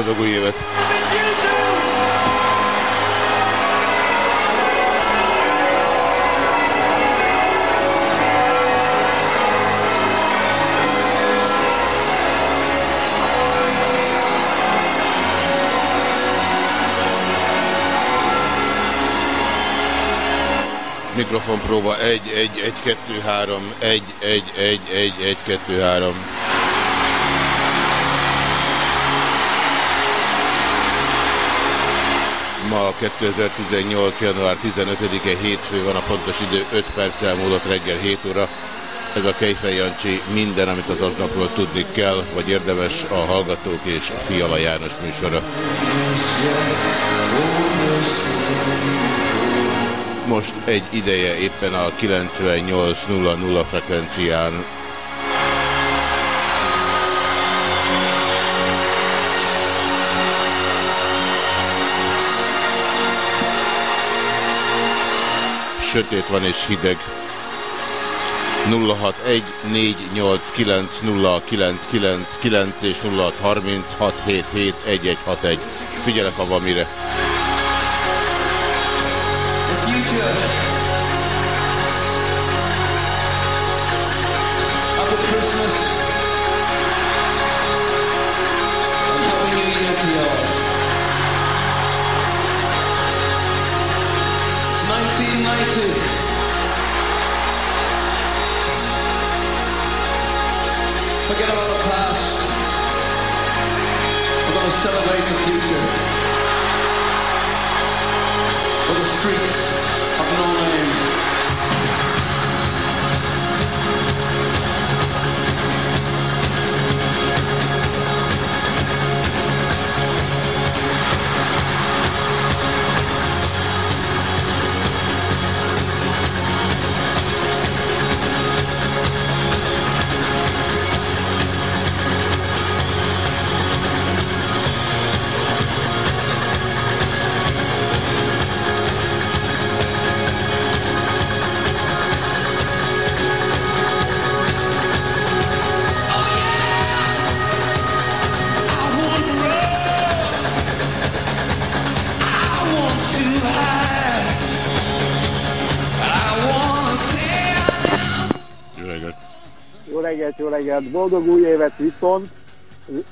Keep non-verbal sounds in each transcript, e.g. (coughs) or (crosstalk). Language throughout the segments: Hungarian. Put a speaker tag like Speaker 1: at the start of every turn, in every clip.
Speaker 1: Boldog új évet! Mikrofon próba 1, 1, 1, 2, 3, 1, 1, 1, 1, 1, 2, 3. Ma 2018. január 15-e hétfő van, a pontos idő 5 perccel múlott reggel 7 óra. Ez a Kejfej Jancsi minden, amit az aznapról tudni kell, vagy érdemes a Hallgatók és Fiala János műsora. Most egy ideje éppen a 98.00 frekvencián sötét van és hideg. 061 489 0999 és 0636771161. Figyelek, ha van mire. Reggelt,
Speaker 2: boldog új évet viszont.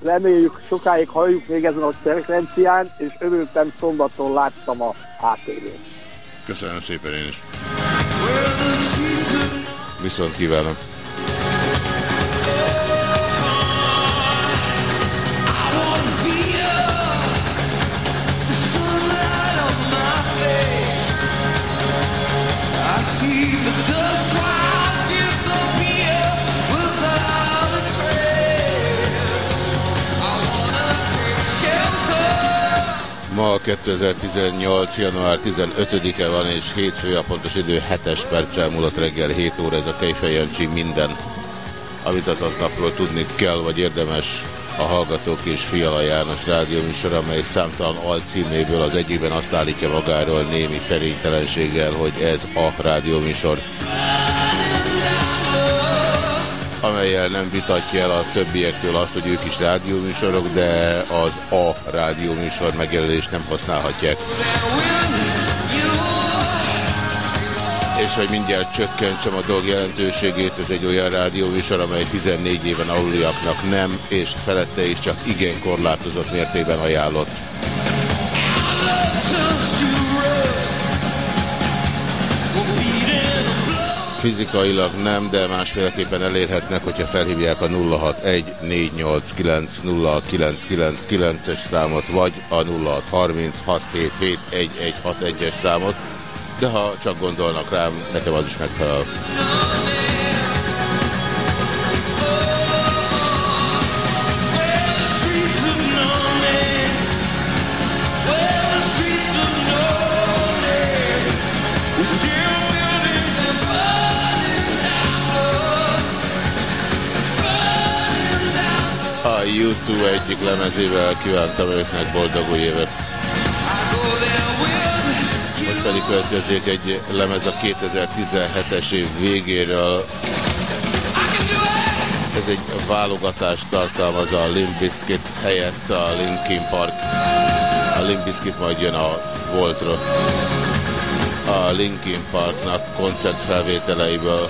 Speaker 2: Reméljük sokáig halljuk még ezen a frekvencián, és örültem szombaton láttam a ATV-t.
Speaker 1: Köszönöm szépen én is. Viszont kívánom. Ma 2018. január 15-e van, és hétfő a pontos idő 7-es perccel múlott reggel 7 óra. Ez a Kejfej Jancsi minden, amit az aznapról tudni kell, vagy érdemes a Hallgatók és Fiala János rádióműsor, amely számtalan alcíméből az egyikben azt állítja magáról némi szerénytelenséggel, hogy ez a rádióműsor. Amelyel nem vitatja el a többiektől azt, hogy ők is rádióműsorok, de az a rádióműsor megjelölést nem használhatják. És hogy mindjárt csökkentsem a dolg jelentőségét, ez egy olyan rádióműsor, amely 14 éven aluliaknak nem, és felette is csak igen korlátozott mértékben ajánlott. Fizikailag nem, de másféleképpen elérhetnek, hogyha felhívják a 0614800999-es számot, vagy a 0636771161-es számot, de ha csak gondolnak rám, nekem az is megfelel. YouTube egyik lemezével kívántam őknek boldog új évet. Most pedig következik egy lemez a 2017-es év végéről. Ez egy válogatást tartalmaz a Limp Bizkit helyett a Linkin Park. A Limp Bizkit majd jön a Voltra. A Linkin Parknak koncertfelvételeiből.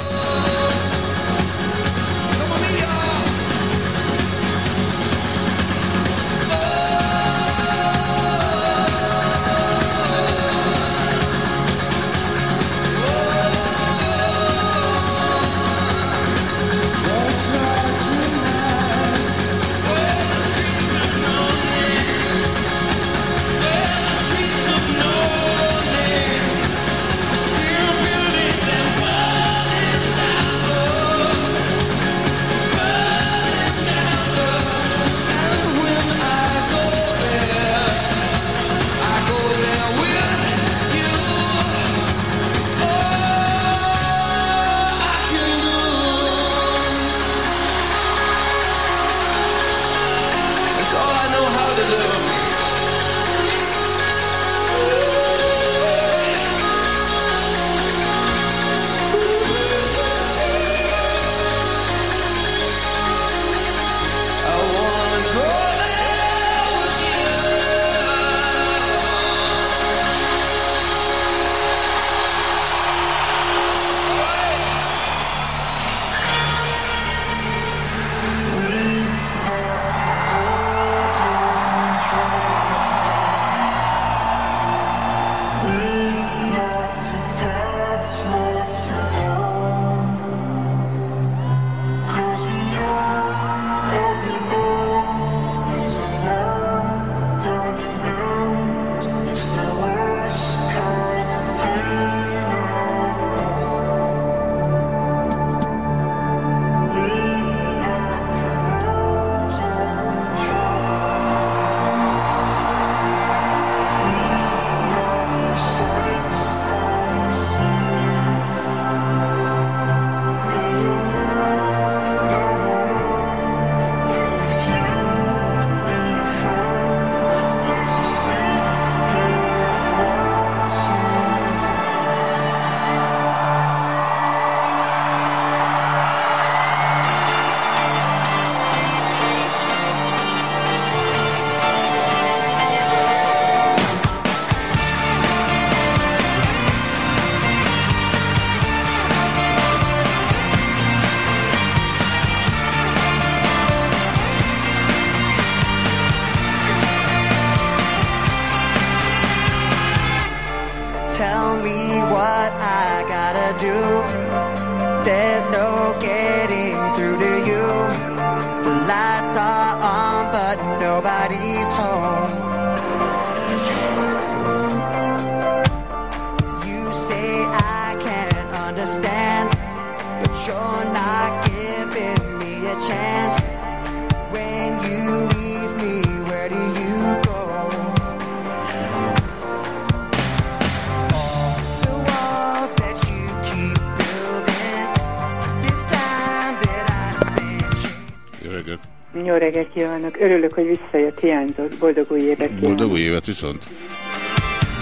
Speaker 3: Boldog új évet kívánok!
Speaker 1: Boldog új évet viszont!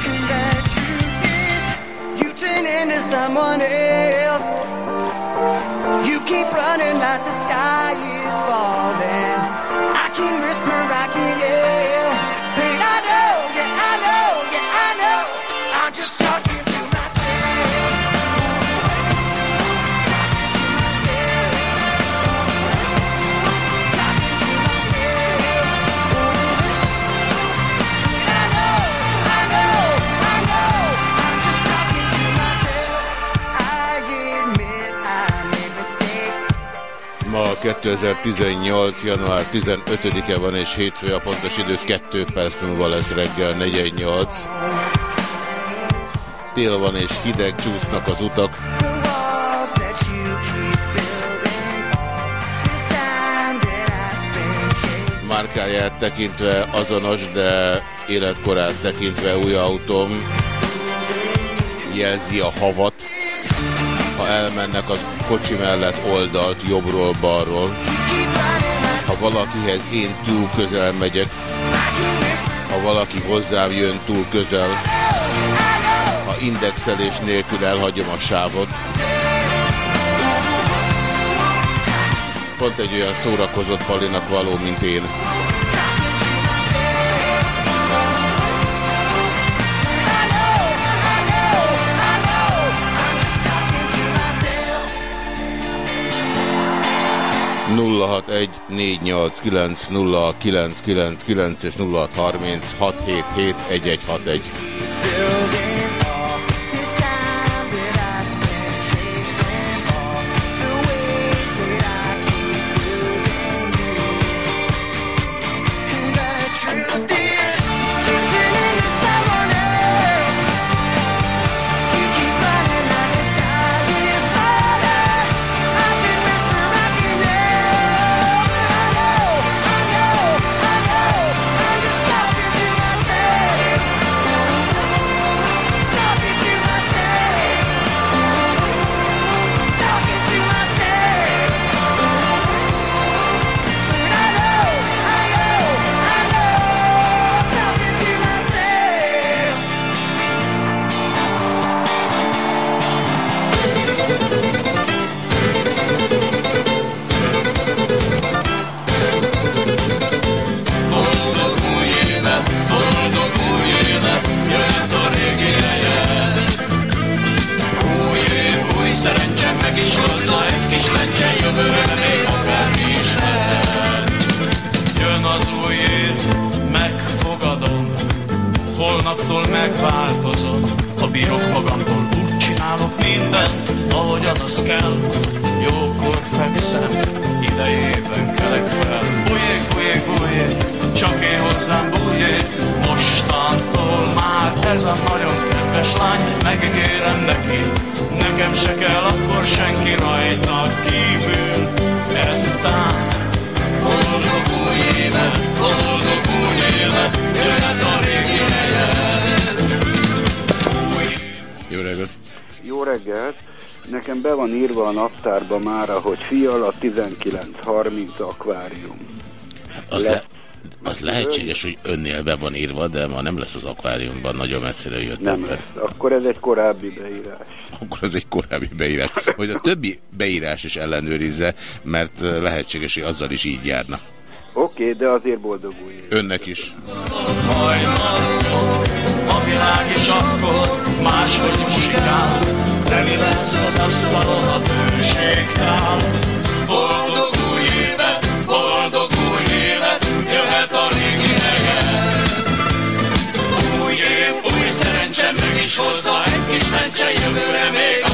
Speaker 4: And the truth is, you turn into someone else. You keep running like the sky is falling. I can whisper, I can yell,
Speaker 1: 2018. január 15-e van és hétfő a pontos idő 2 perc múlva lesz reggel 418. Tél van és hideg, csúsznak az utak. Márkáját tekintve azonos, de életkorát tekintve új autóm jelzi a havat. Ha elmennek az kocsi mellett oldalt, jobbról, balról. Ha valakihez én túl közel megyek, ha valaki hozzám jön túl közel, ha indexelés nélkül elhagyom a sávot, pont egy olyan szórakozott palinak való, mint én. 061 és
Speaker 5: 0636771161. be van írva,
Speaker 1: de ma nem lesz az akváriumban, nagyon messzire jött
Speaker 5: Nem
Speaker 1: ember.
Speaker 5: lesz. Akkor ez egy korábbi beírás.
Speaker 1: Akkor az egy korábbi beírás. Hogy a többi beírás is ellenőrizze, mert eh, lehetséges, hogy azzal is így járna.
Speaker 5: Oké, okay, de azért boldog új év.
Speaker 1: Önnek is.
Speaker 6: a világ is akkor máshogy muzsikál, teli lesz az asztalon a bőségtál. Boldog egy kis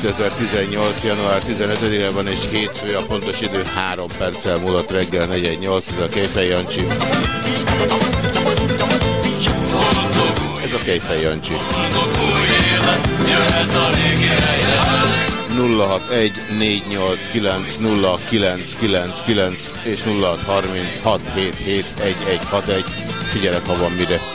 Speaker 1: 2018. január 15-e van és hétfő a pontos idő 3 perccel múlott reggel 418, ez a Kejfej Jancsi. Ez a Kejfej Jancsi. 061 489 0999 és 0636 771161. Figyelek, ha van mire.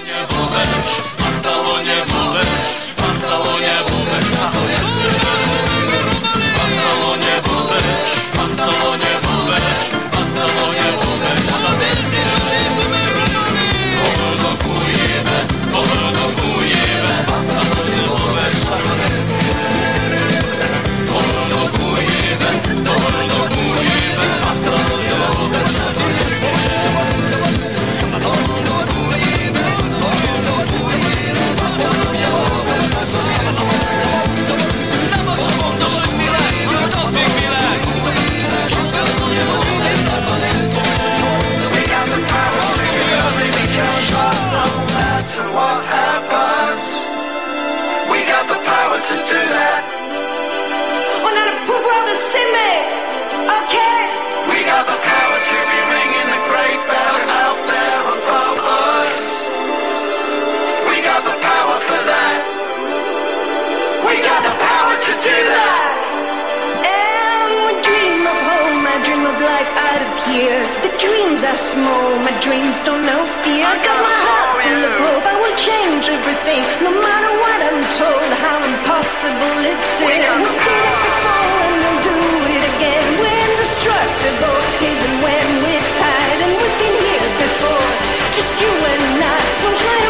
Speaker 7: Life out of here. The dreams are small, my dreams don't know fear. I got my heart full of hope, I will change everything. No matter what I'm told, how impossible it seems. We did it before and we'll do it again. We're indestructible, even when we're tired. And we've been here before, just you and I. Don't try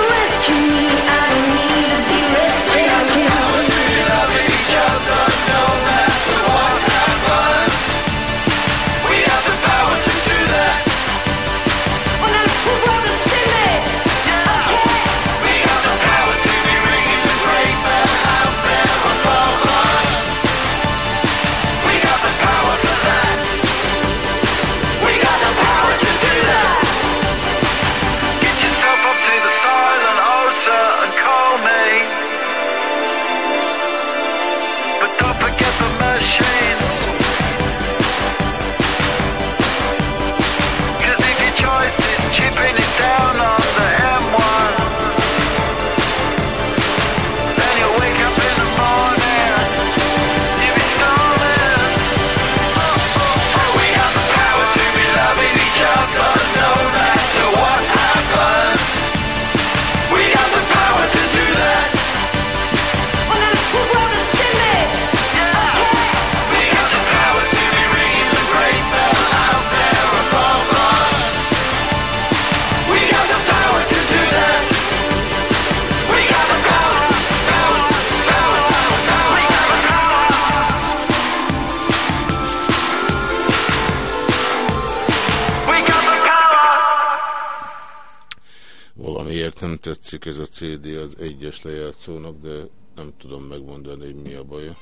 Speaker 1: nem tetszik ez a CD az egyes lejátszónak, de nem tudom megmondani, hogy mi a baja.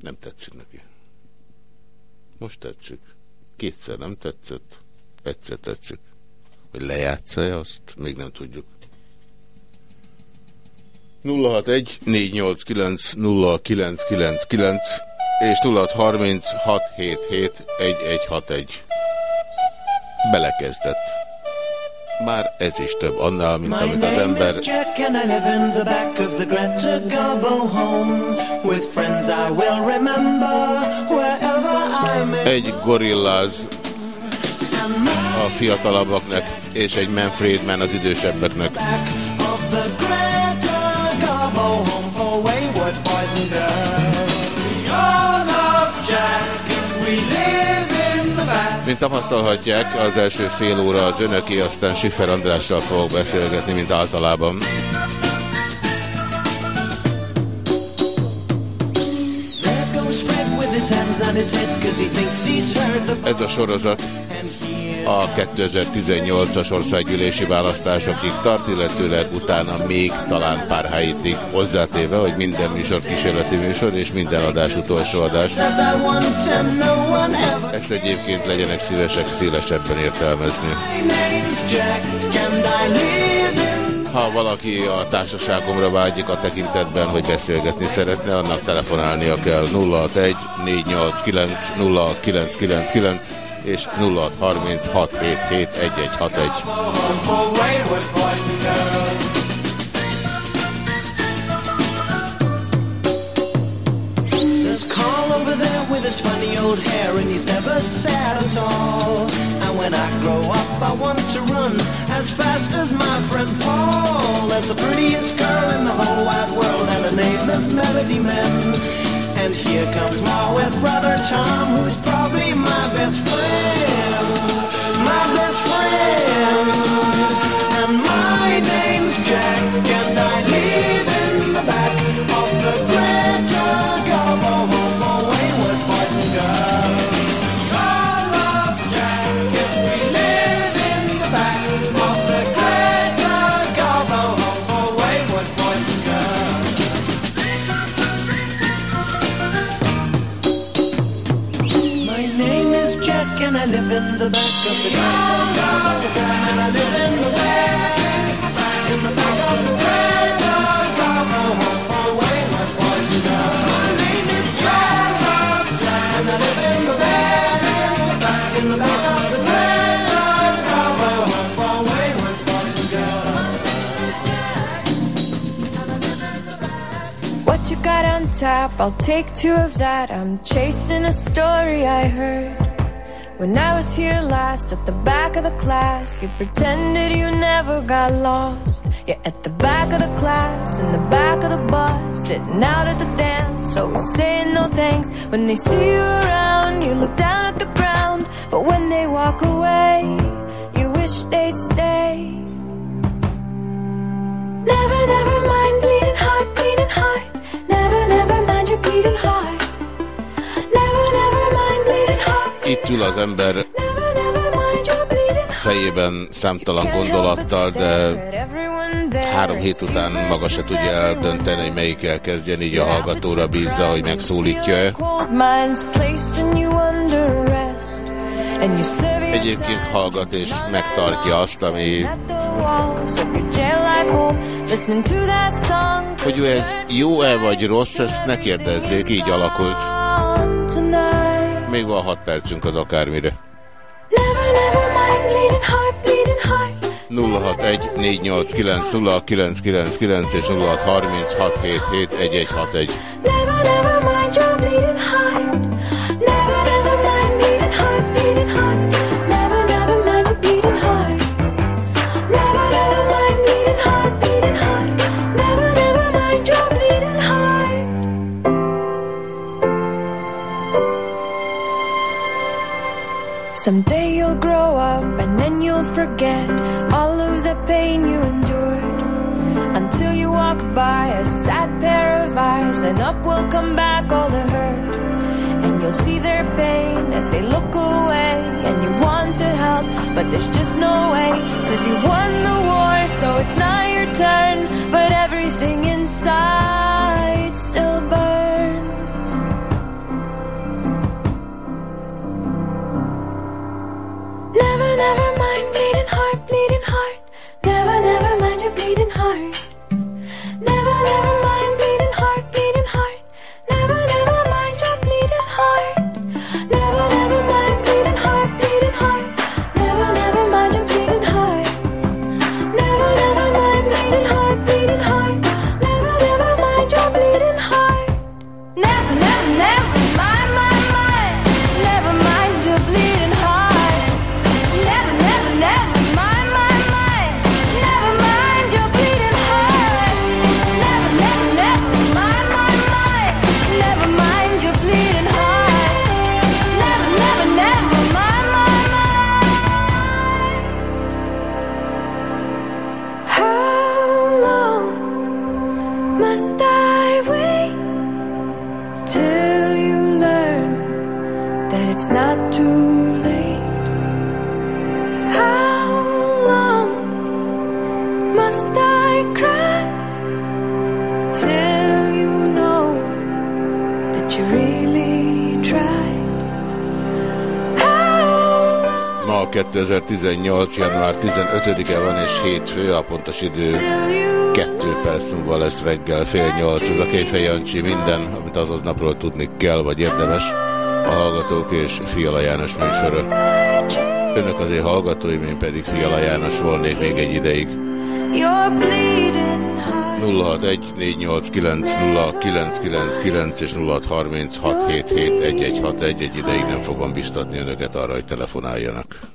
Speaker 1: Nem tetszik neki. Most tetszik. Kétszer nem tetszett, egyszer tetszik. Hogy lejátsza-e azt, még nem tudjuk. 061 489 0999 és 0630 677 1161. Belekezdett. Már ez is több annál, mint amit az ember egy gorilláz a fiatalabbaknak, és egy Manfred Man az idősebbeknek. Mint tapasztalhatják, az első fél óra az önöké, aztán Siffer Andrással fogok beszélgetni, mint általában. Ez a sorozat a 2018-as országgyűlési választásokig tart, illetőleg utána még talán pár helyig hozzátéve, hogy minden műsor kísérleti műsor, és minden adás utolsó adás. Ezt egyébként legyenek szívesek szélesebben értelmezni. Ha valaki a társaságomra vágyik a tekintetben, hogy beszélgetni szeretne, annak telefonálnia kell 061 489 0999 és 0636771161.
Speaker 8: for wayward boys and girls There's Carl over there with his funny old hair and he's never sad at all. And when I grow up, I want to run as fast as my friend Paul. There's the prettiest girl in the whole wide world and her name is Melody. And here comes Ma with brother Tom, who's probably my best friend. My best friend. What
Speaker 9: you got on tap? I'll take two of that. I'm chasing a story I heard. When I was here last at the back of the class, you pretended you never got lost. You're at the back of the class, in the back of the bus, sitting out at the dance, always saying no thanks. When they see you around, you look down at the ground, but when they walk away, you wish they'd stay.
Speaker 1: Itt ül az ember fejében számtalan gondolattal, de három hét után maga se tudja eldönteni, hogy melyikkel kezdjen, így a hallgatóra bízza, hogy
Speaker 9: serve
Speaker 1: Egyébként hallgat és megtartja azt, ami, hogy ő ez jó-e vagy rossz, ezt ne kérdezzék, így alakult. Még van hat percünk az akármire.
Speaker 9: Never, never mind bleeding heart, bleeding heart.
Speaker 1: 061-489-0999 és 0636771161.
Speaker 9: Never, never mind your bleeding heart. Someday you'll grow up and then you'll forget all of the pain you endured. Until you walk by a sad pair of eyes and up will come back all the hurt. And you'll see their pain as they look away and you want to help, but there's just no way. Cause you won the war, so it's not your turn, but everything inside
Speaker 1: 2018. január 15-e van és hétfő, a pontos idő 2 perc múlva lesz reggel fél nyolc. Ez a Kéfej Jancsi minden, amit azaz napról tudni kell, vagy érdemes. A Hallgatók és Fiala János műsora. Önök azért hallgatóim, én pedig Fiala János volnék még egy ideig.
Speaker 9: you're bleeding heart.
Speaker 1: 061-489-0999 és 0636771161 egy ideig nem fogom biztatni önöket arra, hogy telefonáljanak.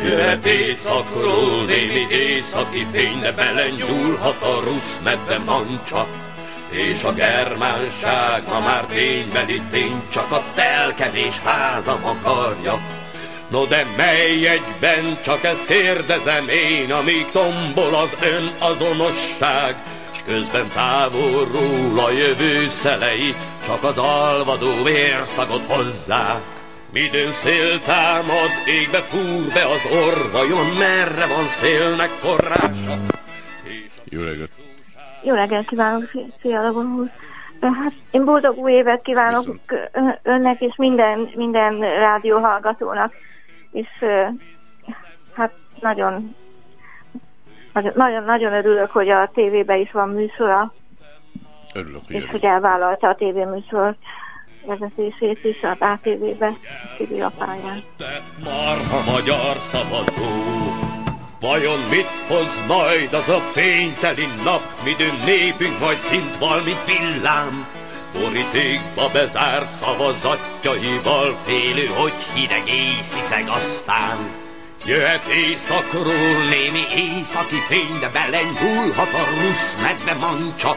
Speaker 10: Jöhet éjszakról némi északi fény, de belenyúlhat a rusz medve mancsa. És a germánság ma már ténybeli tény, csak a telkedés házam akarja. No de mely egyben, csak ezt kérdezem én, amíg tombol az ön azonosság, s közben távolról a jövő szelei, csak az alvadó vérszagot hozzák. Midőn szél támad, égbe fúr be az orr, vajon merre van szélnek forrása?
Speaker 1: Jó reggelt!
Speaker 11: Jó reggelt kívánok, Fialagon úr. Hát én boldog új évet kívánok ön- önnek és minden, minden rádióhallgatónak, és hát nagyon, nagyon, nagyon, nagyon örülök, hogy a tévében is van műsora,
Speaker 1: Örülök, hogy
Speaker 11: és hogy elvállalta a tévéműsor vezetését is az ATV-be, Tibi apáján.
Speaker 10: marha magyar szavazó. Vajon mit hoz majd az a fényteli nap, midőn népünk majd szint val, mint villám? Borítékba bezárt szavazatjaival félő, hogy hideg észiszeg aztán. Jöhet éjszakról némi északi fény, de belenyúlhat a rusz medve mancsa,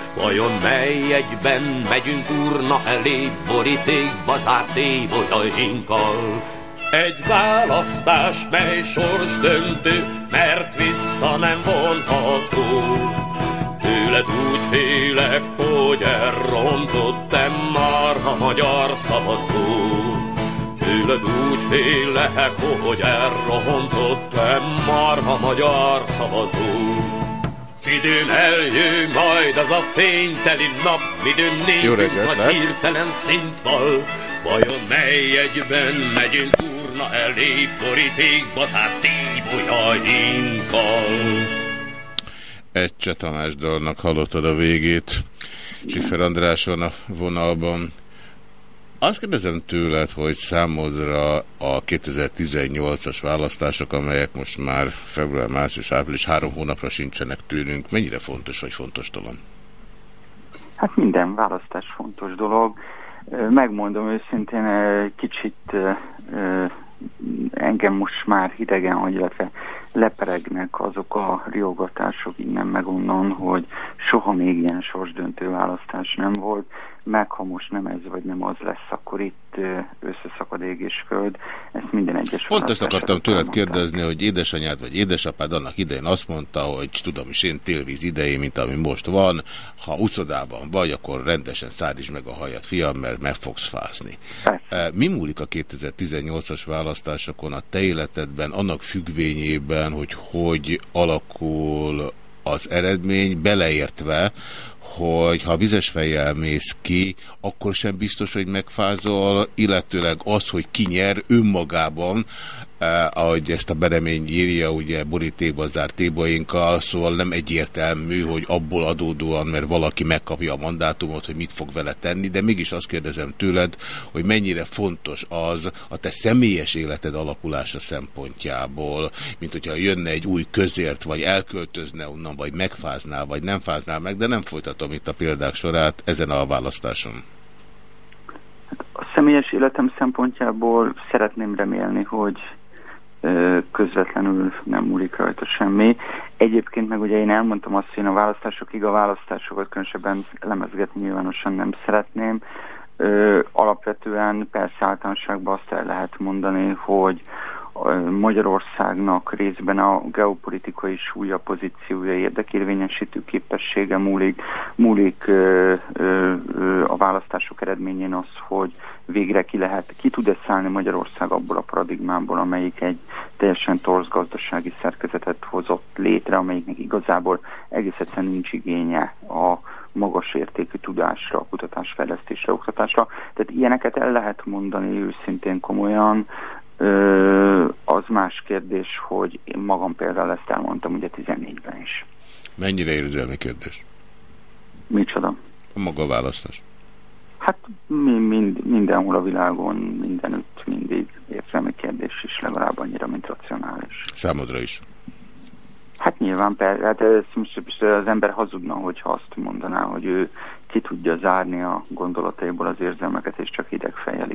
Speaker 10: Vajon mely egyben megyünk urna elé, borítékba zárt évolyainkkal? Egy választás, mely sors döntő, mert vissza nem vonható. Tőled úgy félek, hogy elrontottam már a magyar szavazó. Tőled úgy félek, hogy elrontottam már a magyar szavazó. Midőn eljön majd az a fényteli nap, midőn népünk
Speaker 1: lehet?
Speaker 10: hirtelen szintval. Vajon mely egyben megyünk urna elé, borítékba zárt tíbolyainkkal?
Speaker 1: Egy Cseh Tamás dalnak hallottad a végét. Sifer András van a vonalban. Azt kérdezem tőled, hogy számodra a 2018-as választások, amelyek most már február, március, április három hónapra sincsenek tőlünk, mennyire fontos vagy fontos dolog?
Speaker 12: Hát minden választás fontos dolog. Megmondom őszintén, kicsit engem most már hidegen, hogy illetve leperegnek azok a riogatások innen meg onnan, hogy soha még ilyen sorsdöntő választás nem volt, meg ha most nem ez vagy nem az lesz, akkor itt összeszakad ég és föld. Ezt minden egyes
Speaker 1: Pont ezt akartam tőled kérdezni, hogy édesanyád vagy édesapád annak idején azt mondta, hogy tudom is én télvíz idején, mint ami most van, ha uszodában vagy, akkor rendesen szárítsd meg a hajat, fiam, mert meg fogsz fázni. E, Mi múlik a 2018-as választásokon a te életedben, annak függvényében, hogy hogy alakul az eredmény, beleértve, hogy ha vizes fejjel mész ki, akkor sem biztos, hogy megfázol, illetőleg az, hogy ki nyer önmagában, eh, ahogy ezt a beremény írja, ugye borítékba zárt tébainkkal, szóval nem egyértelmű, hogy abból adódóan, mert valaki megkapja a mandátumot, hogy mit fog vele tenni, de mégis azt kérdezem tőled, hogy mennyire fontos az a te személyes életed alakulása szempontjából, mint hogyha jönne egy új közért, vagy elköltözne onnan, vagy megfáznál, vagy nem fáznál meg, de nem folytatom itt a példák sorát ezen a választáson.
Speaker 12: A személyes életem szempontjából szeretném remélni, hogy közvetlenül nem múlik rajta semmi. Egyébként meg ugye én elmondtam azt, hogy én a választásokig a választásokat különösebben lemezgetni nyilvánosan nem szeretném. Alapvetően persze általánosságban azt el lehet mondani, hogy Magyarországnak részben a geopolitikai súlya, pozíciója, érdekérvényesítő képessége múlik, múlik ö, ö, ö, a választások eredményén az, hogy végre ki lehet, ki tud-e szállni Magyarország abból a paradigmából, amelyik egy teljesen torz gazdasági szerkezetet hozott létre, amelyiknek igazából egész egyszerűen nincs igénye a magas értékű tudásra, kutatásfejlesztésre, oktatásra. Tehát ilyeneket el lehet mondani őszintén komolyan, az más kérdés, hogy én magam például ezt elmondtam ugye 14-ben is.
Speaker 1: Mennyire érzelmi kérdés?
Speaker 12: Micsoda?
Speaker 1: A maga választás.
Speaker 12: Hát mi, mind, mindenhol a világon, mindenütt mindig érzelmi kérdés is legalább annyira, mint racionális.
Speaker 1: Számodra is.
Speaker 12: Hát nyilván, per, hát ez most az ember hazudna, hogyha azt mondaná, hogy ő ki tudja zárni a gondolataiból az érzelmeket, és csak hideg fejjel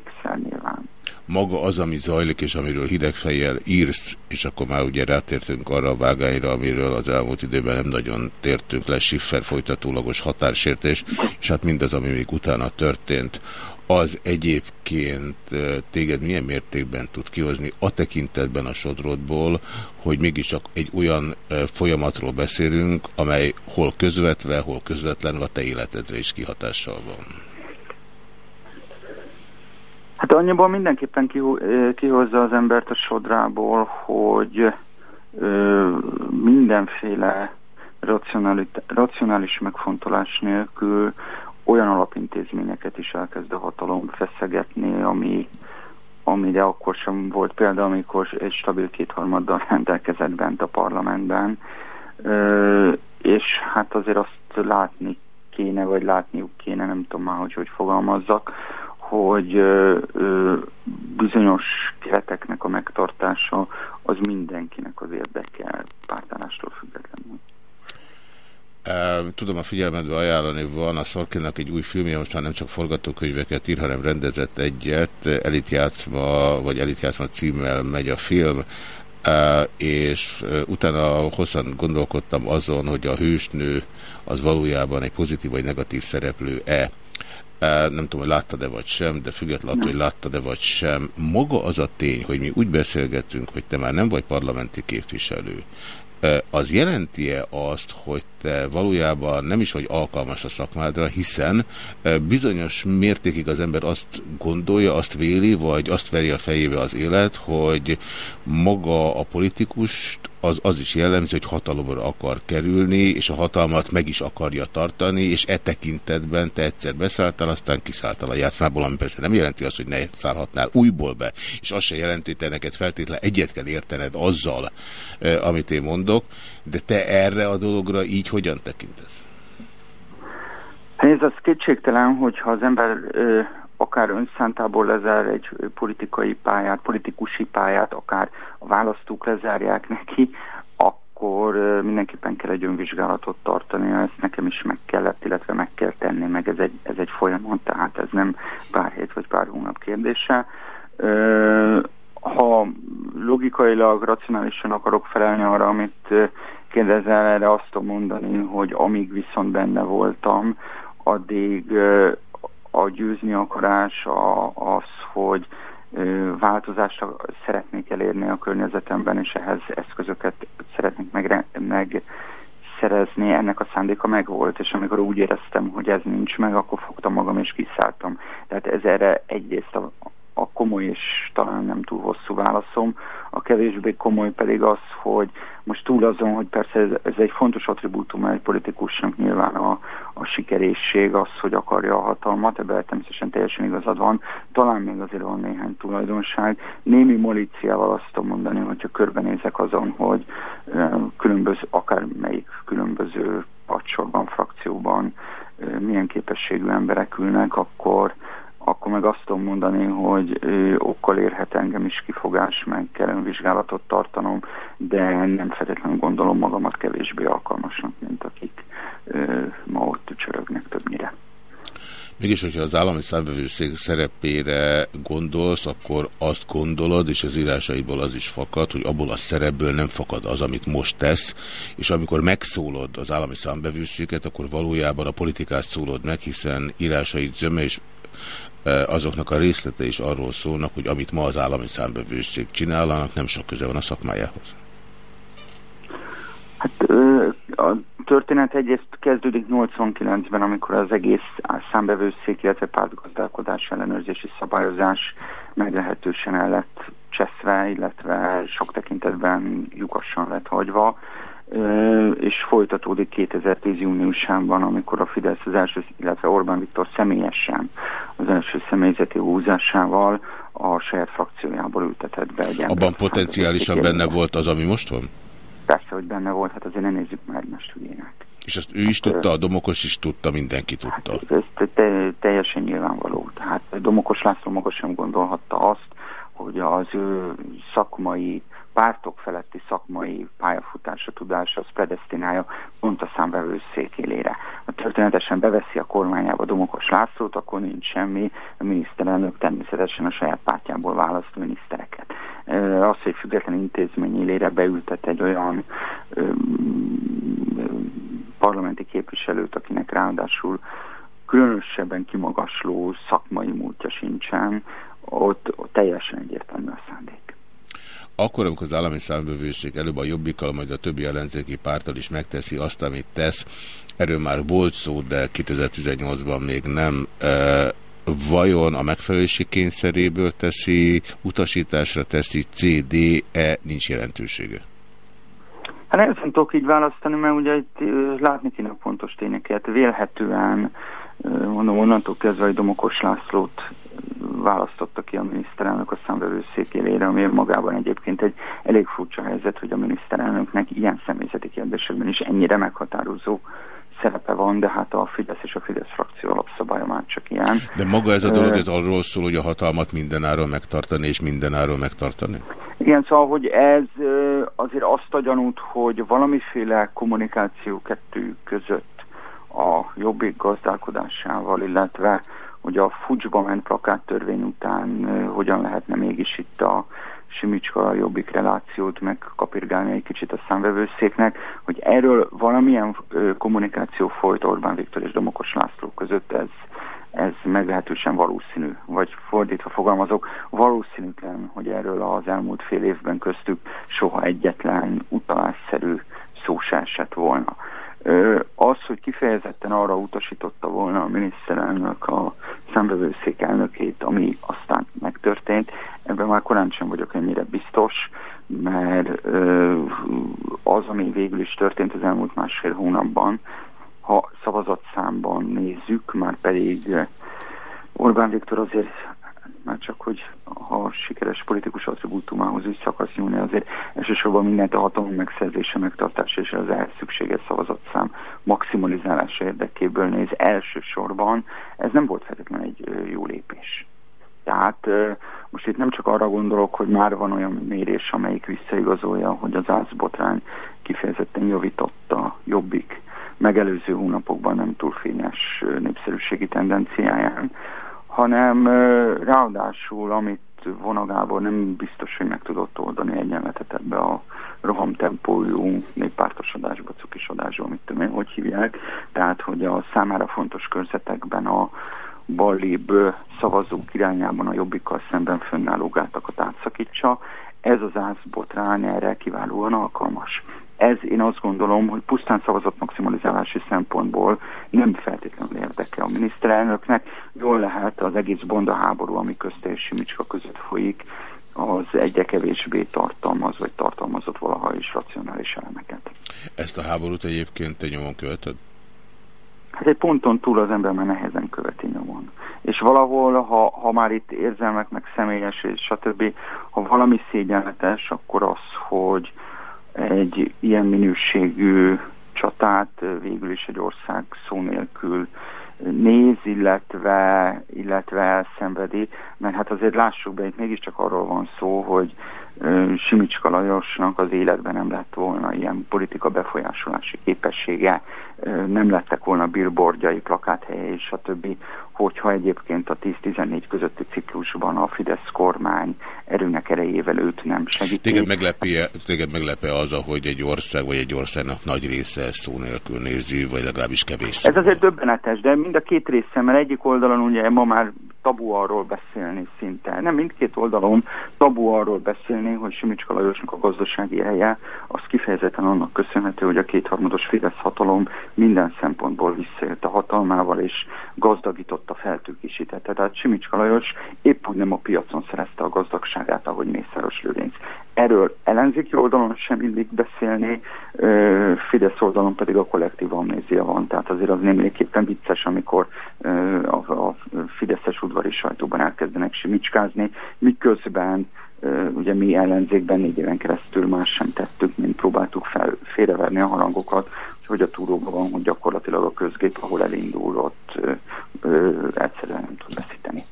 Speaker 12: nyilván.
Speaker 1: Maga az, ami zajlik, és amiről hidegfejjel írsz, és akkor már ugye rátértünk arra a vágányra, amiről az elmúlt időben nem nagyon tértünk le, Schiffer folytatólagos határsértés, és hát mindaz, ami még utána történt, az egyébként téged milyen mértékben tud kihozni a tekintetben a sodrodból, hogy mégiscsak egy olyan folyamatról beszélünk, amely hol közvetve, hol közvetlenül a te életedre is kihatással van.
Speaker 12: Hát annyiból mindenképpen kihozza az embert a sodrából, hogy mindenféle racionális megfontolás nélkül olyan alapintézményeket is elkezd a hatalom feszegetni, ami, amire akkor sem volt példa, amikor egy stabil kétharmaddal rendelkezett bent a parlamentben, és hát azért azt látni kéne, vagy látniuk kéne, nem tudom már, hogy hogy fogalmazzak, hogy bizonyos kereteknek a megtartása az mindenkinek az érdeke pártállástól függetlenül.
Speaker 1: Tudom a figyelmedbe ajánlani, van a Szorkinak egy új filmje, most már nem csak forgatókönyveket ír, hanem rendezett egyet, Elitjátszma, vagy Elitjátszma címmel megy a film, és utána hosszan gondolkodtam azon, hogy a hősnő az valójában egy pozitív vagy negatív szereplő-e. Nem tudom, hogy láttad-e vagy sem, de függetlenül, hogy láttad-e vagy sem. Maga az a tény, hogy mi úgy beszélgetünk, hogy te már nem vagy parlamenti képviselő, az jelenti-e azt, hogy te valójában nem is vagy alkalmas a szakmádra, hiszen bizonyos mértékig az ember azt gondolja, azt véli, vagy azt veri a fejébe az élet, hogy maga a politikust az, az is jellemző, hogy hatalomra akar kerülni, és a hatalmat meg is akarja tartani, és e tekintetben te egyszer beszálltál, aztán kiszálltál a játszmából, ami persze nem jelenti azt, hogy ne szállhatnál újból be, és azt se jelenti, hogy te neked feltétlenül egyet kell értened azzal, amit én mondok, de te erre a dologra így hogyan tekintesz?
Speaker 12: Ez az kétségtelen, hogyha az ember ö, akár önszántából lezár egy politikai pályát, politikusi pályát, akár a választók lezárják neki, akkor mindenképpen kell egy önvizsgálatot tartani, ezt nekem is meg kellett, illetve meg kell tenni, meg ez egy, ez egy folyamat, tehát ez nem pár hét vagy pár hónap kérdése. Ha logikailag, racionálisan akarok felelni arra, amit kérdezel, erre azt tudom mondani, hogy amíg viszont benne voltam, addig a győzni akarás az, hogy változást szeretnék elérni a környezetemben, és ehhez eszközöket szeretnék meg, meg szerezni, ennek a szándéka megvolt, és amikor úgy éreztem, hogy ez nincs meg, akkor fogtam magam és kiszálltam. Tehát ez erre egyrészt a, a komoly és talán nem túl hosszú válaszom. A kevésbé komoly pedig az, hogy most túl azon, hogy persze ez, ez egy fontos attribútum egy politikusnak nyilván a, a sikerészség, az, hogy akarja a hatalmat, ebben természetesen teljesen igazad van, talán még azért van néhány tulajdonság. Némi molíciával azt tudom mondani, hogyha körbenézek azon, hogy különböző, akár melyik különböző padsorban, frakcióban milyen képességű emberek ülnek, akkor akkor meg azt tudom mondani, hogy ö, okkal érhet engem is kifogás, meg kell önvizsgálatot tartanom, de nem feltétlenül gondolom magamat kevésbé alkalmasnak, mint akik ö, ma ott csörögnek többnyire.
Speaker 1: Mégis, hogyha az állami számvevőszék szerepére gondolsz, akkor azt gondolod, és az írásaidból az is fakad, hogy abból a szerepből nem fakad az, amit most tesz, és amikor megszólod az állami számvevőszéket, akkor valójában a politikát szólod meg, hiszen írásaid zöme, és azoknak a részlete is arról szólnak, hogy amit ma az állami számbevőszék csinálnak, nem sok köze van a szakmájához.
Speaker 12: Hát a történet egyrészt kezdődik 89-ben, amikor az egész számbevőszék, illetve pártgazdálkodás ellenőrzési szabályozás meglehetősen el lett cseszve, illetve sok tekintetben lyukassan lett hagyva és folytatódik 2010 júniusában, amikor a Fidesz az első, illetve Orbán Viktor személyesen az első személyzeti húzásával a saját frakciójából ültetett be egy
Speaker 1: Abban potenciálisan benne volt az, ami most van?
Speaker 12: Persze, hogy benne volt, hát azért ne nézzük már egymást hülyének.
Speaker 1: És ezt ő is hát, tudta, a Domokos is tudta, mindenki tudta.
Speaker 12: Hát ez te, teljesen nyilvánvaló. Tehát Domokos László maga sem gondolhatta azt, hogy az ő szakmai pártok feletti szakmai pályafutása, tudása, az predestinálja pont a számvevőszék élére. A történetesen beveszi a kormányába Domokos Lászlót, akkor nincs semmi, a miniszterelnök természetesen a saját pártjából választ minisztereket. Az, hogy független intézmény élére beültet egy olyan parlamenti képviselőt, akinek ráadásul különösebben kimagasló szakmai múltja sincsen, ott, ott teljesen egyértelmű a szándék.
Speaker 1: Akkor, amikor az állami számbevőség előbb a Jobbikkal, majd a többi ellenzéki pártal is megteszi azt, amit tesz, erről már volt szó, de 2018-ban még nem. E, vajon a megfelelési kényszeréből teszi, utasításra teszi CD-e, nincs jelentősége?
Speaker 12: Hát nem tudok így választani, mert ugye itt látni kéne pontos tényeket. Vélhetően, mondom, onnantól kezdve, hogy Domokos Lászlót választotta ki a miniszterelnök a számvevőszék élére, ami magában egyébként egy elég furcsa helyzet, hogy a miniszterelnöknek ilyen személyzeti kérdésekben is ennyire meghatározó szerepe van, de hát a Fidesz és a Fidesz frakció alapszabálya már csak ilyen.
Speaker 1: De maga ez a dolog, ez arról szól, hogy a hatalmat mindenáron megtartani és mindenáron megtartani?
Speaker 12: Igen, szóval, hogy ez azért azt a gyanút, hogy valamiféle kommunikáció kettő között a jobbik gazdálkodásával, illetve hogy a Fucsba ment plakáttörvény után hogyan lehetne mégis itt a Simicska jobbik relációt megkapirgálni egy kicsit a számvevőszéknek, hogy erről valamilyen kommunikáció folyt Orbán Viktor és Domokos László között, ez, ez meglehetősen valószínű, vagy fordítva fogalmazok, valószínűtlen, hogy erről az elmúlt fél évben köztük soha egyetlen utalásszerű szó se esett volna. Az, hogy kifejezetten arra utasította volna a miniszterelnök a szembevőszék elnökét, ami aztán megtörtént, ebben már korán sem vagyok ennyire biztos, mert az, ami végül is történt az elmúlt másfél hónapban, ha szavazatszámban nézzük, már pedig Orbán Viktor azért már csak, hogy ha sikeres politikus attribútumához is szakasz nyúlni, azért elsősorban mindent a hatalom megszerzése, megtartása és az ehhez szükséges szavazatszám maximalizálása érdekéből néz elsősorban. Ez nem volt feltétlenül egy jó lépés. Tehát most itt nem csak arra gondolok, hogy már van olyan mérés, amelyik visszaigazolja, hogy az ászbotrány kifejezetten javította jobbik megelőző hónapokban nem túl fényes népszerűségi tendenciáján, hanem ráadásul, amit vonagából nem biztos, hogy meg tudott oldani egyenletet ebbe a rohamtempójú néppártosodásba, cukisodásba, amit tudom hogy hívják. Tehát, hogy a számára fontos körzetekben a ballébb szavazók irányában a jobbikkal szemben fönnálló gátakat átszakítsa. Ez az ászbotrány erre kiválóan alkalmas ez én azt gondolom, hogy pusztán szavazott maximalizálási szempontból nem feltétlenül érdeke a miniszterelnöknek. Jól lehet az egész bonda háború, ami közte és Simicska között folyik, az egyre kevésbé tartalmaz, vagy tartalmazott valaha is racionális elemeket.
Speaker 1: Ezt a háborút egyébként te nyomon követed?
Speaker 12: Hát egy ponton túl az ember már nehezen követi nyomon. És valahol, ha, ha már itt érzelmek, meg személyes, és stb., ha valami szégyenletes, akkor az, hogy egy ilyen minőségű csatát végül is egy ország szó nélkül néz, illetve, illetve elszenvedi, mert hát azért lássuk be, itt mégiscsak arról van szó, hogy Simicska Lajosnak az életben nem lett volna ilyen politika befolyásolási képessége, nem lettek volna billboardjai, a többi, hogyha egyébként a 10-14 közötti ciklusban a Fidesz kormány erőnek erejével őt nem segíti.
Speaker 1: Téged meglepje, téged meglepje az, hogy egy ország vagy egy országnak nagy része szó nélkül nézi, vagy legalábbis kevés
Speaker 12: Ez azért döbbenetes, de mind a két része, mert egyik oldalon ugye ma már tabu arról beszélni szinte. Nem mindkét oldalon tabu arról beszélni, hogy Simicska Lajosnak a gazdasági ereje, az kifejezetten annak köszönhető, hogy a kétharmados Fidesz hatalom minden szempontból visszaélt a hatalmával, és gazdagította, feltőkisítette. Tehát Simicska Lajos épp úgy nem a piacon szerezte a gazdagságát, ahogy Mészáros Lőrinc. Erről ellenzéki oldalon sem illik beszélni, Fidesz oldalon pedig a kollektív amnézia van, tehát azért az némléképpen vicces, amikor a, a Fideszes udvari sajtóban elkezdenek simicskázni, miközben ugye mi ellenzékben négy éven keresztül más sem tettük, mint próbáltuk fel, félreverni a harangokat, hogy a túróban van, hogy gyakorlatilag a közgép, ahol elindul, ott ö, ö, egyszerűen nem tud veszíteni.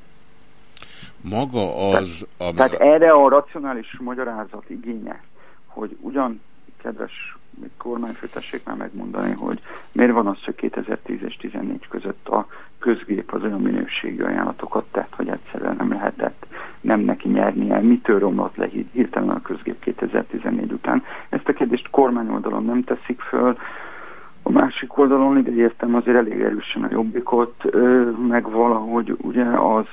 Speaker 1: Maga az...
Speaker 12: Tehát, ami... tehát erre a racionális magyarázat igénye, hogy ugyan, kedves kormányfő tessék már megmondani, hogy miért van az, hogy 2010 és 2014 között a közgép az olyan minőségi ajánlatokat tett, hogy egyszerűen nem lehetett nem neki nyernie. Mitől romlott le hirtelen a közgép 2014 után? Ezt a kérdést kormány oldalon nem teszik föl, a másik oldalon értem azért elég erősen a jobbikot, meg valahogy ugye az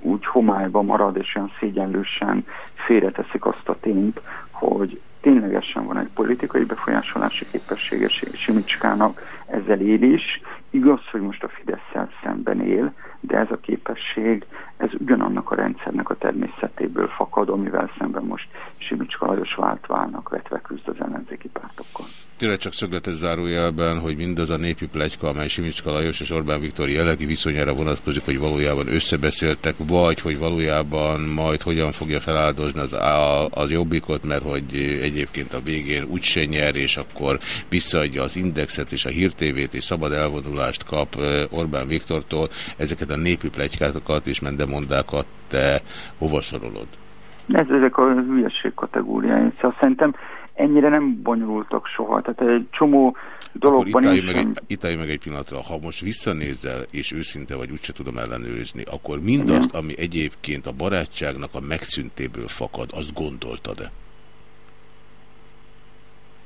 Speaker 12: úgy homályba marad, és olyan szégyenlősen félreteszik azt a tényt, hogy ténylegesen van egy politikai befolyásolási képessége Simicskának, ezzel él is. Igaz, hogy most a fidesz szemben él, de ez a képesség, ez ugyanannak a rendszernek a természetéből fakad, amivel szemben most Simicska Lajos vált válnak, vetve küzd az ellenzéki pártokkal.
Speaker 1: Tényleg csak szögletes zárójelben, hogy mindaz a népi plegyka, amely Simicska Lajos és Orbán Viktor jelenlegi viszonyára vonatkozik, hogy valójában összebeszéltek, vagy hogy valójában majd hogyan fogja feláldozni az, a, az jobbikot, mert hogy egyébként a végén úgyse nyer, és akkor visszaadja az indexet és a hírtévét, és szabad elvonulást kap Orbán Viktortól. Ezeket a népi plegykákat és mendemondákat te hova sorolod?
Speaker 12: Ez ezek a hülyeség kategóriái. Szóval szerintem ennyire nem bonyolultak soha. Tehát egy csomó dologban itt
Speaker 1: meg, egy, itt meg egy pillanatra. Ha most visszanézel, és őszinte vagy, úgyse tudom ellenőrizni, akkor mindazt, ami egyébként a barátságnak a megszüntéből fakad, azt gondoltad-e?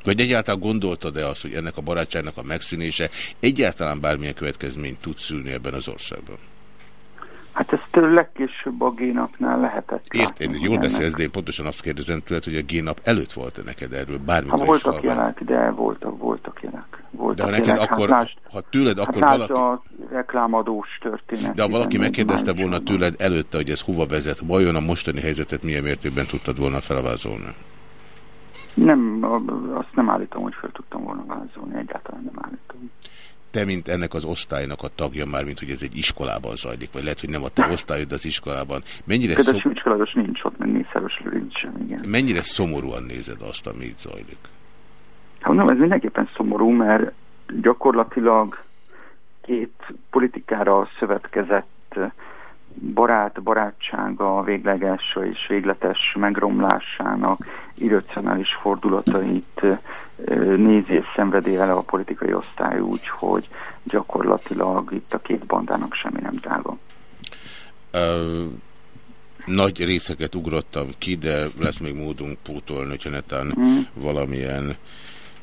Speaker 1: Vagy egyáltalán gondoltad-e azt, hogy ennek a barátságnak a megszűnése egyáltalán bármilyen következményt tud szülni ebben az országban?
Speaker 12: Hát ezt legkésőbb a génapnál lehetett
Speaker 1: Értem, jól beszélsz, de én pontosan azt kérdezem tőled, hogy a génap előtt volt-e neked erről bármikor
Speaker 12: hát voltak jelek, de voltak, voltak jelek. Voltak
Speaker 1: de ha neked
Speaker 12: jelek.
Speaker 1: akkor,
Speaker 12: hát lásd,
Speaker 1: ha tőled
Speaker 12: hát
Speaker 1: akkor
Speaker 12: lásd
Speaker 1: valaki...
Speaker 12: a reklámadós történet.
Speaker 1: De ha valaki megkérdezte volna tőled előtte, hogy ez hova vezet, vajon a mostani helyzetet milyen mértékben tudtad volna felvázolni?
Speaker 12: Nem, azt nem állítom, hogy fel tudtam volna vázolni, egyáltalán nem állítom
Speaker 1: te, mint ennek az osztálynak a tagja, már mint hogy ez egy iskolában zajlik, vagy lehet, hogy nem a te osztályod az iskolában. Mennyire
Speaker 12: Például szom... Simicska nincs ott, Mészáros Lőrinc sem, igen.
Speaker 1: Mennyire szomorúan nézed azt, ami itt zajlik?
Speaker 12: Hát nem, ez mindenképpen szomorú, mert gyakorlatilag két politikára szövetkezett barát barátsága végleges és végletes megromlásának irracionális fordulatait nézi és szenvedi el a politikai osztály úgy, hogy gyakorlatilag itt a két bandának semmi nem.
Speaker 1: Uh, nagy részeket ugrottam ki, de lesz még módunk pótolni, hogyha netán mm. valamilyen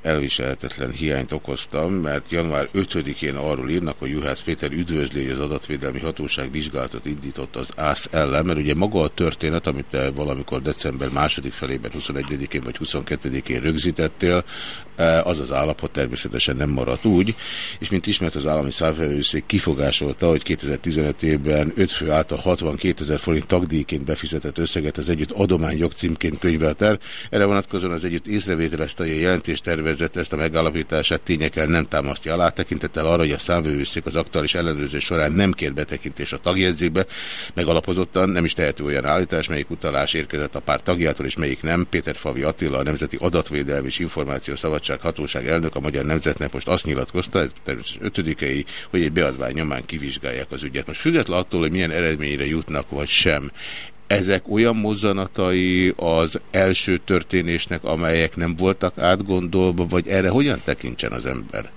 Speaker 1: elviselhetetlen hiányt okoztam, mert január 5-én arról írnak, hogy Juhász Péter üdvözli, hogy az adatvédelmi hatóság vizsgálatot indított az ÁSZ ellen, mert ugye maga a történet, amit te valamikor december második felében, 21-én vagy 22-én rögzítettél, az az állapot természetesen nem maradt úgy, és mint ismert az állami számvevőszék kifogásolta, hogy 2015 évben 5 fő által 62 ezer forint tagdíjként befizetett összeget az együtt adományjog címként könyvelt el. Erre vonatkozóan az együtt észrevételezte, a jelentéstervezet ezt a megállapítását tényekkel nem támasztja alá, tekintettel arra, hogy a számvevőszék az aktuális ellenőrzés során nem kért betekintés a tagjegyzékbe, megalapozottan nem is tehető olyan állítás, melyik utalás érkezett a pár tagjától, és melyik nem. Péter Favi Attila, a Nemzeti Adatvédelmi és Információ Szabadság Hatóság elnök a Magyar Nemzetnek most azt nyilatkozta, ez természetesen ötödikei, hogy egy beadvány nyomán kivizsgálják az ügyet. Most független attól, hogy milyen eredményre jutnak, vagy sem, ezek olyan mozzanatai az első történésnek, amelyek nem voltak átgondolva, vagy erre hogyan tekintsen az ember?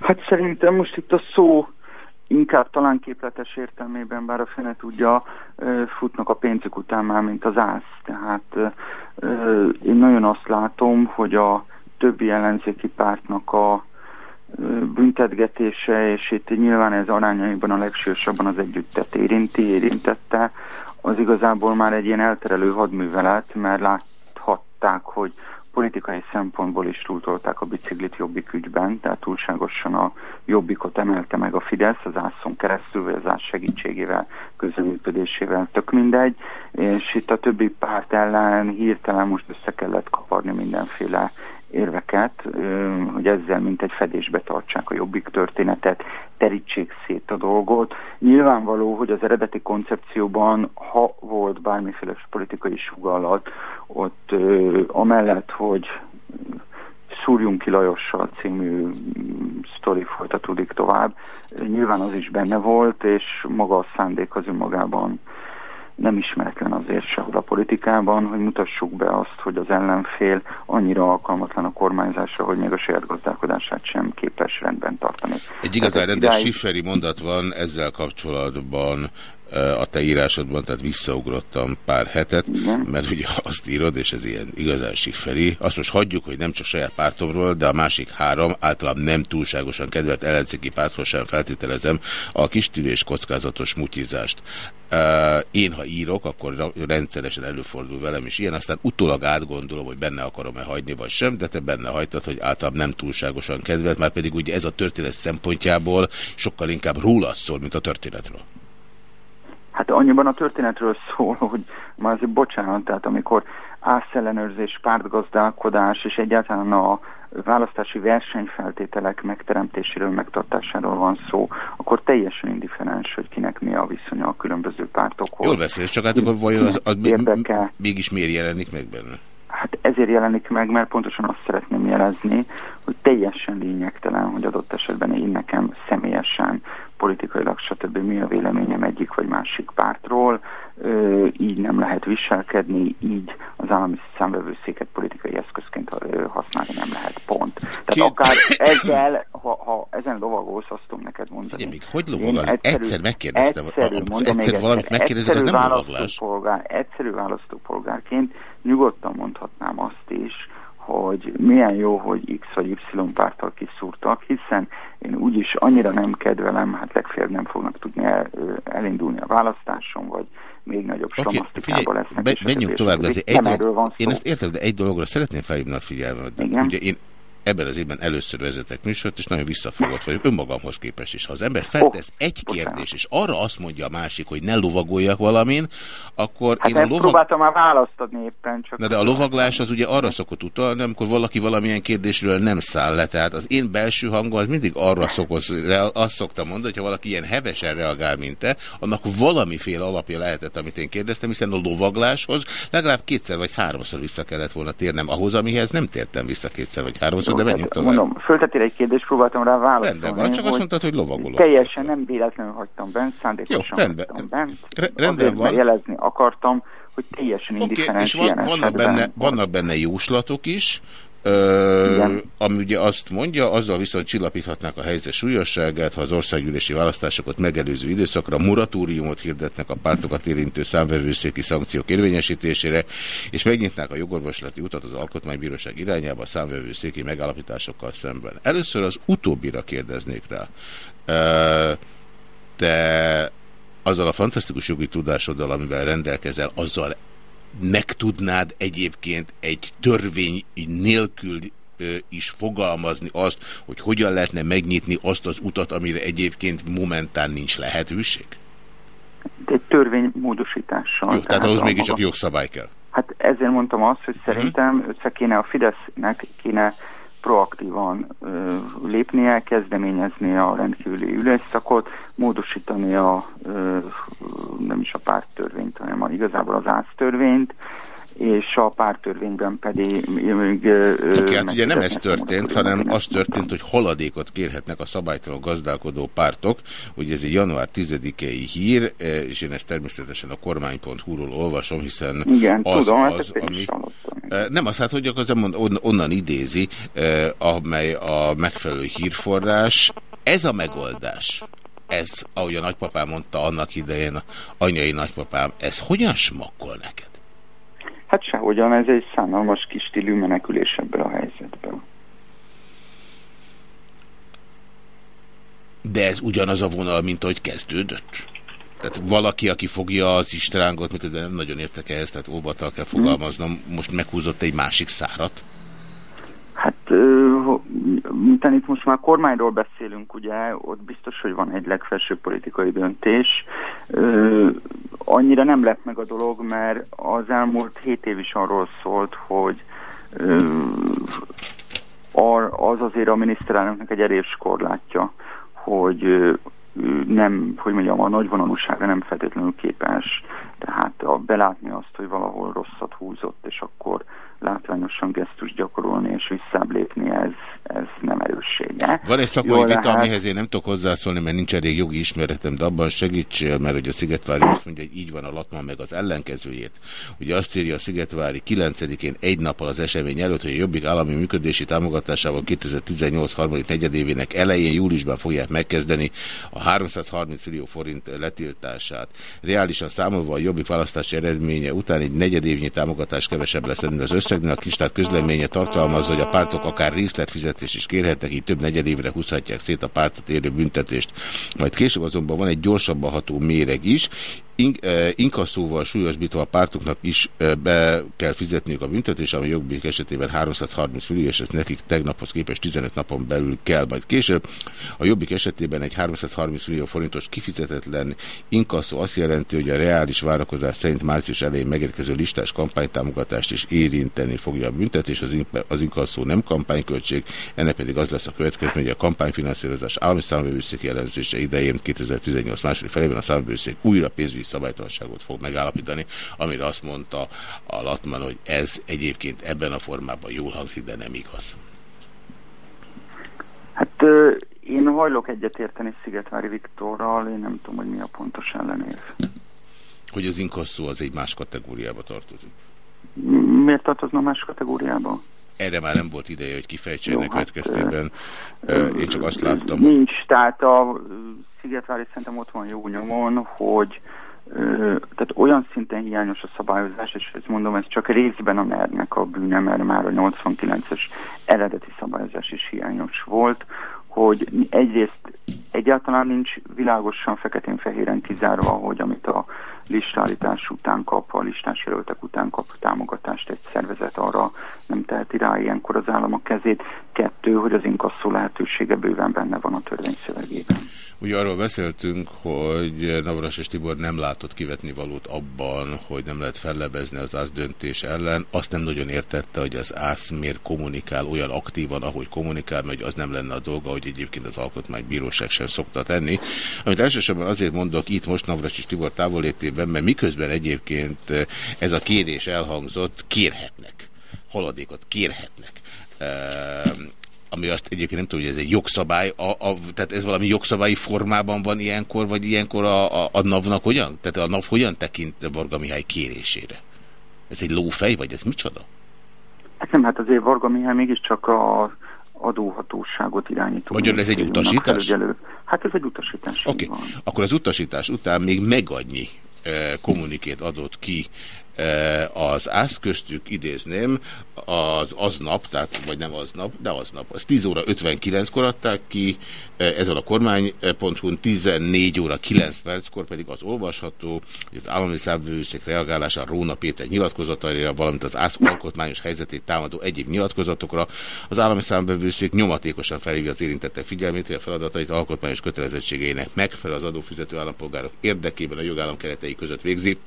Speaker 12: Hát szerintem most itt a szó inkább talán képletes értelmében, bár a fene tudja, futnak a pénzük után már, mint az ász. Tehát én nagyon azt látom, hogy a többi ellenzéki pártnak a büntetgetése, és itt nyilván ez arányaiban a legsősabban az együttet érinti, érintette, az igazából már egy ilyen elterelő hadművelet, mert láthatták, hogy politikai szempontból is túltolták a biciklit jobbik ügyben, tehát túlságosan a jobbikot emelte meg a Fidesz az ászon keresztül, vagy az ász segítségével, közreműködésével, tök mindegy, és itt a többi párt ellen hirtelen most össze kellett kaparni mindenféle érveket, hogy ezzel mint egy fedésbe tartsák a jobbik történetet, terítsék szét a dolgot. Nyilvánvaló, hogy az eredeti koncepcióban, ha volt bármiféle politikai sugallat, ott amellett, hogy Szúrjunk ki Lajossal című sztori folytatódik tovább. Nyilván az is benne volt, és maga a szándék az önmagában nem ismeretlen azért sehol a politikában, hogy mutassuk be azt, hogy az ellenfél annyira alkalmatlan a kormányzásra, hogy még a saját gazdálkodását sem képes rendben tartani.
Speaker 1: Egy igazán rendes
Speaker 12: idáig-
Speaker 1: sifferi mondat van ezzel kapcsolatban a te írásodban, tehát visszaugrottam pár hetet, mert ugye azt írod, és ez ilyen igazán sifferi, azt most hagyjuk, hogy nem csak saját pártomról, de a másik három, általában nem túlságosan kedvelt ellenzéki pártról sem feltételezem a kistűrés kockázatos mutyizást. Eh, Én, ha írok, akkor rendszeresen előfordul velem is ilyen, aztán utólag átgondolom, hogy benne akarom-e hagyni, vagy sem, de te benne hagytad, hogy általában nem túlságosan kedvelt, már pedig ugye ez a történet szempontjából sokkal inkább róla szól, mint a történetről.
Speaker 12: Hát annyiban a történetről szól, hogy már azért bocsánat, tehát amikor ászellenőrzés, pártgazdálkodás és egyáltalán a választási versenyfeltételek megteremtéséről, megtartásáról van szó, akkor teljesen indiferens, hogy kinek mi a viszonya a különböző pártokhoz.
Speaker 1: Jól beszélsz, csak hát akkor vajon az, az mégis miért jelenik meg benne?
Speaker 12: Hát ezért jelenik meg, mert pontosan azt szeretném jelezni, hogy teljesen lényegtelen, hogy adott esetben én nekem személyesen, politikailag stb. mi a véleményem egyik vagy másik pártról, így nem lehet viselkedni, így az állami számvevőszéket politikai eszközként használni nem lehet, pont. Tehát akár ezzel, ha, ha ezen lovagolsz, azt tudom neked mondani.
Speaker 1: Figyelj, még hogy lovagol?
Speaker 12: egyszerű-
Speaker 1: Egyszer megkérdeztem,
Speaker 12: egyszerű,
Speaker 1: az egyszer valamit
Speaker 12: egyszer,
Speaker 1: megkérdezek, az nem lovaglás.
Speaker 12: választópolgár, egyszerű választópolgárként nyugodtan mondhatnám azt is, hogy milyen jó, hogy X vagy Y párttal kiszúrtak, hiszen én úgyis annyira nem kedvelem, hát legfeljebb nem fognak tudni el, elindulni a választáson, vagy még nagyobb
Speaker 1: okay, figyelj,
Speaker 12: lesznek.
Speaker 1: be, menjünk tovább, de azért egy dolog, én ezt értem, de egy dologra szeretném felhívni a figyelmet. Ugye én ebben az évben először vezetek műsort, és nagyon visszafogott vagyok önmagamhoz képest is. Ha az ember feltesz
Speaker 12: Oh,
Speaker 1: egy kérdés, és arra azt mondja a másik, hogy ne lovagoljak valamin, akkor
Speaker 12: Hát
Speaker 1: én a lovag...
Speaker 12: próbáltam már választ adni éppen, csak...
Speaker 1: Na de a lovaglás az ugye arra szokott utalni, amikor valaki valamilyen kérdésről nem száll le. Tehát az én belső hangom az mindig arra szokott, azt szoktam mondani, hogy ha valaki ilyen hevesen reagál, mint te, annak valamiféle alapja lehetett, amit én kérdeztem, hiszen a lovagláshoz legalább kétszer vagy háromszor vissza kellett volna térnem ahhoz, amihez nem tértem vissza kétszer vagy háromszor, de menjünk
Speaker 12: tehát
Speaker 1: tovább.
Speaker 12: Mondom, föltettél egy kérdést, próbáltam rá válaszolni.
Speaker 1: Rendben van, csak azt mondtad, hogy lovagolok.
Speaker 12: Teljesen nem véletlenül hagytam bent, szándékosan
Speaker 1: Jó, rendben.
Speaker 12: hagytam bent.
Speaker 1: Re- rendben
Speaker 12: Azért,
Speaker 1: van.
Speaker 12: jelezni akartam, hogy teljesen
Speaker 1: Oké,
Speaker 12: indiferens
Speaker 1: és van, vannak, benne, vannak benne jóslatok is, Ö,
Speaker 12: Igen.
Speaker 1: ami ugye azt mondja, azzal viszont csillapíthatnák a helyzet súlyosságát, ha az országgyűlési választásokat megelőző időszakra moratóriumot hirdetnek a pártokat érintő számvevőszéki szankciók érvényesítésére, és megnyitnák a jogorvoslati utat az Alkotmánybíróság irányába a számvevőszéki megállapításokkal szemben. Először az utóbbira kérdeznék rá. Ö, te azzal a fantasztikus jogi tudásoddal, amivel rendelkezel, azzal meg tudnád egyébként egy törvény nélkül is fogalmazni azt, hogy hogyan lehetne megnyitni azt az utat, amire egyébként momentán nincs lehetőség?
Speaker 12: Egy törvény módosítással.
Speaker 1: Jó, tehát ahhoz
Speaker 12: a
Speaker 1: mégiscsak
Speaker 12: maga-
Speaker 1: jogszabály kell.
Speaker 12: Hát ezért mondtam azt, hogy
Speaker 1: Mhm.
Speaker 12: szerintem össze kéne a Fidesznek kéne proaktívan ö, lépnie, kezdeményezni a rendkívüli ülésszakot, módosítani a ö, nem is a párttörvényt, hanem a, igazából az ÁSZ-törvényt, és a párttörvényben pedig még...
Speaker 1: Oké, hát ugye nem ez történt, hanem az történt, hogy haladékot kérhetnek a szabálytalan gazdálkodó pártok. Ugye ez egy január 10-i hír, és én ezt természetesen a kormány.hu-ról olvasom, hiszen
Speaker 12: Igen,
Speaker 1: az,
Speaker 12: tudom,
Speaker 1: az, ami... Nem, azt hát, hogy az on, on, onnan idézi, amely a megfelelő hírforrás. Ez a megoldás, ez, ahogy a nagypapám mondta annak idején, anyai nagypapám, ez hogyan smakkol neked?
Speaker 12: Hát sehogyan, ez egy szánalmas kis stílű menekülés ebből a helyzetből.
Speaker 1: De ez ugyanaz a vonal, mint ahogy kezdődött? Tehát valaki, aki fogja az istrángot, miközben nem nagyon értek ehhez, tehát óvattal kell fogalmaznom, most meghúzott egy másik szárat?
Speaker 12: Hát, miután itt most már kormányról beszélünk, ugye, ott biztos, hogy van egy legfelsőbb politikai döntés. Ö, annyira nem lett meg a dolog, mert az elmúlt hét év is arról szólt, hogy ö, az azért a miniszterelnöknek egy erős korlátja, hogy nem, hogy mondjam, a nagyvonalúságra nem feltétlenül képes, tehát a, belátni azt, hogy valahol rosszat húzott, és akkor látványosan gesztus gyakorolni és visszább lépni, ez, ez nem erőssége.
Speaker 1: Van egy szakmai
Speaker 12: Jól
Speaker 1: vita,
Speaker 12: lehet-
Speaker 1: amihez én nem tudok hozzászólni, mert nincs elég jogi ismeretem, de abban segítsél, mert hogy a Szigetvári azt mondja, hogy így van a Latman meg az ellenkezőjét. Ugye azt írja a Szigetvári 9-én egy nappal az esemény előtt, hogy a Jobbik állami működési támogatásával 2018 harmadik negyedévének elején júliusban fogják megkezdeni a 330 millió forint letiltását. Reálisan számolva a Jobbik választási eredménye után egy negyedévnyi támogatás kevesebb lesz ennél az összegnél. A kistár közleménye tartalmazza, hogy a pártok akár részletfizetés is kérhetnek, így több negyedévre húzhatják szét a pártot érő büntetést. Majd később azonban van egy gyorsabban ható méreg is, In, eh, inkasszóval súlyosbítva a pártoknak is be kell fizetniük a büntetés, ami jobbik esetében 330 millió, és ez nekik tegnaphoz képest 15 napon belül kell majd később. A jobbik esetében egy 330 millió forintos kifizetetlen inkasszó azt jelenti, hogy a reális várakozás szerint március elején megérkező listás kampánytámogatást is érinteni fogja a büntetés, az, in, inkasszó nem kampányköltség, ennek pedig az lesz a következmény, hogy a kampányfinanszírozás állami számvevőszék jellemzése idején 2018 második felében a számvevőszék újra pénzügyi szabálytalanságot fog megállapítani, amire azt mondta a Latman, hogy ez egyébként ebben a formában jól hangzik, de nem igaz.
Speaker 12: Hát én hajlok egyetérteni Szigetvári Viktorral, én nem tudom, hogy mi a pontos ellenév.
Speaker 1: Hogy az inkasszó az egy más kategóriába tartozik.
Speaker 12: Miért tartozna más kategóriába?
Speaker 1: Erre már nem volt ideje, hogy kifejtse ennek
Speaker 12: hát,
Speaker 1: következtében. Ö, Én csak azt láttam, hogy
Speaker 12: Nincs, tehát a Szigetvári szerintem ott van jó nyomon, hogy tehát olyan szinten hiányos a szabályozás, és ezt mondom, ez csak részben a NER-nek a bűne, mert már a 89-es eredeti szabályozás is hiányos volt, hogy egyrészt egyáltalán nincs világosan feketén-fehéren kizárva, hogy amit a listállítás után kap, a listás jelöltek után kap támogatást egy szervezet arra nem teheti rá ilyenkor az állam a kezét. Kettő, hogy az inkasszó lehetősége bőven benne van a törvény szövegében.
Speaker 1: Ugye arról beszéltünk, hogy Navras és Tibor nem látott kivetni valót abban, hogy nem lehet fellebezni az ász döntés ellen. Azt nem nagyon értette, hogy az ász miért kommunikál olyan aktívan, ahogy kommunikál, mert az nem lenne a dolga, hogy egyébként az alkotmánybíróság sem szokta tenni. Amit elsősorban azért mondok itt most Navras és Tibor távolétében, mert miközben egyébként ez a kérés elhangzott, kérhetnek. Haladékot kérhetnek. Ehm, ami azt egyébként nem tudom, hogy ez egy jogszabály, a, a, tehát ez valami jogszabályi formában van ilyenkor, vagy ilyenkor a, a, a NAV-nak hogyan? Tehát a NAV hogyan tekint Varga Mihály kérésére? Ez egy lófej, vagy ez micsoda?
Speaker 12: Hát nem, hát azért Varga Mihály mégiscsak a adóhatóságot irányító.
Speaker 1: Magyarul ez egy utasítás?
Speaker 12: felügyelő. Hát ez egy utasítás.
Speaker 1: Oké,
Speaker 12: van.
Speaker 1: akkor az utasítás után még megannyi eh, kommunikét adott ki az ász köztük idézném, az aznap, tehát vagy nem aznap, de aznap, az 10 óra 59-kor adták ki, eh, ezen a kormány.hu 14 óra 9 perckor pedig az olvasható, hogy az állami számvevőszék reagálása Róna Péter nyilatkozataira, valamint az ász alkotmányos helyzetét támadó egyéb nyilatkozatokra. Az állami számvevőszék nyomatékosan felhívja az érintettek figyelmét, hogy a feladatait alkotmányos kötelezettségeinek megfelel az adófizető állampolgárok érdekében a jogállam keretei között végzi,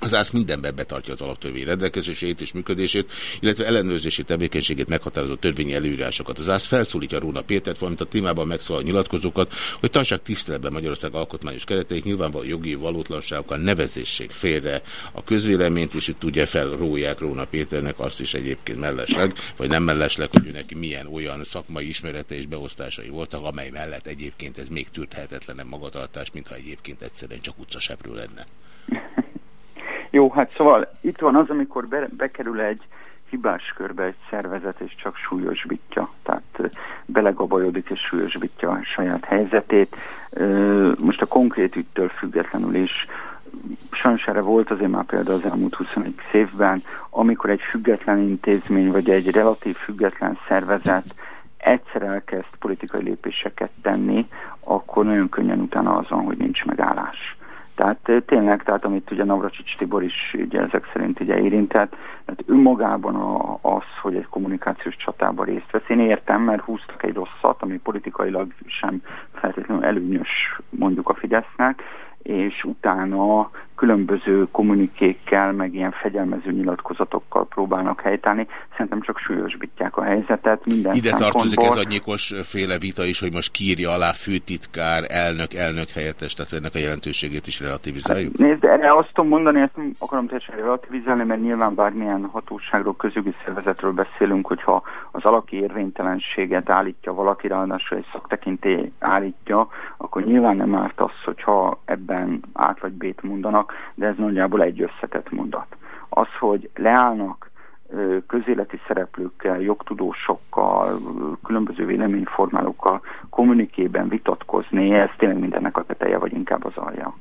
Speaker 1: az ász mindenben betartja az alaptörvény rendelkezését és működését, illetve ellenőrzési tevékenységét meghatározó törvényi előírásokat. Az ász felszólítja Róna Pétert, valamint a témában megszólal nyilatkozókat, hogy tartsák tiszteletben Magyarország alkotmányos kereteit, nyilvánvaló jogi valótlanságokkal nevezéssék félre a közvéleményt, és itt ugye felróják Róna Péternek azt is egyébként mellesleg, vagy nem mellesleg, hogy neki milyen olyan szakmai ismerete és beosztásai voltak, amely mellett egyébként ez még tűrthetetlenem magatartás, mintha egyébként egyszerűen csak utcaseprő lenne. (laughs)
Speaker 12: Jó, hát szóval itt van az, amikor be, bekerül egy hibás körbe egy szervezet, és csak súlyosbítja. Tehát belegabajodik és súlyosbítja a saját helyzetét. Most a konkrét ügytől függetlenül is sajnos erre volt azért már például az elmúlt 21 évben, amikor egy független intézmény, vagy egy relatív független szervezet egyszer elkezd politikai lépéseket tenni, akkor nagyon könnyen utána azon, hogy nincs megállás. Tehát tényleg, tehát amit ugye Navracsics Tibor is ugye ezek szerint ugye érintett, tehát önmagában a, az, hogy egy kommunikációs csatában részt vesz. Én értem, mert húztak egy rosszat, ami politikailag sem feltétlenül előnyös mondjuk a Fidesznek, és utána különböző kommunikékkel, meg ilyen fegyelmező nyilatkozatokkal próbálnak helytállni. Szerintem csak súlyosbítják a helyzetet minden
Speaker 1: Ide tartozik ez a nyikos féle vita is, hogy most kírja alá főtitkár, elnök, elnök helyettes, tehát ennek a jelentőségét is relativizáljuk?
Speaker 12: Nézd, de erre azt tudom mondani, ezt nem akarom teljesen relativizálni, mert nyilván bármilyen hatóságról, közjogi szervezetről beszélünk, hogyha az alaki érvénytelenséget állítja valaki, ráadásul egy szaktekintély állítja, akkor nyilván nem árt az, hogyha ebben át vagy bét mondanak, de ez nagyjából egy összetett mondat. Az, hogy leállnak közéleti szereplőkkel, jogtudósokkal, különböző véleményformálókkal kommunikében vitatkozni, ez tényleg mindennek a teteje, vagy inkább az alja.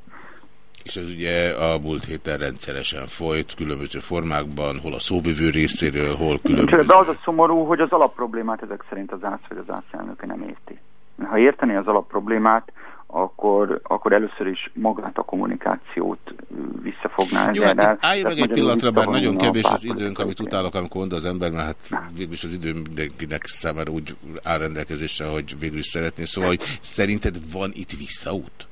Speaker 1: És ez ugye a múlt héten rendszeresen folyt, különböző formákban, hol a szóvivő részéről, hol különböző...
Speaker 12: de az a szomorú, hogy az alapproblémát ezek szerint az ÁSZ vagy az ÁSZ elnöke nem érti. Ha érteni az alapproblémát, akkor, akkor először is magát a kommunikációt visszafogná.
Speaker 1: Jó, hát itt állj meg egy pillanatra, bár nagyon kevés az időnk, amit utálok, amikor mond az ember, mert hát végülis az idő mindenkinek számára úgy áll rendelkezésre, hogy végül is szeretné. Szóval, hogy szerinted van itt visszaút?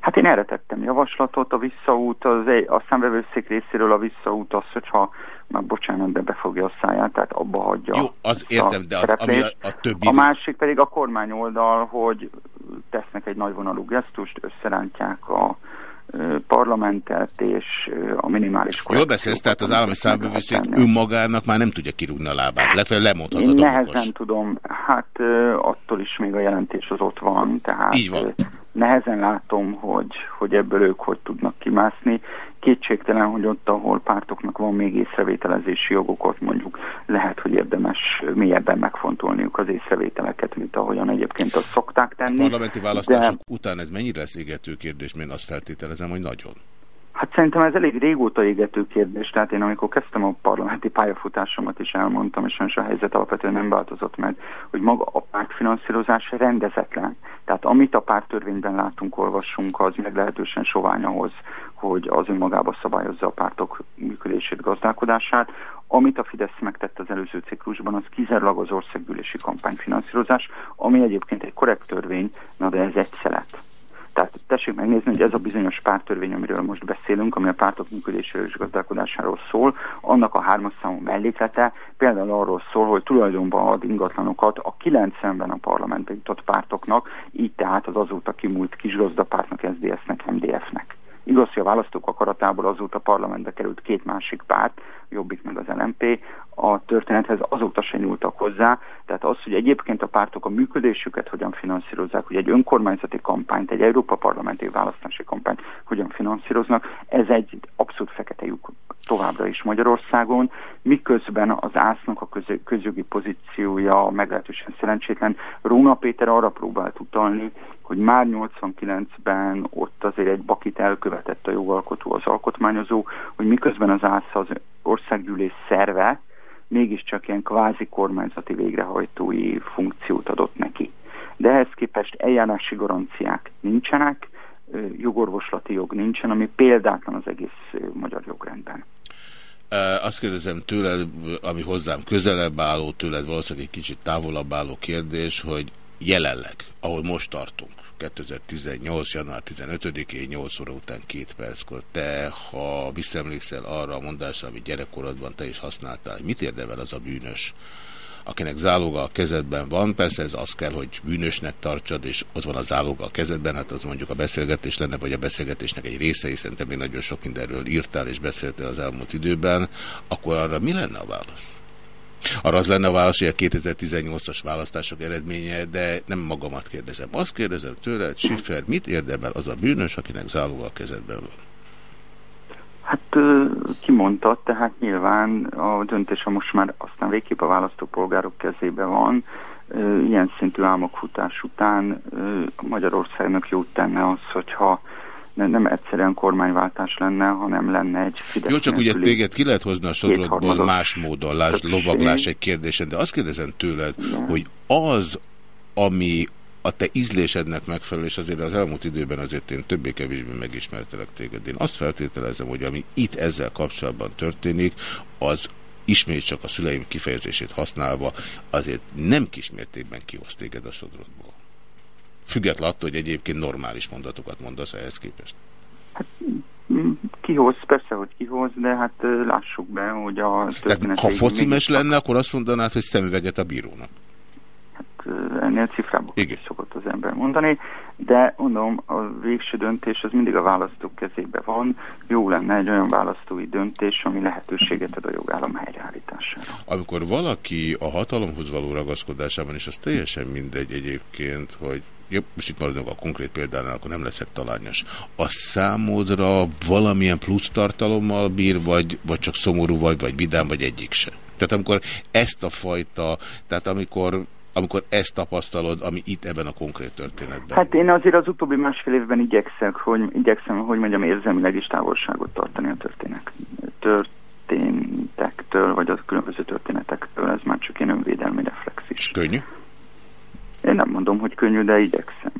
Speaker 12: Hát én erre tettem javaslatot, a visszaút, az, a számvevőszék részéről a visszaút az, hogyha már bocsánat, de befogja a száját, tehát abba hagyja.
Speaker 1: Jó, az értem, de az, ami a, a többi...
Speaker 12: A másik pedig a kormány oldal, hogy tesznek egy nagyvonalú gesztust, összerántják a parlamentet, és a minimális
Speaker 1: Jól beszélsz, tehát az állami számbevőszék önmagának már nem tudja kirúgni a lábát. Legfeljebb
Speaker 12: Én
Speaker 1: lemondhat a
Speaker 12: nehezen tudom, hát attól is még a jelentés az ott van, tehát
Speaker 1: Így van.
Speaker 12: Nehezen látom, hogy, hogy ebből ők hogy tudnak kimászni. Kétségtelen, hogy ott, ahol pártoknak van még észrevételezési jogok, ott mondjuk lehet, hogy érdemes mélyebben megfontolniuk az észrevételeket, mint ahogyan egyébként azt szokták tenni.
Speaker 1: Parlamenti választások
Speaker 12: De...
Speaker 1: után ez mennyire lesz égető kérdés, mert én azt feltételezem, hogy nagyon.
Speaker 12: Hát szerintem ez elég régóta égető kérdés, tehát én amikor kezdtem a parlamenti pályafutásomat is elmondtam, és sajnos a helyzet alapvetően nem változott meg, hogy maga a pártfinanszírozás rendezetlen. Tehát amit a pártörvényben látunk, olvassunk, az meglehetősen sovány ahhoz, hogy az önmagába szabályozza a pártok működését, gazdálkodását. Amit a Fidesz megtett az előző ciklusban, az kizárólag az országgyűlési kampányfinanszírozás, ami egyébként egy korrekt törvény, na de ez egy szelet. Tehát tessék megnézni, hogy ez a bizonyos pártörvény, amiről most beszélünk, ami a pártok működéséről és gazdálkodásáról szól, annak a hármas számú melléklete például arról szól, hogy tulajdonban ad ingatlanokat a 90-ben a parlamentbe jutott pártoknak, így tehát az azóta kimúlt kisgazdapártnak, SZDSZ-nek, MDF-nek. Igaz, hogy a választók akaratából azóta parlamentbe került két másik párt, Jobbik meg az LMP, a történethez azóta se nyúltak hozzá, tehát az, hogy egyébként a pártok a működésüket hogyan finanszírozzák, hogy egy önkormányzati kampányt, egy Európa parlamenti választási kampányt hogyan finanszíroznak, ez egy abszolút fekete lyuk továbbra is Magyarországon, miközben az ásznak a köz közjogi pozíciója meglehetősen szerencsétlen. Róna Péter arra próbált utalni, hogy már 89-ben ott azért egy bakit elkövetett a jogalkotó, az alkotmányozó, hogy miközben az ász az országgyűlés szerve, mégiscsak ilyen kvázi kormányzati végrehajtói funkciót adott neki. De ehhez képest eljárási garanciák nincsenek, jogorvoslati jog nincsen, ami példátlan az egész magyar jogrendben.
Speaker 1: Azt kérdezem tőled, ami hozzám közelebb álló, tőled valószínűleg egy kicsit távolabb álló kérdés, hogy jelenleg, ahol most tartunk, 2018. január 15-én, 8 óra után 2 perckor, te, ha visszaemlékszel arra a mondásra, amit gyerekkorodban te is használtál, mit érdemel az a bűnös, akinek záloga a kezedben van, persze ez az kell, hogy bűnösnek tartsad, és ott van a záloga a kezedben, hát az mondjuk a beszélgetés lenne, vagy a beszélgetésnek egy része, hiszen te még nagyon sok mindenről írtál és beszéltél az elmúlt időben, akkor arra mi lenne a válasz? Arra az lenne a válasz, hogy a 2018-as választások eredménye, de nem magamat kérdezem. Azt kérdezem tőled, Schiffer, mit érdemel az a bűnös, akinek záloga a kezedben van?
Speaker 12: Hát kimondta, tehát nyilván a döntése most már aztán végképp a választópolgárok kezébe van. Ilyen szintű álmokfutás után Magyarországnak jót tenne az, hogyha nem egyszerűen kormánywáltás lenne, hanem lenne egy Fidesz
Speaker 1: Jó, csak ugye téged ki lehet hozni a sodrodból más módon, lásd, lovaglás egy kérdésen, de azt kérdezem tőled, hogy az, ami a te ízlésednek megfelelő, és azért az elmúlt időben azért én többé-kevésbé megismertelek téged. Én azt feltételezem, hogy ami itt ezzel kapcsolatban történik, az ismét csak a szüleim kifejezését használva azért nem kismértékben kihoz téged a sodrodból. Független attól, hogy egyébként normális mondatokat mondasz ehhez képest.
Speaker 12: Mm, Kihoz, persze, hogy kihoz, de hát lássuk be, hogy a
Speaker 1: Tehát ha focimes
Speaker 12: mégis
Speaker 1: lenne, akkor azt mondanád, hogy szemüveget a bírónak.
Speaker 12: Ennél cifrából is szokott az ember mondani, de mondom, a végső döntés az mindig a választók kezébe van. Jó lenne egy olyan választói döntés, ami lehetőséget ad a jogállam helyreállítására.
Speaker 1: Amikor valaki a hatalomhoz való ragaszkodásában, és az teljesen mindegy egyébként, hogy jó, most itt maradunk a konkrét példánál, akkor nem leszek talányos. A számodra valamilyen plusz tartalommal bír, vagy, vagy csak szomorú vagy, vagy vidám, vagy egyik se? Tehát amikor ezt a fajta, tehát amikor, amikor ezt tapasztalod, ami itt ebben a konkrét történetben.
Speaker 12: Hát én azért az utóbbi másfél évben igyekszem, hogy, igyekszem, hogy mondjam, érzelmileg is távolságot tartani a történek. Történtektől, vagy a különböző történetektől, ez már csak én önvédelmi reflexis.
Speaker 1: Könnyű?
Speaker 12: Én nem mondom, hogy könnyű, de igyekszem.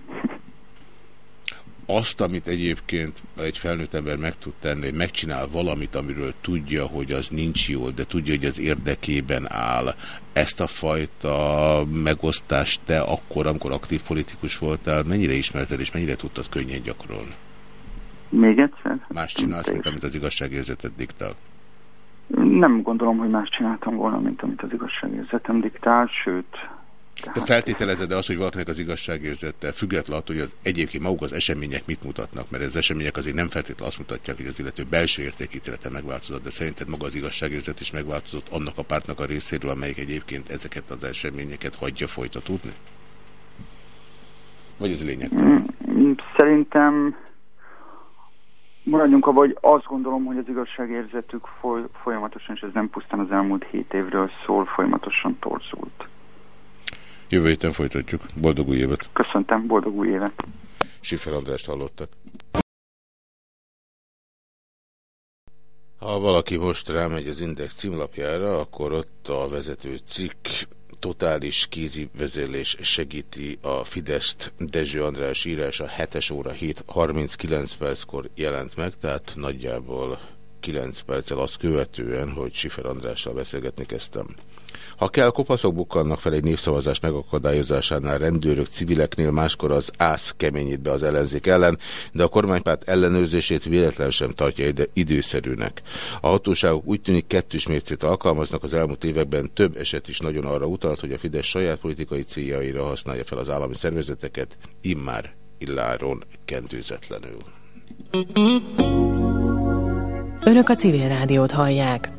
Speaker 1: Azt, amit egyébként egy felnőtt ember meg tud tenni, hogy megcsinál valamit, amiről tudja, hogy az nincs jól, de tudja, hogy az érdekében áll, ezt a fajta megosztást te akkor, amikor aktív politikus voltál, mennyire ismerted és mennyire tudtad könnyen gyakorolni?
Speaker 12: Még egyszer?
Speaker 1: Más csinálsz, mint amit az igazságérzetet diktál.
Speaker 12: Nem gondolom, hogy más csináltam volna, mint amit az igazságérzetem diktál, sőt,
Speaker 1: Te feltételezed azt, hogy valakinek az igazságérzete független attól, hogy az egyébként maguk az események mit mutatnak, mert az események azért nem feltétlenül azt mutatják, hogy az illető belső értékítélete megváltozott, de szerinted maga az igazságérzet is megváltozott annak a pártnak a részéről, amelyik egyébként ezeket az eseményeket hagyja folytatódni? Vagy ez lényegtelen?
Speaker 12: Mm, Szerintem maradjunk abban, hogy azt gondolom, hogy az igazságérzetük foly folyamatosan, és ez nem pusztán az elmúlt hét évről szól, folyamatosan torzult.
Speaker 1: Jövő héten folytatjuk. Boldog új évet!
Speaker 12: Köszöntem, boldog új évet!
Speaker 1: Sifer Andrást hallottak. Ha valaki most rámegy az Index címlapjára, akkor ott a vezető cikk totális kézi vezérlés segíti a Fideszt. Dezső András írása 7 óra 7.39 perckor jelent meg, tehát nagyjából 9 perccel azt követően, hogy Sifer Andrással beszélgetni kezdtem. Ha kell, kopaszok bukkannak fel egy népszavazás megakadályozásánál rendőrök, civileknél, máskor az ász keményít be az ellenzék ellen, de a kormánypárt ellenőrzését véletlen sem tartja ide időszerűnek. A hatóságok úgy tűnik kettős mércét alkalmaznak, az elmúlt években több eset is nagyon arra utalt, hogy a Fidesz saját politikai céljaira használja fel az állami szervezeteket, immár illáron kendőzetlenül.
Speaker 13: Önök a civil rádiót hallják.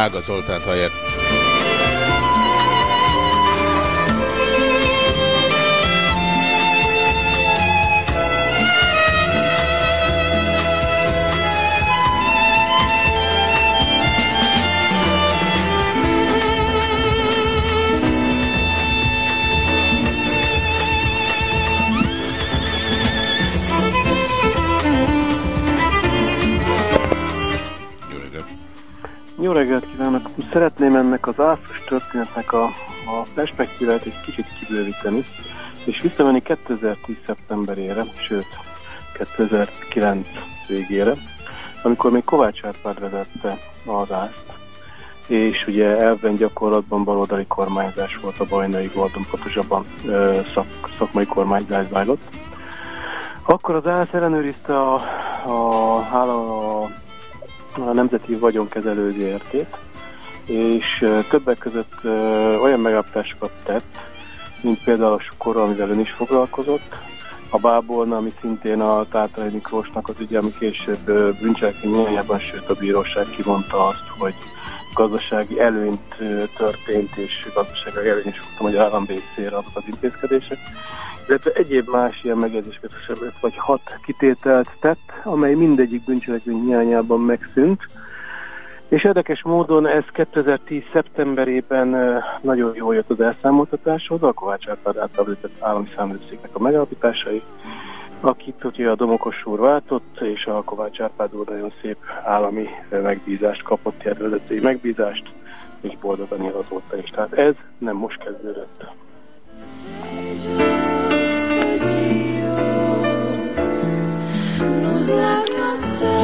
Speaker 1: Mága Zoltánt hallják.
Speaker 14: Jó reggelt! Szeretném ennek az ászos történetnek a, a perspektívát egy kicsit kibővíteni, és visszamenni 2010. szeptemberére, sőt 2009 végére, amikor még Kovács Árpád vezette az ászt, és ugye elven gyakorlatban baloldali kormányzás volt a bajnai Gordon, pontosabban szak, szakmai kormányzás zajlott. Akkor az ÁSZ ellenőrizte a, a, a, a Nemzeti Vagyonkezelő ZRT-t, és többek között olyan megállapításokat tett, mint például a Sukor, amivel ön is foglalkozott, a Bábolna, ami szintén a Tátai Miklósnak az ügye, ami később ö, bűncselekmény nyilvánjában, sőt a bíróság kimondta azt, hogy gazdasági előnyt történt, és gazdasági előny is volt a magyar állam részére azok az intézkedések. Illetve egyéb más ilyen megjegyzéseket, vagy hat kitételt tett, amely mindegyik bűncselekmény hiányában megszűnt. És érdekes módon ez 2010. szeptemberében nagyon jól jött az elszámoltatáshoz, a Kovács Árpád által említett állami számlőszéknek a megállapításai, akit ugye a Domokos úr váltott, és a Kovács Árpád úr nagyon szép állami megbízást kapott, ilyen vezetői megbízást, és boldogan él azóta is. Tehát ez nem most kezdődött.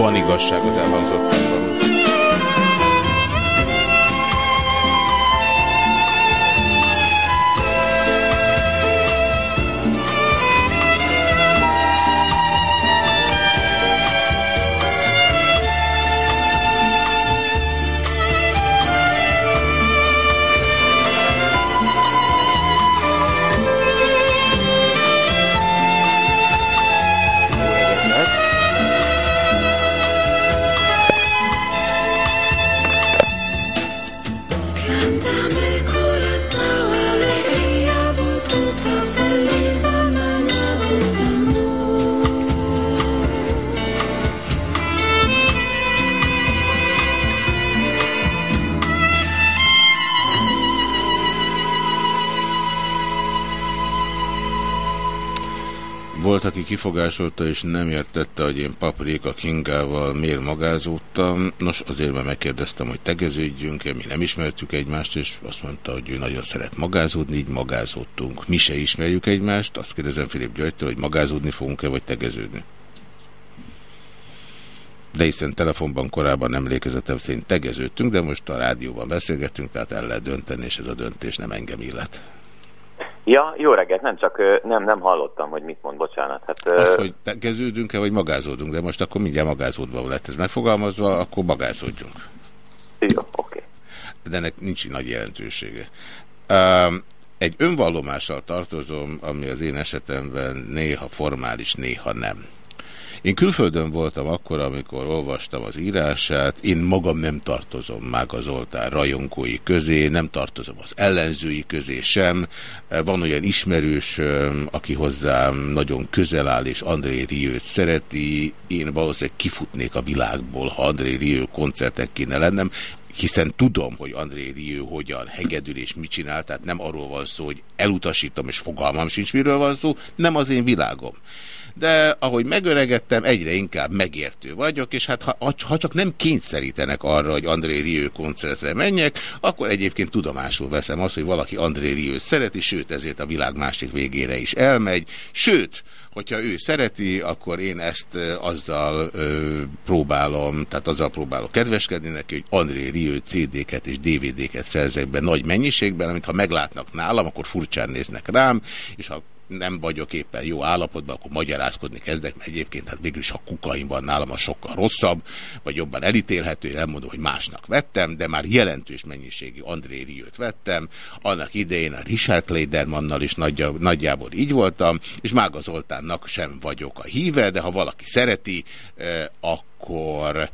Speaker 1: Van igazság az elhangzottakban. Aki kifogásolta és nem értette, hogy én Paprika Kingával miért magázódtam. Nos, azért mert megkérdeztem, hogy tegeződjünk-e, mi nem ismertük egymást, és azt mondta, hogy ő nagyon szeret magázódni, így magázódtunk. Mi se ismerjük egymást, azt kérdezem Filip Györgytől, hogy magázódni fogunk-e, vagy tegeződni. De hiszen telefonban korábban emlékezetem szerint tegeződtünk, de most a rádióban beszélgettünk, tehát el lehet dönteni, és ez a döntés nem engem illet.
Speaker 15: Ja, jó reggelt, nem csak nem, nem hallottam, hogy mit mond, bocsánat. Hát, ö,
Speaker 1: Az, hogy tegeződünk-e, vagy magázódunk, de most akkor mindjárt magázódva lett ez megfogalmazva, akkor magázódjunk.
Speaker 15: Jó, oké.
Speaker 1: De ennek nincs nagy jelentősége. Um, egy önvallomással tartozom, ami az én esetemben néha formális, néha nem. Én külföldön voltam akkor, amikor olvastam az írását, én magam nem tartozom Mága Zoltán rajongói közé, nem tartozom az ellenzői közé sem. Van olyan ismerős, aki hozzám nagyon közel áll, és André Riőt szereti. Én valószínűleg kifutnék a világból, ha André Riő koncerten kéne lennem hiszen tudom, hogy André Rieu hogyan hegedül és mit csinál, tehát nem arról van szó, hogy elutasítom és fogalmam sincs, miről van szó, nem az én világom de ahogy megöregettem, egyre inkább megértő vagyok, és hát ha, ha csak nem kényszerítenek arra, hogy André Rieu koncertre menjek, akkor egyébként tudomásul veszem azt, hogy valaki André Rieu szereti, sőt ezért a világ másik végére is elmegy, sőt, hogyha ő szereti, akkor én ezt azzal ö, próbálom, tehát azzal próbálok kedveskedni neki, hogy André Rieu CD-ket és DVD-ket szerzek be nagy mennyiségben, amit ha meglátnak nálam, akkor furcsán néznek rám, és ha nem vagyok éppen jó állapotban, akkor magyarázkodni kezdek, mert egyébként hát végül is ha kukaim van nálam, az sokkal rosszabb, vagy jobban elítélhető, elmondom, hogy másnak vettem, de már jelentős mennyiségű André Riőt vettem, annak idején a Richard Kleidermannal is nagyja, nagyjából így voltam, és Mága Zoltánnak sem vagyok a híve, de ha valaki szereti, eh, akkor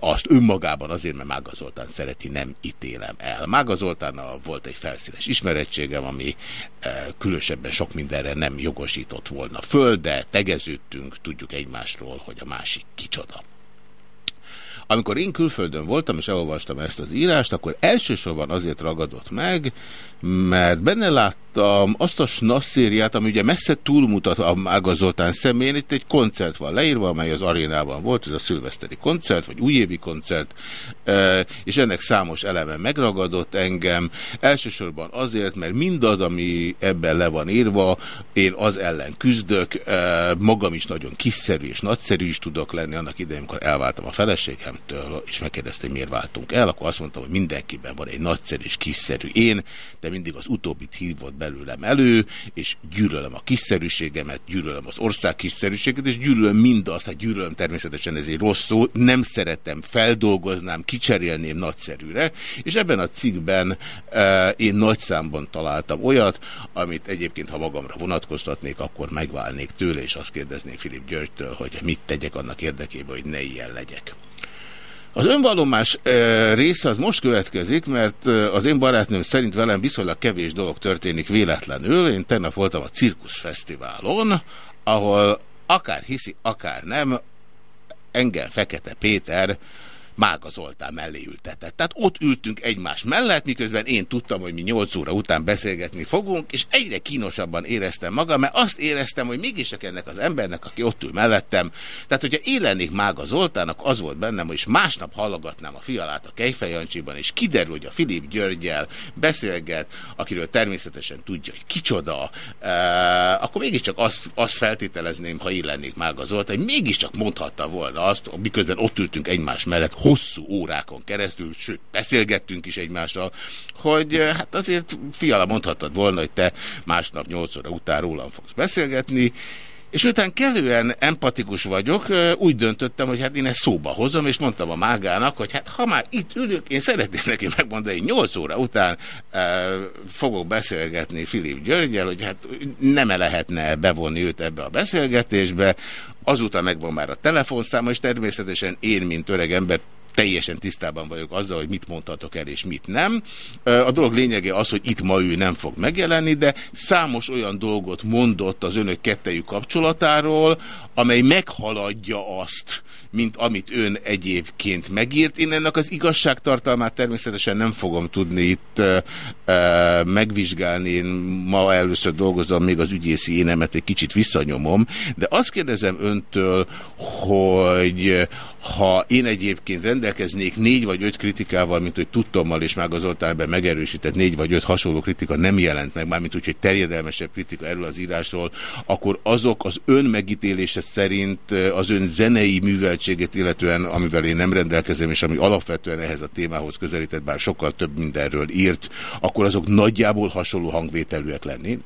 Speaker 1: azt önmagában azért, mert Mága Zoltán szereti, nem ítélem el. Mága Zoltánnal volt egy felszínes ismerettségem, ami különösebben sok mindenre nem jogosított volna föl, de tegeződtünk, tudjuk egymásról, hogy a másik kicsoda. Amikor én külföldön voltam, és elolvastam ezt az írást, akkor elsősorban azért ragadott meg, mert benne láttam azt a snasszériát, ami ugye messze túlmutat a Mága Zoltán szemén. Itt egy koncert van leírva, amely az arénában volt, ez a szilveszteri koncert, vagy újévi koncert, és ennek számos eleme megragadott engem. Elsősorban azért, mert mindaz, ami ebben le van írva, én az ellen küzdök, magam is nagyon kiszerű és nagyszerű is tudok lenni annak idején, amikor elváltam a feleségemtől, és megkérdeztem, miért váltunk el, akkor azt mondtam, hogy mindenkiben van egy nagyszerű és kiszerű én, de mindig az utóbbit hívott belőlem elő, és gyűlölöm a kiszerűségemet, gyűlölöm az ország kiszerűséget, és gyűlölöm mindazt, hát gyűlölöm természetesen ez egy rossz szó, nem szeretem, feldolgoznám, kicserélném nagyszerűre, és ebben a cikkben e, én nagy számban találtam olyat, amit egyébként, ha magamra vonatkoztatnék, akkor megválnék tőle, és azt kérdeznék Filip Györgytől, hogy mit tegyek annak érdekében, hogy ne ilyen legyek. Az önvallomás e, része az most következik, mert e, az én barátnőm szerint velem viszonylag kevés dolog történik véletlenül. Én tegnap voltam a Cirkusz Fesztiválon, ahol akár hiszi, akár nem, engem Fekete Péter Mága Zoltán mellé ültetett. Tehát ott ültünk egymás mellett, miközben én tudtam, hogy mi 8 óra után beszélgetni fogunk, és egyre kínosabban éreztem magam, mert azt éreztem, hogy mégis csak ennek az embernek, aki ott ül mellettem. Tehát, hogyha én lennék Mága Zoltának, az volt bennem, hogy másnap hallogatnám a fialát a Kejfejancsiban, és kiderül, hogy a Filip Györgyel beszélget, akiről természetesen tudja, hogy kicsoda, e, akkor mégiscsak azt, azt feltételezném, ha én lennék Mága Zoltán, hogy mégiscsak mondhatta volna azt, miközben ott ültünk egymás mellett, hosszú órákon keresztül, sőt, beszélgettünk is egymással, hogy eh, hát azért fiala mondhattad volna, hogy te másnap 8 óra után rólam fogsz beszélgetni, és utána kellően empatikus vagyok, eh, úgy döntöttem, hogy hát én ezt szóba hozom, és mondtam a mágának, hogy hát ha már itt ülök, én szeretném neki megmondani, hogy 8 óra után e, fogok beszélgetni Filip Györgyel, hogy hát nem -e lehetne bevonni őt ebbe a beszélgetésbe, azután megvan már a telefonszáma, és természetesen én, mint öreg ember, teljesen tisztában vagyok azzal, hogy mit mondhatok el és mit nem. A dolog lényege az, hogy itt ma ő nem fog megjelenni, de számos olyan dolgot mondott az önök kettejű kapcsolatáról, amely meghaladja azt, mint amit ön egyébként megírt. Én ennek az igazságtartalmát természetesen nem fogom tudni itt e, megvizsgálni. Én ma először dolgozom, még az ügyészi énemet egy kicsit visszanyomom, de azt kérdezem öntől, hogy ha én egyébként rendelkeznék négy vagy öt kritikával, mint hogy tudtommal és meg az oltárban megerősített négy vagy öt hasonló kritika nem jelent meg, mármint úgy, hogy terjedelmesebb kritika erről az írásról, akkor azok az ön megítélése szerint az ön zenei műveltséget illetően, amivel én nem rendelkezem, és ami alapvetően ehhez a témához közelített, bár sokkal több mindenről írt, akkor azok nagyjából hasonló hangvételűek lenni?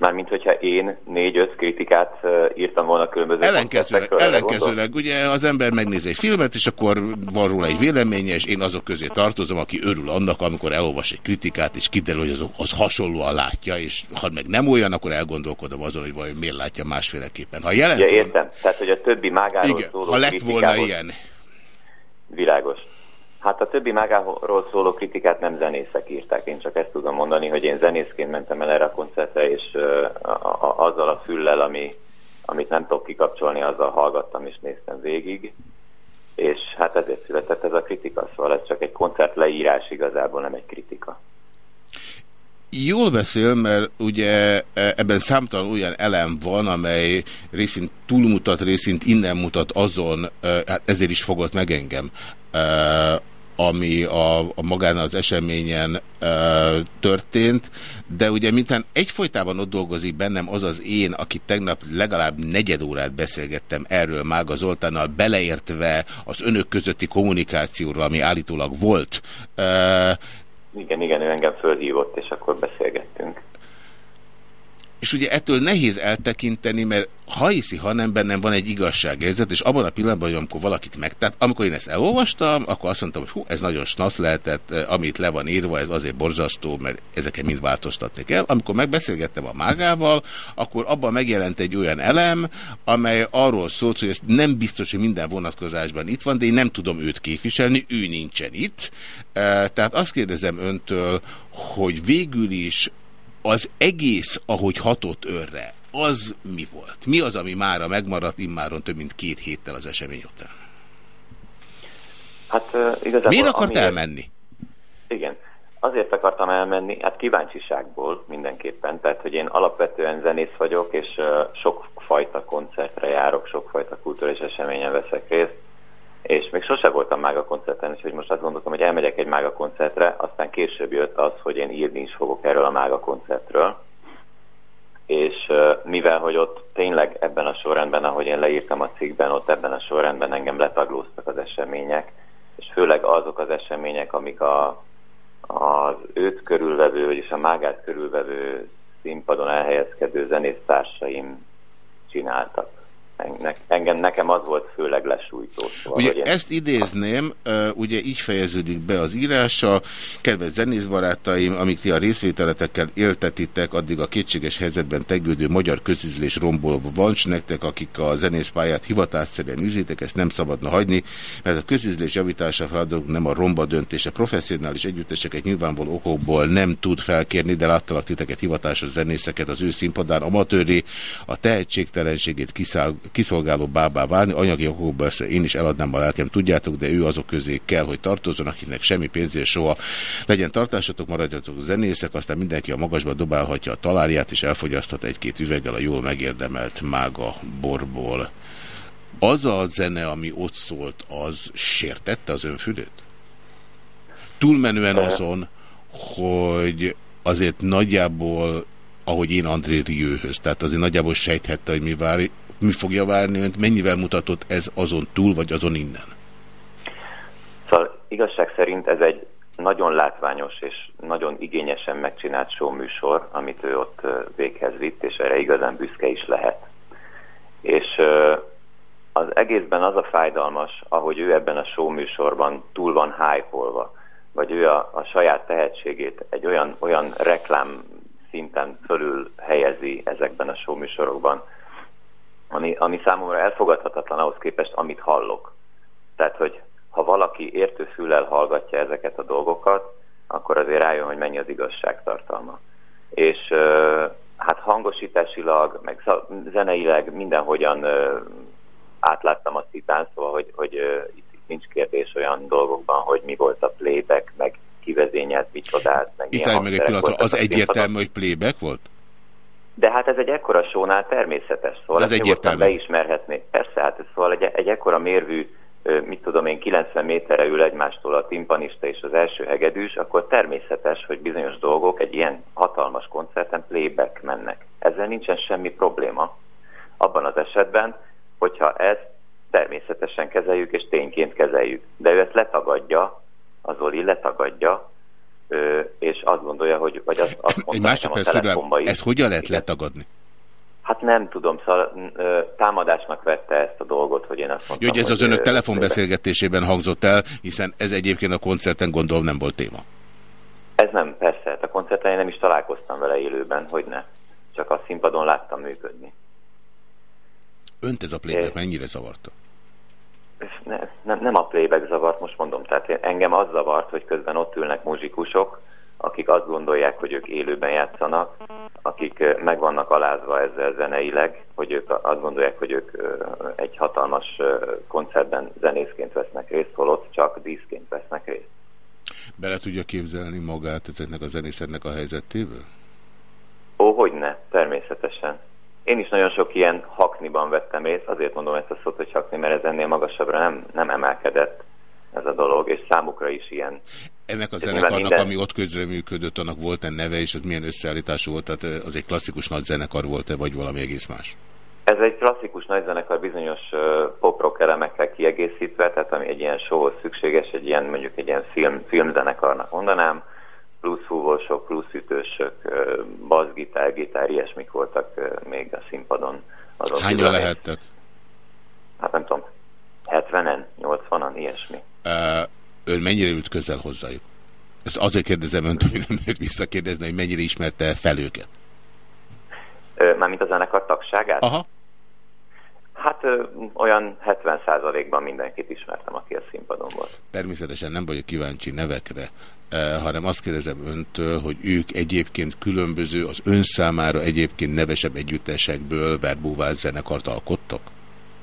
Speaker 15: Mármint, hogyha én négy-öt kritikát írtam volna különböző...
Speaker 1: Ellenkezőleg, ellenkezőleg ugye az ember megnéz egy filmet, és akkor van róla egy véleménye, és én azok közé tartozom, aki örül annak, amikor elolvas egy kritikát, és kiderül, hogy az, az hasonlóan látja, és ha meg nem olyan, akkor elgondolkodom azon, hogy vajon miért látja másféleképpen. Ha jelent
Speaker 15: ja, értem. Volna... Tehát, hogy a többi mágáról
Speaker 1: Igen, szóló ha lett volna ilyen.
Speaker 15: Világos. Hát a többi magáról szóló kritikát nem zenészek írták, én csak ezt tudom mondani, hogy én zenészként mentem el erre a koncertre, és a, a, azzal a füllel, ami, amit nem tudok kikapcsolni, azzal hallgattam és néztem végig, és hát ezért született ez a kritika, szóval ez csak egy koncert leírás igazából, nem egy kritika.
Speaker 1: Jól beszél, mert ugye e, ebben számtalan olyan elem van, amely részint túlmutat, részint innen mutat azon, e, hát ezért is fogott meg engem, e, ami a, a magán az eseményen e, történt, de ugye mintán egyfolytában ott dolgozik bennem az az én, aki tegnap legalább negyed órát beszélgettem erről Mága Zoltánnal, beleértve az önök közötti kommunikációról, ami állítólag volt.
Speaker 15: E, igen, igen, ő engem fölhívott, és akkor beszélgettünk.
Speaker 1: És ugye ettől nehéz eltekinteni, mert ha hiszi, ha nem, bennem van egy igazságérzet, és abban a pillanatban, amikor valakit meg... Tehát amikor én ezt elolvastam, akkor azt mondtam, hogy hú, ez nagyon snasz lehetett, eh, amit le van írva, ez azért borzasztó, mert ezeket mind változtatni kell. Amikor megbeszélgettem a mágával, akkor abban megjelent egy olyan elem, amely arról szólt, hogy ez nem biztos, hogy minden vonatkozásban itt van, de én nem tudom őt képviselni, ő nincsen itt. Eh, Tehát azt kérdezem öntől, hogy végül is az egész, ahogy hatott őrre, az mi volt? Mi az, ami mára megmaradt immáron több mint két héttel az esemény után?
Speaker 15: Hát uh, igazából...
Speaker 1: Miért akart
Speaker 15: amiért-
Speaker 1: elmenni?
Speaker 15: Igen. Azért akartam elmenni, hát kíváncsiságból mindenképpen, tehát hogy én alapvetően zenész vagyok, és uh, sokfajta koncertre járok, sokfajta kulturális eseményen veszek részt, és még sose voltam mága koncerten, úgyhogy most azt gondoltam, hogy elmegyek egy mága koncertre, aztán később jött az, hogy én írni is fogok erről a mága koncertről, és mivel, hogy ott tényleg ebben a sorrendben, ahogy én leírtam a cikkben, ott ebben a sorrendben engem letaglóztak az események, és főleg azok az események, amik a, az őt körülvevő, vagyis a mágát körülvevő színpadon elhelyezkedő zenésztársaim csináltak. Engem, nekem az volt főleg lesújtó. Szóval,
Speaker 1: Ugye
Speaker 15: én-
Speaker 1: ezt idézném, ugye így fejeződik be az írása. Kedves zenészbarátaim, amíg ti a részvételetekkel éltetitek, addig a kétséges helyzetben tegődő magyar közizlés rombolva van, s nektek, akik a zenészpályát hivatásszerűen üzítek, ezt nem szabadna hagyni, mert a közizlés javítása feladat nem a romba döntése. Professzionális együtteseket nyilvánvaló okokból nem tud felkérni, de láttalak titeket hivatásos zenészeket az ő színpadán amatőré, a tehetségtelenségét kiszáll, kiszolgáló bábá válni. Anyagi okokból persze én is eladnám a lelkem, tudjátok, de ő azok közé kell, hogy tartozzon, akiknek semmi pénzért soha legyen tartásatok, maradjatok zenészek, aztán mindenki a magasba dobálhatja a talárját, és elfogyaszthat egy-két üveggel a jól megérdemelt mága borból. Az a zene, ami ott szólt, az sértette az önfülét? Túlmenően azon, hogy azért nagyjából, ahogy én André Rieuhöz, tehát azért nagyjából sejthette, hogy mi, vár, mi fogja várni önt, mennyivel mutatott ez azon túl, vagy azon innen?
Speaker 15: Szóval igazság szerint ez egy nagyon látványos és nagyon igényesen megcsinált showműsor, amit ő ott véghez vitt, és erre igazán büszke is lehet. És az egészben az a fájdalmas, ahogy ő ebben a showműsorban túl van hype vagy ő a, a saját tehetségét egy olyan, olyan reklám szinten fölül helyezi ezekben a showműsorokban, ami, ami számomra elfogadhatatlan ahhoz képest, amit hallok. Tehát, hogy ha valaki értő füllel hallgatja ezeket a dolgokat, akkor azért rájön, hogy mennyi az igazságtartalma. És ö, hát hangosításilag, meg zeneileg mindenhogyan átláttam a citán, szóval, hogy, hogy itt, itt nincs kérdés olyan dolgokban, hogy mi volt a playback, meg kivezényelt, mit csodált, meg
Speaker 1: Itt állj meg egy pillanatra, az egyértelmű, hogy playback volt?
Speaker 15: De hát ez egy ekkora sónál természetes, szóval
Speaker 1: Ez egyértelmű.
Speaker 15: beismerhetné. Persze, hát ez szóval egy, egy ekkora mérvű, mit tudom én, 90 méterre ül egymástól a timpanista és az első hegedűs, akkor természetes, hogy bizonyos dolgok egy ilyen hatalmas koncerten playback mennek. Ezzel nincsen semmi probléma. Abban az esetben, hogyha ezt természetesen kezeljük és tényként kezeljük. De ő ezt letagadja, az Oli letagadja, és azt gondolja, hogy vagy azt, azt
Speaker 1: Egy
Speaker 15: mondta nekem a
Speaker 1: másodperc,
Speaker 15: telefonba is.
Speaker 1: ezt hogyan lehet letagadni?
Speaker 15: Hát nem tudom, szóval támadásnak vette ezt a dolgot, hogy én azt mondtam,
Speaker 1: Jó, hogy ez az önök telefonbeszélgetésében hangzott el, hiszen ez egyébként a koncerten gondolom nem volt téma.
Speaker 15: Ez nem, persze, hát a koncerten én nem is találkoztam vele élőben, hogy ne. Csak a színpadon láttam működni.
Speaker 1: Önt ez a playback mennyire zavarta?
Speaker 15: Ne, nem, nem a playback zavart, most mondom, tehát én- engem az zavart, hogy közben ott ülnek muzsikusok, akik azt gondolják, hogy ők élőben játszanak, akik meg vannak alázva ezzel zeneileg, hogy ők azt gondolják, hogy ők egy hatalmas koncertben zenészként vesznek részt, holott csak díszként vesznek részt.
Speaker 1: Bele tudja képzelni magát ezeknek a zenészeknek a helyzetéből?
Speaker 15: Ó, hogy ne, természetesen. Én is nagyon sok ilyen hakniban vettem részt, azért mondom ezt a szót, hogy hakni, mert ez ennél magasabbra nem, nem emelkedett ez a dolog, és számukra is ilyen.
Speaker 1: Ennek a
Speaker 15: Ez
Speaker 1: zenekarnak,
Speaker 15: minden-
Speaker 1: ami ott közreműködött, annak volt-e neve, és az milyen összeállítású volt? Tehát eh, az egy klasszikus nagy zenekar volt-e, vagy valami egész más?
Speaker 15: Ez egy klasszikus nagyzenekar bizonyos ö, pop-rock elemekkel kiegészítve, tehát ami egy ilyen showhoz szükséges, egy ilyen mondjuk egy ilyen film, filmzenekarnak mondanám. Plusz húvósok, plusz ütősök, ö, basszgitár, gitár, ilyesmik voltak még a színpadon. Azon
Speaker 1: Hányan
Speaker 15: kívül,
Speaker 1: lehettek?
Speaker 15: Hát nem tudom, 70-en, 80-an, ilyesmi.
Speaker 1: Ö, Ön mennyire ült közel hozzájuk? Ezt azért kérdezem önt, hogy nem őt visszakérdezni, hogy mennyire ismerte fel őket.
Speaker 15: Mármint a zenekar tagságát?
Speaker 1: Aha.
Speaker 15: Hát ö, olyan 70%-ban mindenkit ismertem, aki a színpadon volt.
Speaker 1: Természetesen nem vagyok kíváncsi nevekre, eh, hanem azt kérdezem öntől, hogy ők egyébként különböző, az ön számára egyébként nevesebb együttesekből verbóvált zenekart alkottak?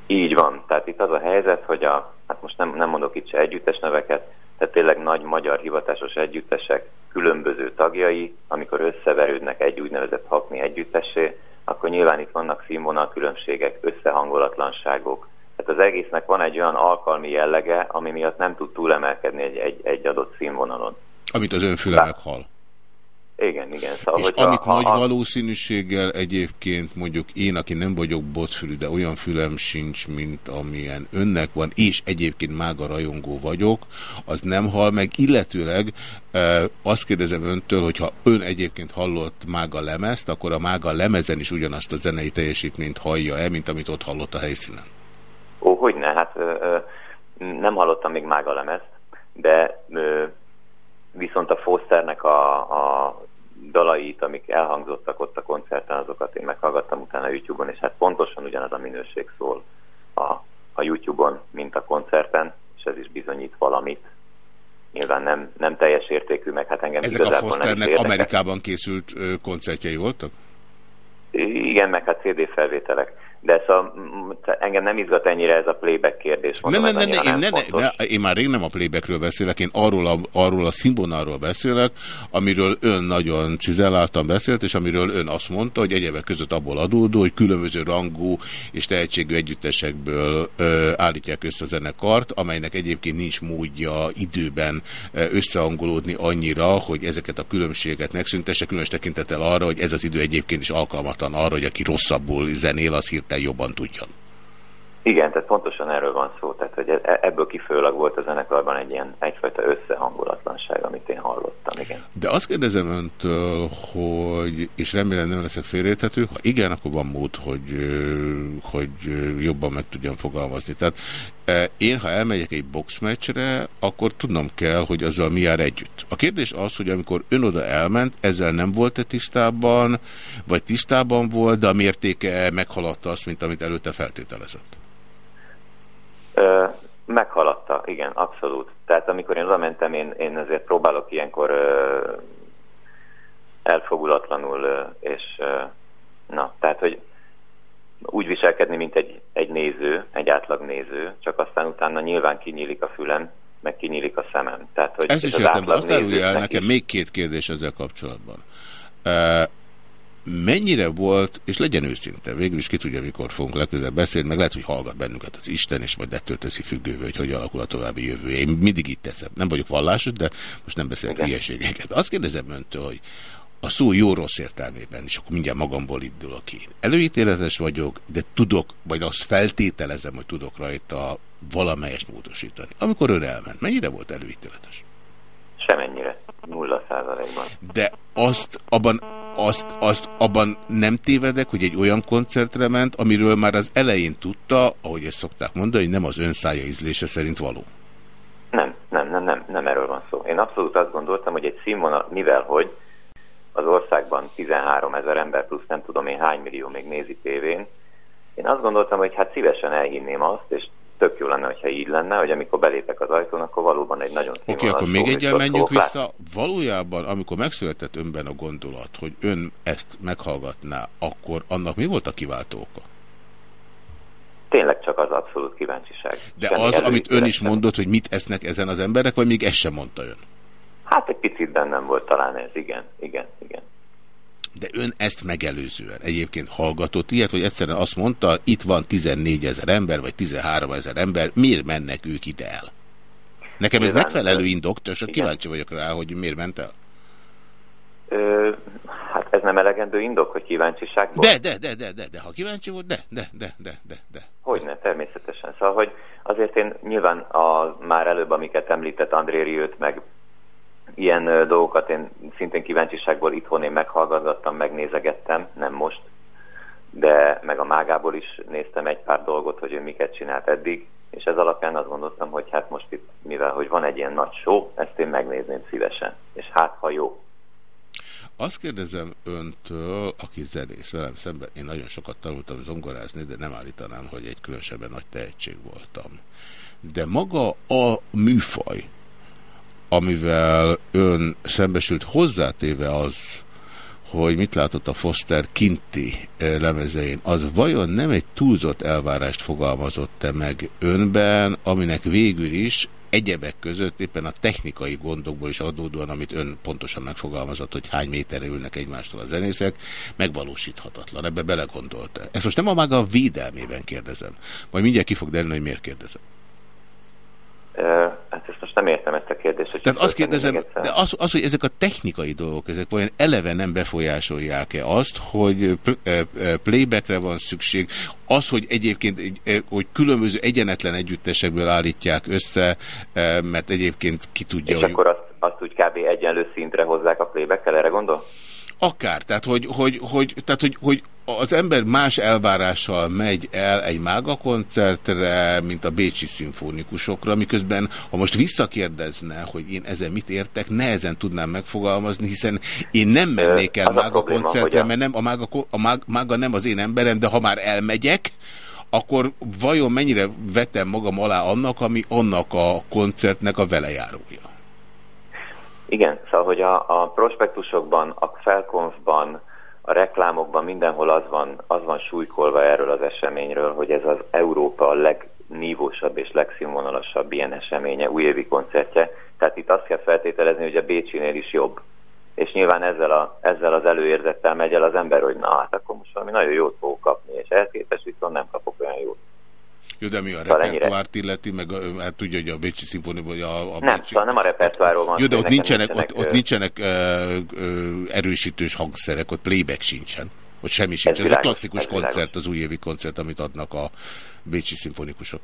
Speaker 15: Így van. Tehát itt az a helyzet, hogy a, hát most nem, nem mondok itt se együttes neveket, tehát tényleg nagy magyar hivatásos együttesek különböző tagjai, amikor összeverődnek egy úgynevezett hakni együttessé, akkor nyilván itt vannak színvonal különbségek, összehangolatlanságok. Tehát az egésznek van egy olyan alkalmi jellege, ami miatt nem tud túlemelkedni egy, egy, egy adott színvonalon.
Speaker 1: Amit az ön füle meghal.
Speaker 15: Igen, igen. Szóval,
Speaker 1: És amit
Speaker 15: ha,
Speaker 1: nagy
Speaker 15: ha,
Speaker 1: valószínűséggel egyébként mondjuk én, aki nem vagyok botfülű, de olyan fülem sincs, mint amilyen önnek van, és egyébként mága rajongó vagyok, az nem hal meg, illetőleg e, azt kérdezem öntől, hogyha ön egyébként hallott mága lemezt, akkor a mága lemezen is ugyanazt a zenei teljesítményt hallja-e, mint amit ott hallott a helyszínen?
Speaker 15: Ó, hogyne, hát ö, ö, nem hallottam még mága lemezt, de ö, viszont a Fosternek a, a dalait, amik elhangzottak ott a koncerten, azokat én meghallgattam utána YouTube-on, és hát pontosan ugyanaz a minőség szól a, a YouTube-on, mint a koncerten, és ez is bizonyít valamit. Nyilván nem, nem teljes értékű, meg hát engem
Speaker 1: Ezek a Fosternek. Amerikában készült koncertjei voltak?
Speaker 15: Igen, meg hát CD felvételek. De szóval mm, engem nem izgat ennyire ez a playback kérdés. Mondom,
Speaker 1: nem,
Speaker 15: ez
Speaker 1: nem, nem, én, ne, ne, ne, én már rég nem a playbackről beszélek, én arról a, arról a színvonalról beszélek, amiről ön nagyon cizelláltan beszélt, és amiről ön azt mondta, hogy egyebek között abból adódó, hogy különböző rangú és tehetségű együttesekből ö, állítják össze a zenekart, amelynek egyébként nincs módja időben összehangolódni annyira, hogy ezeket a különbséget megszüntesse, különös tekintettel arra, hogy ez az idő egyébként is alkalmatlan arra, hogy aki rosszabbul zenél, az hirtelen jobban tudjon.
Speaker 15: Igen, tehát pontosan erről van szó. Tehát, hogy e- ebből kifolyólag volt a zenekarban egy ilyen egyfajta összehangolatlanság, amit én hallottam, igen.
Speaker 1: De azt kérdezem öntől, hogy, és remélem nem leszek félreérthető, ha igen, akkor van mód, hogy, hogy jobban meg tudjam fogalmazni. Tehát e, én, ha elmegyek egy boxmeccsre, akkor tudnom kell, hogy azzal mi jár együtt. A kérdés az, hogy amikor ön oda elment, ezzel nem volt-e tisztában, vagy tisztában volt, de a mértéke meghaladta azt, mint amit előtte feltételezett.
Speaker 15: Ö, meghaladta, igen, abszolút. Tehát amikor én oda mentem, én, én azért próbálok ilyenkor ö, elfogulatlanul, ö, és ö, na, tehát, hogy úgy viselkedni, mint egy, egy néző, egy átlag néző, csak aztán utána nyilván kinyílik a fülem, meg kinyílik a szemem. Tehát, hogy
Speaker 1: Ezt is
Speaker 15: az
Speaker 1: értem, de azt árulja el nekem
Speaker 15: is-
Speaker 1: még két kérdés ezzel kapcsolatban. E, mennyire volt, és legyen őszinte, végül is ki tudja, mikor fogunk legközelebb beszélni, meg lehet, hogy hallgat bennünket az Isten, és majd ettől teszi függővé, hogy hogy alakul a további jövő. Én mindig itt teszem. Nem vagyok vallásos, de most nem beszélek hülyeségeket. Azt kérdezem öntől, hogy a szó jó-rossz értelmében, és akkor mindjárt magamból indulok én. Előítéletes vagyok, de tudok, vagy azt feltételezem, hogy tudok rajta valamelyest módosítani. Amikor ön elment, mennyire volt előítéletes?
Speaker 15: Semennyire. Nulla százalékban.
Speaker 1: De azt abban, azt, azt abban nem tévedek, hogy egy olyan koncertre ment, amiről már az elején tudta, ahogy ezt szokták mondani, hogy nem az ön szája ízlése szerint való.
Speaker 15: Nem, nem, nem, nem, nem erről van szó. Én abszolút azt gondoltam, hogy egy színvonal, mivel hogy az országban 13 ezer ember plusz nem tudom én hány millió még nézi tévén, én azt gondoltam, hogy hát szívesen elhinném azt, és tök jó lenne, hogyha így lenne, hogy amikor belépek az ajtón, akkor valóban egy nagyon
Speaker 1: Oké, okay, akkor még egyel menjünk vissza. Valójában, amikor megszületett önben a gondolat, hogy ön ezt meghallgatná, akkor annak mi volt a kiváltó oka?
Speaker 15: Tényleg csak az abszolút kíváncsiság.
Speaker 1: De
Speaker 15: Semmi
Speaker 1: az, amit ön is mondott, hogy mit esznek ezen az emberek, vagy még ezt sem mondta ön?
Speaker 15: Hát egy picit bennem volt talán ez, igen, igen, igen.
Speaker 1: De ön ezt megelőzően egyébként hallgatott ilyet, vagy egyszerűen azt mondta, itt van 14 ezer ember, vagy 13 ezer ember, miért mennek ők ide el? Nekem ez
Speaker 15: Nyilván,
Speaker 1: megfelelő indok,
Speaker 15: igen.
Speaker 1: kíváncsi vagyok rá, hogy miért ment el.
Speaker 15: Ö, hát ez nem elegendő indok, hogy kíváncsiságból?
Speaker 1: De, de, de, de, de, de, ha kíváncsi volt, de, de, de, de, de, de.
Speaker 15: Hogyne, természetesen. Szóval, hogy azért én nyilván a már előbb, amiket említett André Riőt, meg ilyen dolgokat én szintén kíváncsiságból itthon én meghallgattam, megnézegettem, nem most, de meg a mágából is néztem egy pár dolgot, hogy ő miket csinált eddig, és ez alapján azt gondoltam, hogy hát most itt, mivel hogy van egy ilyen nagy show, ezt én megnézném szívesen, és hát ha jó.
Speaker 1: Azt kérdezem öntől, aki zenész velem szemben, én nagyon sokat tanultam zongorázni, de nem állítanám, hogy egy különösebben nagy tehetség voltam. De maga a műfaj, amivel ön szembesült hozzátéve az, hogy mit látott a Foster kinti eh, lemezein, az vajon nem egy túlzott elvárást fogalmazott-e meg önben, aminek végül is egyebek között éppen a technikai gondokból is adódóan, amit ön pontosan megfogalmazott, hogy hány méterre ülnek egymástól a zenészek, megvalósíthatatlan. Ebbe belegondolta. Ezt most nem a maga védelmében kérdezem. Majd mindjárt ki fog derülni, hogy miért kérdezem.
Speaker 15: Nem értem ezt a kérdést. Hogy
Speaker 1: Tehát azt kérdezem, de az, az, hogy ezek a technikai dolgok, ezek olyan eleve nem befolyásolják-e azt, hogy pl- playbackre van szükség, az, hogy egyébként egy- hogy különböző egyenetlen együttesekből állítják össze, mert egyébként ki tudja,
Speaker 15: És
Speaker 1: hogy...
Speaker 15: akkor azt, azt úgy kb. egyenlő szintre hozzák a playback erre gondol?
Speaker 1: Akár, tehát hogy, hogy, hogy, tehát, hogy, hogy az ember más elvárással megy el egy mága koncertre, mint a bécsi szimfonikusokra, miközben, ha most visszakérdezne, hogy én ezen mit értek, nehezen tudnám megfogalmazni, hiszen én nem mennék el
Speaker 15: a
Speaker 1: mága
Speaker 15: probléma,
Speaker 1: koncertre, mert nem, a, mága, a mága, mága nem az én emberem, de ha már elmegyek, akkor vajon mennyire vetem magam alá annak, ami annak a koncertnek a velejárója?
Speaker 15: Igen, szóval, hogy a, a prospektusokban, a felkonfban, a reklámokban mindenhol az van, az van súlykolva erről az eseményről, hogy ez az Európa a legnívósabb és legszínvonalasabb ilyen eseménye, újévi koncertje. Tehát itt azt kell feltételezni, hogy a Bécsinél is jobb. És nyilván ezzel, a, ezzel az előérzettel megy el az ember, hogy na hát akkor most valami nagyon jót fogok kapni, és ehhez képest viszont nem kapok olyan jót.
Speaker 1: Jó, de mi a
Speaker 15: Szóval
Speaker 1: repertoárt illeti, meg a, hát tudja, hogy a Bécsi Szimfónia, vagy a, a
Speaker 15: Nem,
Speaker 1: Bécsi...
Speaker 15: szóval nem a repertoárról van
Speaker 1: Jó, de ott nincsenek,
Speaker 15: nincsenek,
Speaker 1: ott, ott nincsenek ö, ö, erősítős hangszerek, ott playback sincsen. Ott semmi sincs. Ez,
Speaker 15: világos,
Speaker 1: egy klasszikus
Speaker 15: ez világos.
Speaker 1: koncert, az újévi koncert, amit adnak a Bécsi szimfonikusok.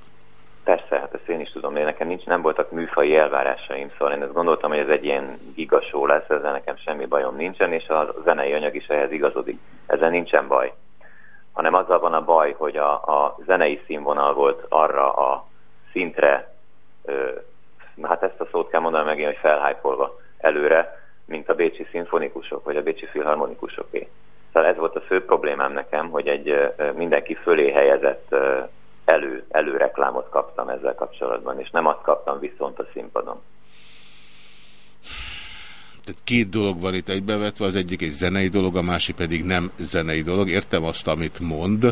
Speaker 15: Persze, hát ezt én is tudom, de nekem nincs, nem voltak műfai elvárásaim, szóval én ezt gondoltam, hogy ez egy ilyen gigasó lesz, ezzel nekem semmi bajom nincsen, és a zenei anyag is ehhez igazodik. Ezzel nincsen baj. Hanem azzal van a baj, hogy a, a zenei színvonal volt arra a szintre, ö, hát ezt a szót kell mondanom megint, hogy felhájpolva előre, mint a bécsi szimfonikusok, vagy a bécsi filharmonikusoké. Szóval ez volt a fő problémám nekem, hogy egy mindenki fölé helyezett elő, előreklámot kaptam ezzel kapcsolatban, és nem azt kaptam viszont a színpadon.
Speaker 1: Tehát két dolog van itt egybevetve, az egyik egy zenei dolog, a másik pedig nem zenei dolog. Értem azt, amit mond.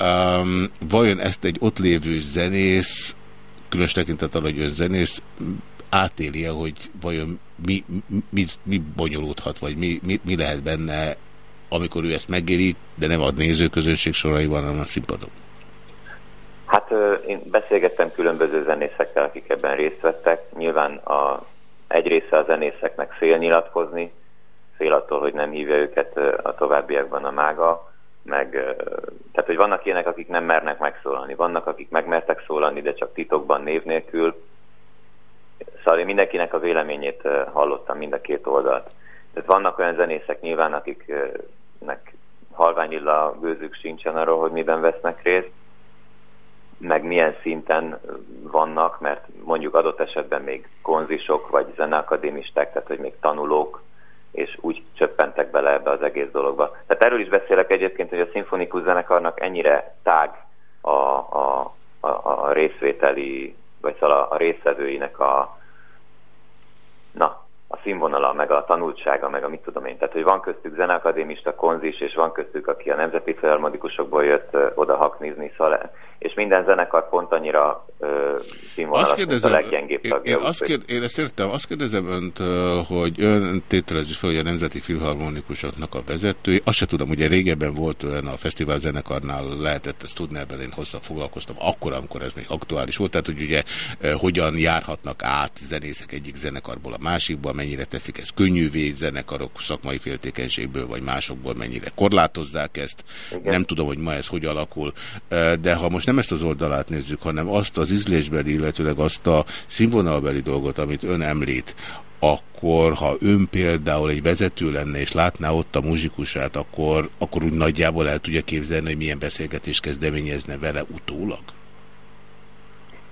Speaker 1: Um, vajon ezt egy ott lévő zenész, különös tekintettel, hogy ön zenész, átéli hogy vajon mi, mi, mi, bonyolódhat, vagy mi, mi, mi lehet benne, amikor ő ezt megéri, de nem a nézőközönség soraiban, hanem a színpadon.
Speaker 15: Hát én beszélgettem különböző zenészekkel, akik ebben részt vettek. Nyilván a, egy része a zenészeknek fél nyilatkozni, fél attól, hogy nem hívja őket a továbbiakban a mága, meg, tehát hogy vannak ilyenek, akik nem mernek megszólalni, vannak, akik megmertek szólalni, de csak titokban név nélkül. Szóval én mindenkinek a véleményét hallottam, mind a két oldalt. Tehát vannak olyan zenészek nyilván, akiknek halványilla gőzük sincsen arról, hogy miben vesznek részt, meg milyen szinten vannak, mert mondjuk adott esetben még konzisok, vagy zeneakadémisták, tehát hogy még tanulók, és úgy csöppentek bele ebbe az egész dologba. Tehát erről is beszélek egyébként, hogy a szimfonikus zenekarnak ennyire tág a, a, a, a részvételi, vagy szóval a, résztvevőinek a, a színvonala, meg a tanultsága, meg a mit tudom én. Tehát, hogy van köztük zeneakadémista, konzis, és van köztük, aki a nemzeti filharmonikusokból jött ö, oda haknizni, szóval, és minden zenekar pont annyira ö, színvonalas,
Speaker 1: Azt
Speaker 15: mint a
Speaker 1: kérdezem,
Speaker 15: leggyengébb tagja.
Speaker 1: én, azt kérd, én ezt értem, azt kérdezem öntől, hogy ön tételezi fel, hogy a Nemzeti Filharmonikusoknak a vezetői, azt se tudom, ugye régebben volt olyan a fesztivál zenekarnál, lehetett ezt tudni, ebben én hozzá foglalkoztam, akkor, amikor ez még aktuális volt, tehát hogy ugye hogyan járhatnak át zenészek egyik zenekarból a másikba, mennyire teszik ezt könnyűvé, zenekarok szakmai féltékenységből, vagy másokból mennyire korlátozzák ezt,
Speaker 15: Igen.
Speaker 1: nem tudom, hogy ma ez hogy alakul, de ha most nem ezt az oldalát nézzük, hanem azt az ízlésbeli, illetőleg azt a színvonalbeli dolgot, amit ön említ, akkor ha ön például egy vezető lenne, és látná ott a muzsikusát, akkor, akkor úgy nagyjából el tudja képzelni, hogy milyen beszélgetést kezdeményezne vele utólag?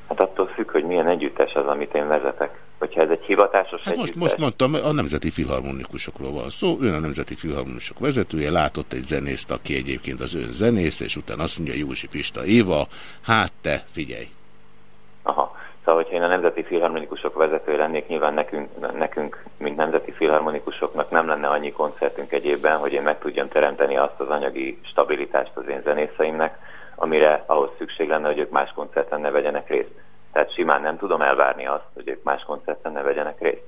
Speaker 15: Hát attól függ, hogy milyen együttes az, amit én vezetek. Hogyha ez egy hivatásos
Speaker 1: Hát most, most mondtam, a Nemzeti Filharmonikusokról van szó, ön a Nemzeti Filharmonikusok vezetője, látott egy zenészt, aki egyébként az ön zenész, és utána azt mondja Józsi Pista Éva, hát te, figyelj.
Speaker 15: Aha. Szóval, hogyha én a Nemzeti Filharmonikusok vezetője lennék, nyilván nekünk, nekünk, mint Nemzeti Filharmonikusoknak nem lenne annyi koncertünk egyébben, hogy én meg tudjam teremteni azt az anyagi stabilitást az én zenészeimnek, amire ahhoz szükség lenne, hogy ők más koncerten ne vegyenek részt. Tehát simán nem tudom elvárni azt, hogy ők más koncerten ne vegyenek részt.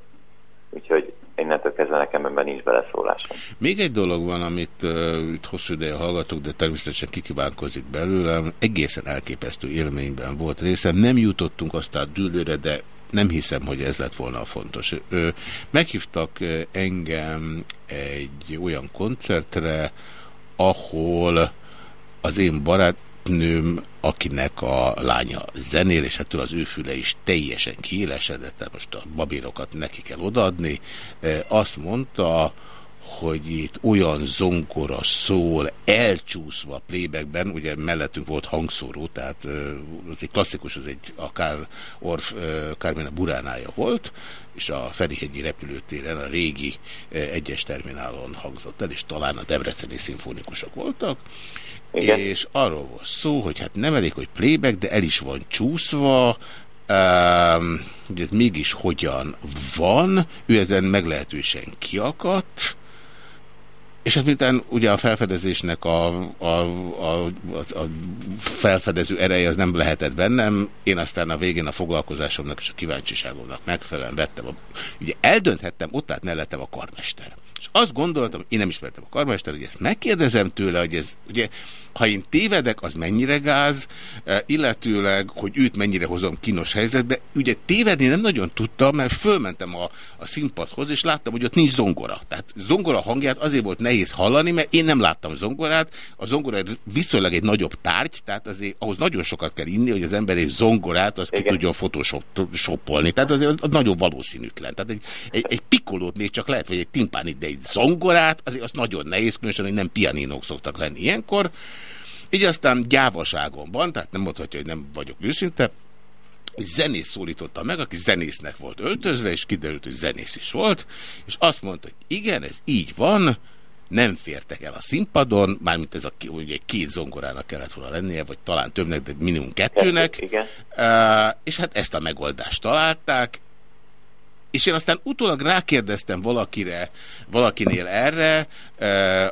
Speaker 15: Úgyhogy innentől kezdve nekem ebben nincs beleszólásom.
Speaker 1: Még egy dolog van, amit uh, itt hosszú ideje hallgatok, de természetesen kikívánkozik belőlem. Egészen elképesztő élményben volt részem. Nem jutottunk aztán dűlőre, de nem hiszem, hogy ez lett volna a fontos. Ö, meghívtak engem egy olyan koncertre, ahol az én barátnőm, akinek a lánya zenél, és ettől az ő füle is teljesen kiélesedett, tehát most a babírokat neki kell odaadni, eh, azt mondta, hogy itt olyan zongora szól, elcsúszva a playbackben, ugye mellettünk volt hangszóró, tehát az egy klasszikus, az egy akár Orf Kármina Buránája volt, és a Ferihegyi repülőtéren a régi egyes terminálon hangzott el, és talán a debreceni szimfonikusok voltak, Igen. és arról volt szó, hogy hát nem elég, hogy playback, de el is van csúszva, hogy ez mégis hogyan van, ő ezen meglehetősen kiakadt, és hát miután ugye a felfedezésnek a, a, a, a, a felfedező ereje az nem lehetett bennem, én aztán a végén a foglalkozásomnak és a kíváncsiságomnak megfelelően vettem. A, ugye eldönthettem, ott állt mellettem a karmester. És azt gondoltam, én nem ismertem a karmester, hogy ezt megkérdezem tőle, hogy ez, ugye, ha én tévedek, az mennyire gáz, illetőleg, hogy őt mennyire hozom kínos helyzetbe. Ugye tévedni nem nagyon tudtam, mert fölmentem a, a színpadhoz, és láttam, hogy ott nincs zongora. Tehát zongora hangját azért volt nehéz hallani, mert én nem láttam zongorát. A zongora viszonylag egy nagyobb tárgy, tehát azért ahhoz nagyon sokat kell inni, hogy az ember egy zongorát az ki tudjon photoshopolni. Tehát azért az nagyon valószínűtlen. Tehát egy, egy, egy pikolót még csak lehet, vagy egy timpánit, de egy zongorát, azért az nagyon nehéz, különösen, hogy nem pianinók szoktak lenni ilyenkor. Így aztán gyávaságomban, tehát nem mondhatja, hogy nem vagyok őszinte, egy zenész szólította meg, aki zenésznek volt öltözve, és kiderült, hogy zenész is volt, és azt mondta, hogy igen, ez így van, nem fértek el a színpadon, mármint ez a ugye két zongorának kellett volna lennie, vagy talán többnek, de minimum kettőnek.
Speaker 15: Igen.
Speaker 1: Uh, és hát ezt a megoldást találták, és én aztán utólag rákérdeztem valakire, valakinél erre, uh,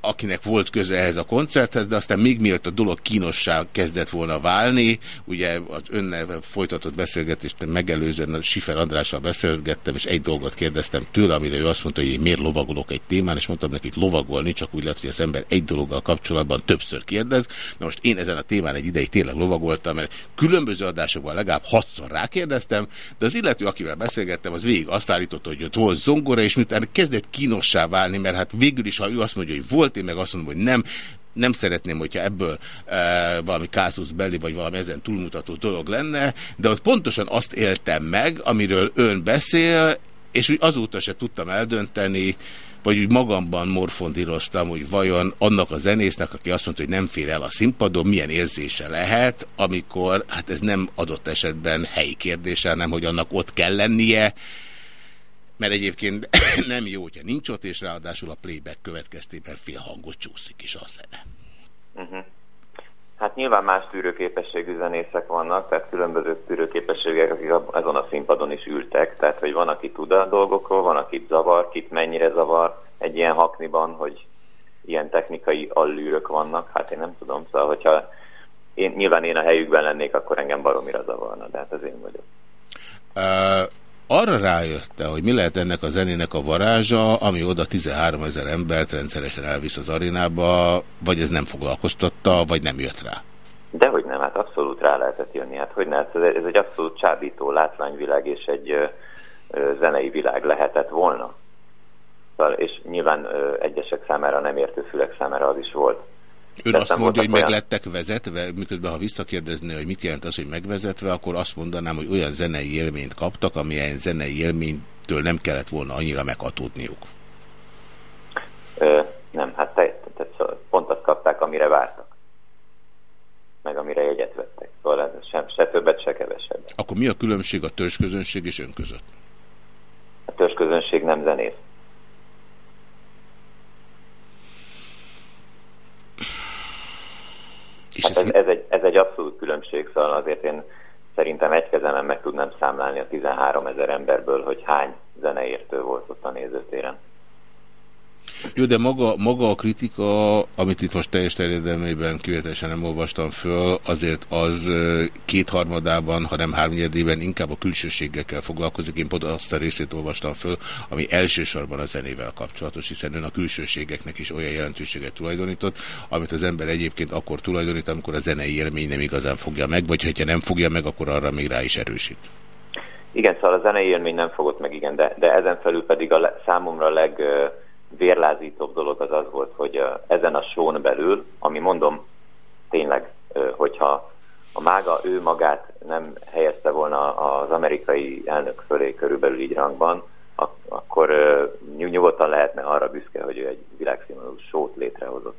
Speaker 1: akinek volt köze ehhez a koncerthez, de aztán még mielőtt a dolog kínossá kezdett volna válni, ugye az önnel folytatott beszélgetést megelőzően a Sifer Andrással beszélgettem, és egy dolgot kérdeztem tőle, amire ő azt mondta, hogy én miért lovagolok egy témán, és mondtam neki, hogy lovagolni, csak úgy lehet, hogy az ember egy dologgal kapcsolatban többször kérdez. Na most én ezen a témán egy ideig tényleg lovagoltam, mert különböző adásokban legalább hatszor rákérdeztem, de az illető, akivel beszélgettem, az végig azt állította, hogy ott volt zongora, és miután kezdett kínossá válni, mert hát végül is, ha ő azt mondja, hogy volt, én meg azt mondom, hogy nem, nem szeretném, hogyha ebből e, valami kázusz belli, vagy valami ezen túlmutató dolog lenne, de ott pontosan azt éltem meg, amiről ön beszél, és úgy azóta se tudtam eldönteni, vagy úgy magamban morfondíroztam, hogy vajon annak a zenésznek, aki azt mondta, hogy nem fér el a színpadon, milyen érzése lehet, amikor, hát ez nem adott esetben helyi kérdése, nem, hogy annak ott kell lennie, mert egyébként (laughs) nem jó, hogyha nincs ott, és ráadásul a playback következtében fél hangot csúszik is a zene.
Speaker 15: Uh -huh. Hát nyilván más tűrőképességű zenészek vannak, tehát különböző tűrőképességek, akik azon a színpadon is ültek, tehát hogy van, aki tud a dolgokról, van, akit zavar, kit mennyire zavar egy ilyen hakniban, hogy ilyen technikai allűrök vannak, hát én nem tudom, szóval hogyha én, nyilván én a helyükben lennék, akkor engem baromira zavarna, de hát ez én vagyok.
Speaker 1: Uh arra rájötte, hogy mi lehet ennek a zenének a varázsa, ami oda 13 ezer embert rendszeresen elvisz az arénába, vagy ez nem foglalkoztatta, vagy nem jött rá?
Speaker 15: Dehogy nem, hát abszolút rá lehetett jönni. Hát hogy ne, ez, ez egy abszolút csábító látványvilág és egy ö, zenei világ lehetett volna. Szóval, és nyilván egyesek számára, nem értő fülek számára az is volt.
Speaker 1: Ön azt mondja, hogy olyan... meg lettek vezetve, miközben ha visszakérdezné, hogy mit jelent az, hogy megvezetve, akkor azt mondanám, hogy olyan zenei élményt kaptak, amilyen zenei élményt amitől nem kellett volna annyira meghatódniuk?
Speaker 15: Ö, nem, hát te, te, te, pont azt kapták, amire vártak. Meg amire jegyet vettek. Szóval ez sem, se többet, se kevesebbet.
Speaker 1: Akkor mi a különbség a törzsközönség és ön között?
Speaker 15: A törzsközönség nem zenész.
Speaker 1: És
Speaker 15: hát ez, ez, egy, ez egy különbség, szóval azért én szerintem egy kezemen meg tudnám számlálni a 13 ezer emberből, hogy hány zeneértő volt ott a nézőtéren.
Speaker 1: Jó, de maga, maga a kritika, amit itt most teljes terjedelmében kivételesen nem olvastam föl, azért az kétharmadában, hanem háromnyedében inkább a külsőségekkel foglalkozik. Én pont azt a részét olvastam föl, ami elsősorban a zenével kapcsolatos, hiszen ön a külsőségeknek is olyan jelentőséget tulajdonított, amit az ember egyébként akkor tulajdonít, amikor a zenei élmény nem igazán fogja meg, vagy hogyha nem fogja meg, akkor arra még rá is erősít.
Speaker 15: Igen, szóval a zenei élmény nem fogott meg, igen, de, de ezen felül pedig a le, számomra leg vérlázítóbb dolog az az volt, hogy ezen a són belül, ami mondom tényleg, hogyha a mága ő magát nem helyezte volna az amerikai elnök fölé körülbelül így rangban, akkor nyugodtan lehetne arra büszke, hogy ő egy világszínvonalú sót létrehozott.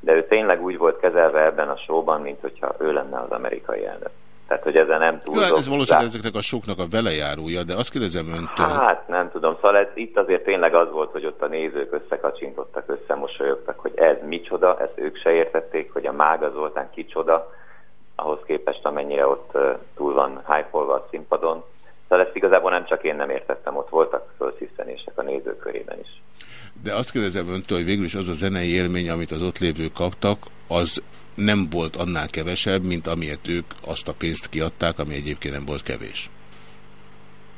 Speaker 15: De ő tényleg úgy volt kezelve ebben a sóban, mint hogyha ő lenne az amerikai elnök. Tehát, hogy ezen nem túl.
Speaker 1: Ja, ez valószínűleg ezeknek a soknak a velejárója, de azt kérdezem öntől.
Speaker 15: Hát nem tudom, szóval ez, itt azért tényleg az volt, hogy ott a nézők összekacsintottak, összemosolyogtak, hogy ez micsoda, ezt ők se értették, hogy a Mága Zoltán kicsoda, ahhoz képest amennyire ott túl van hype a színpadon. Szóval ezt igazából nem csak én nem értettem, ott voltak fölsziszenések a nézők körében is.
Speaker 1: De azt kérdezem öntől, hogy végül is az a zenei élmény, amit az ott lévők kaptak, az nem volt annál kevesebb, mint amiért ők azt a pénzt kiadták, ami egyébként nem volt kevés.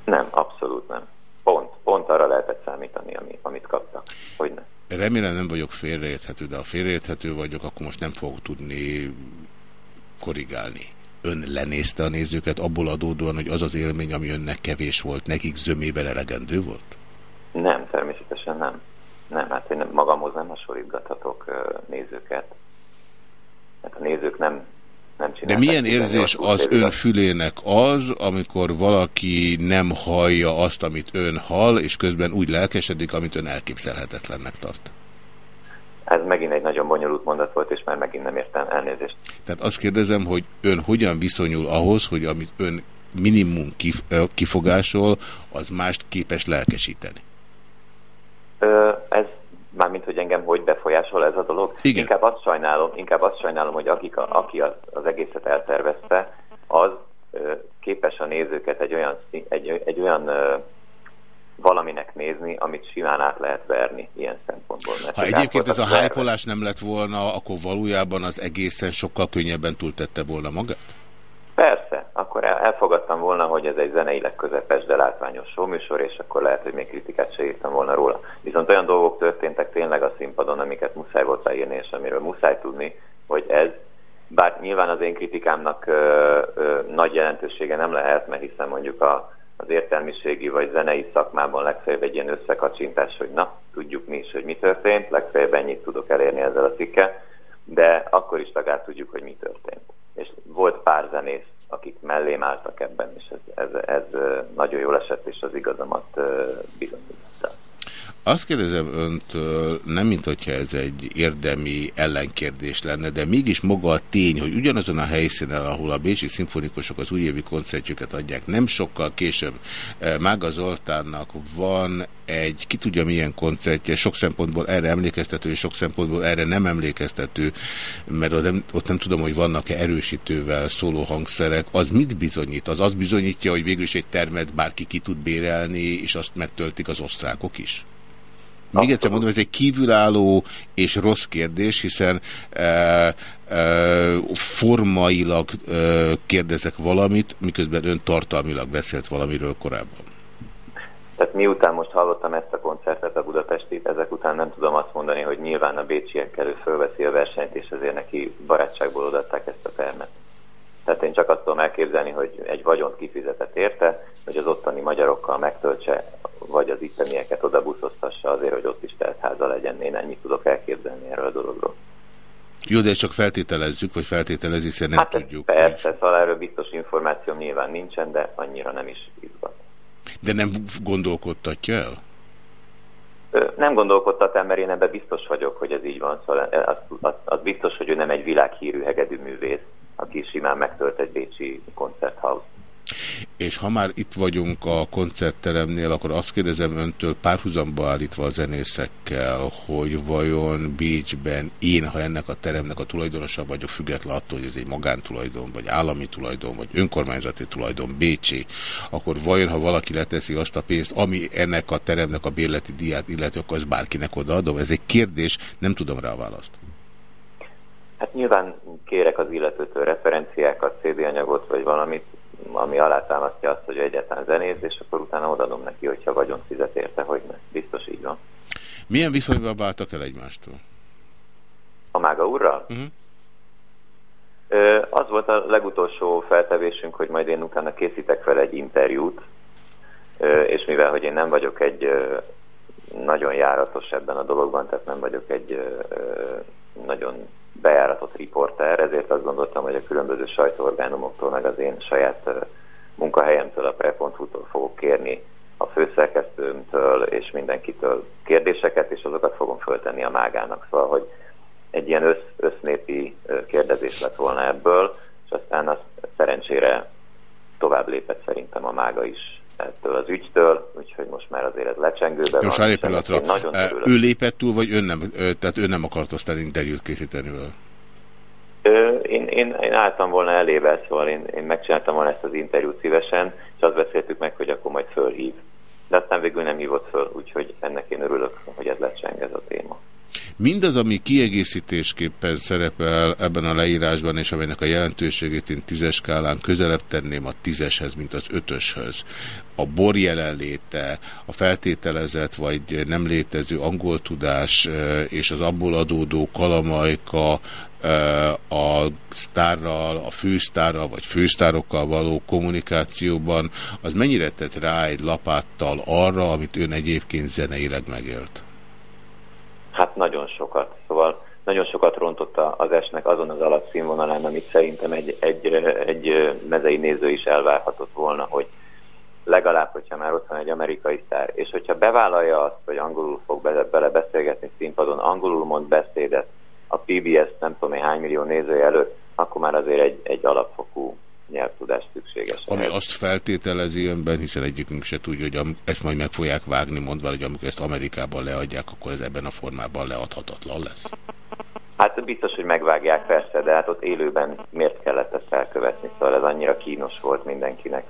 Speaker 15: Nem, abszolút nem. Pont, pont arra lehetett számítani, ami, amit kaptak. Hogy nem.
Speaker 1: Remélem nem vagyok félreérthető, de ha félreérthető vagyok, akkor most nem fogok tudni korrigálni. Ön lenézte a nézőket abból adódóan, hogy az az élmény, ami önnek kevés volt, nekik zömében elegendő volt?
Speaker 15: Nem, természetesen nem. Nem, hát én magamhoz nem hasonlítgathatok nézőket hát a nézők nem nem
Speaker 1: De milyen érzés az ön fülének az, amikor valaki nem hallja azt, amit ön hall, és közben úgy lelkesedik, amit ön elképzelhetetlennek tart?
Speaker 15: Ez megint egy nagyon bonyolult mondat volt, és már megint nem értem elnézést.
Speaker 1: Tehát azt kérdezem, hogy ön hogyan viszonyul ahhoz, hogy amit ön minimum kif kifogásol, az mást képes lelkesíteni?
Speaker 15: Ö, ez mármint, hogy engem hogy befolyásol ez a dolog.
Speaker 1: Igen.
Speaker 15: Inkább azt sajnálom, inkább azt sajnálom, hogy akik a, aki az, az egészet eltervezte, az ö, képes a nézőket egy olyan, egy, egy olyan ö, valaminek nézni, amit simán át lehet verni ilyen szempontból.
Speaker 1: Mert ha egyébként ez a hájpolás nem lett volna, akkor valójában az egészen sokkal könnyebben túltette volna magát?
Speaker 15: Persze, akkor elfogadtam volna, hogy ez egy zeneileg közepes, de látványos showműsor, és akkor lehet, hogy még kritikát se írtam volna róla. Viszont olyan dolgok történtek tényleg a színpadon, amiket muszáj volt leírni, és amiről muszáj tudni, hogy ez, bár nyilván az én kritikámnak ö, ö, nagy jelentősége nem lehet, mert hiszen mondjuk a, az értelmiségi vagy zenei szakmában legfeljebb egy ilyen összekacsintás, hogy na, tudjuk mi is, hogy mi történt, legfeljebb ennyit tudok elérni ezzel a cikkel, de akkor is legalább tudjuk, hogy mi történt és volt pár zenész, akik mellém álltak ebben, és ez, ez, ez nagyon jól esett, és az igazamat bizonyította.
Speaker 1: Azt kérdezem öntől, nem mint hogyha ez egy érdemi ellenkérdés lenne, de mégis maga a tény, hogy ugyanazon a helyszínen, ahol a Bécsi Szimfonikusok az újévi koncertjüket adják, nem sokkal később eh, Mága Zoltánnak van egy, ki tudja milyen koncertje, sok szempontból erre emlékeztető, és sok szempontból erre nem emlékeztető, mert ott nem, ott nem tudom, hogy vannak-e erősítővel szóló hangszerek, az mit bizonyít? Az azt bizonyítja, hogy végül is egy termet bárki ki tud bérelni, és azt megtöltik az osztrákok is? Még egyszer mondom, ez egy kívülálló és rossz kérdés, hiszen e, e, formailag e, kérdezek valamit, miközben ön tartalmilag beszélt valamiről korábban.
Speaker 15: Tehát miután most hallottam ezt a koncertet a Budapesti, ezek után nem tudom azt mondani, hogy nyilván a bécsiekkel ő fölveszi a versenyt, és ezért neki barátságból odaadták ezt a termet. Tehát én csak azt tudom elképzelni, hogy egy vagyont kifizetett érte, hogy az ottani magyarokkal megtöltse, vagy az ittenieket oda buszoztassa azért, hogy ott is teltháza legyen. Én ennyit tudok elképzelni erről a dologról.
Speaker 1: Jó, de csak feltételezzük, vagy feltételezi, hiszen nem
Speaker 15: hát
Speaker 1: tudjuk.
Speaker 15: Persze, szóval erről biztos információ nyilván nincsen, de annyira nem is izgat.
Speaker 1: De nem gondolkodtatja el?
Speaker 15: Nem gondolkodtat el, mert én ebben biztos vagyok, hogy ez így van. Szóval az, az, az biztos, hogy ő nem egy világhírű hegedű művész, aki simán megtölt egy bécsi koncerthouse.
Speaker 1: És ha már itt vagyunk a koncertteremnél, akkor azt kérdezem öntől párhuzamba állítva a zenészekkel, hogy vajon Bécsben én, ha ennek a teremnek a tulajdonosa vagyok, független attól, hogy ez egy magántulajdon, vagy állami tulajdon, vagy önkormányzati tulajdon, Bécsi, akkor vajon, ha valaki leteszi azt a pénzt, ami ennek a teremnek a bérleti díját illeti, akkor az bárkinek odaadom? Ez egy kérdés, nem tudom rá a választ.
Speaker 15: Hát nyilván kérek az illetőtől referenciákat, CD anyagot, vagy valamit, ami alátámasztja azt, hogy egyáltalán zenész, és akkor utána odadom neki, hogyha vagyon fizet érte, hogy ne. Biztos így van.
Speaker 1: Milyen viszonyban váltak el egymástól?
Speaker 15: A Mága úrral?
Speaker 1: Uh -huh.
Speaker 15: Ö, Az volt a legutolsó feltevésünk, hogy majd én utána készítek fel egy interjút, Ö, és mivel, hogy én nem vagyok egy ö, nagyon járatos ebben a dologban, tehát nem vagyok egy nagyon bejáratott riporter, ezért azt gondoltam, hogy a különböző sajtóorgánumoktól, meg az én saját munkahelyemtől, a pre.hu-tól fogok kérni a főszerkesztőmtől és mindenkitől kérdéseket, és azokat fogom föltenni a mágának. Szóval, hogy egy ilyen össz, össznépi kérdezés lett volna ebből, és aztán az szerencsére tovább lépett szerintem a mága is ettől az ügytől, úgyhogy most már azért ez lecsengőben
Speaker 1: Most
Speaker 15: van.
Speaker 1: egy pillanatra.
Speaker 15: én Nagyon
Speaker 1: Ö,
Speaker 15: örülök.
Speaker 1: Ő lépett túl, vagy ön nem, tehát ő nem akart aztán interjút készíteni vele?
Speaker 15: Én, én, én álltam volna elébe, szóval én, én megcsináltam volna ezt az interjút szívesen, és azt beszéltük meg, hogy akkor majd fölhív. De aztán végül nem hívott föl, úgyhogy ennek én örülök, hogy ez lecseng ez a téma.
Speaker 1: Mindaz, ami kiegészítésképpen szerepel ebben a leírásban, és amelynek a jelentőségét én tízes skálán közelebb tenném a tízeshez, mint az ötöshöz. A bor jelenléte, a feltételezett vagy nem létező angol tudás és az abból adódó kalamajka a sztárral, a fősztárral vagy fősztárokkal való kommunikációban, az mennyire tett rá egy lapáttal arra, amit ön egyébként zeneileg megélt?
Speaker 15: Hát nagyon sokat. Szóval nagyon sokat rontott a- az esnek azon az alapszínvonalán, amit szerintem egy, egy, egy mezei néző is elvárhatott volna, hogy legalább, hogyha már ott van egy amerikai sztár, és hogyha bevállalja azt, hogy angolul fog bele, bele beszélgetni színpadon, angolul mond beszédet a PBS nem tudom hány millió nézője előtt, akkor már azért egy, egy alapfokú nyelvtudás szükséges.
Speaker 1: Ami azt feltételezi önben, hiszen egyikünk se tudja, hogy am- ezt majd meg fogják vágni, mondva, hogy amikor ezt Amerikában leadják, akkor ez ebben a formában leadhatatlan lesz.
Speaker 15: Hát biztos, hogy megvágják persze, de hát ott élőben miért kellett ezt elkövetni, szóval ez annyira kínos volt mindenkinek.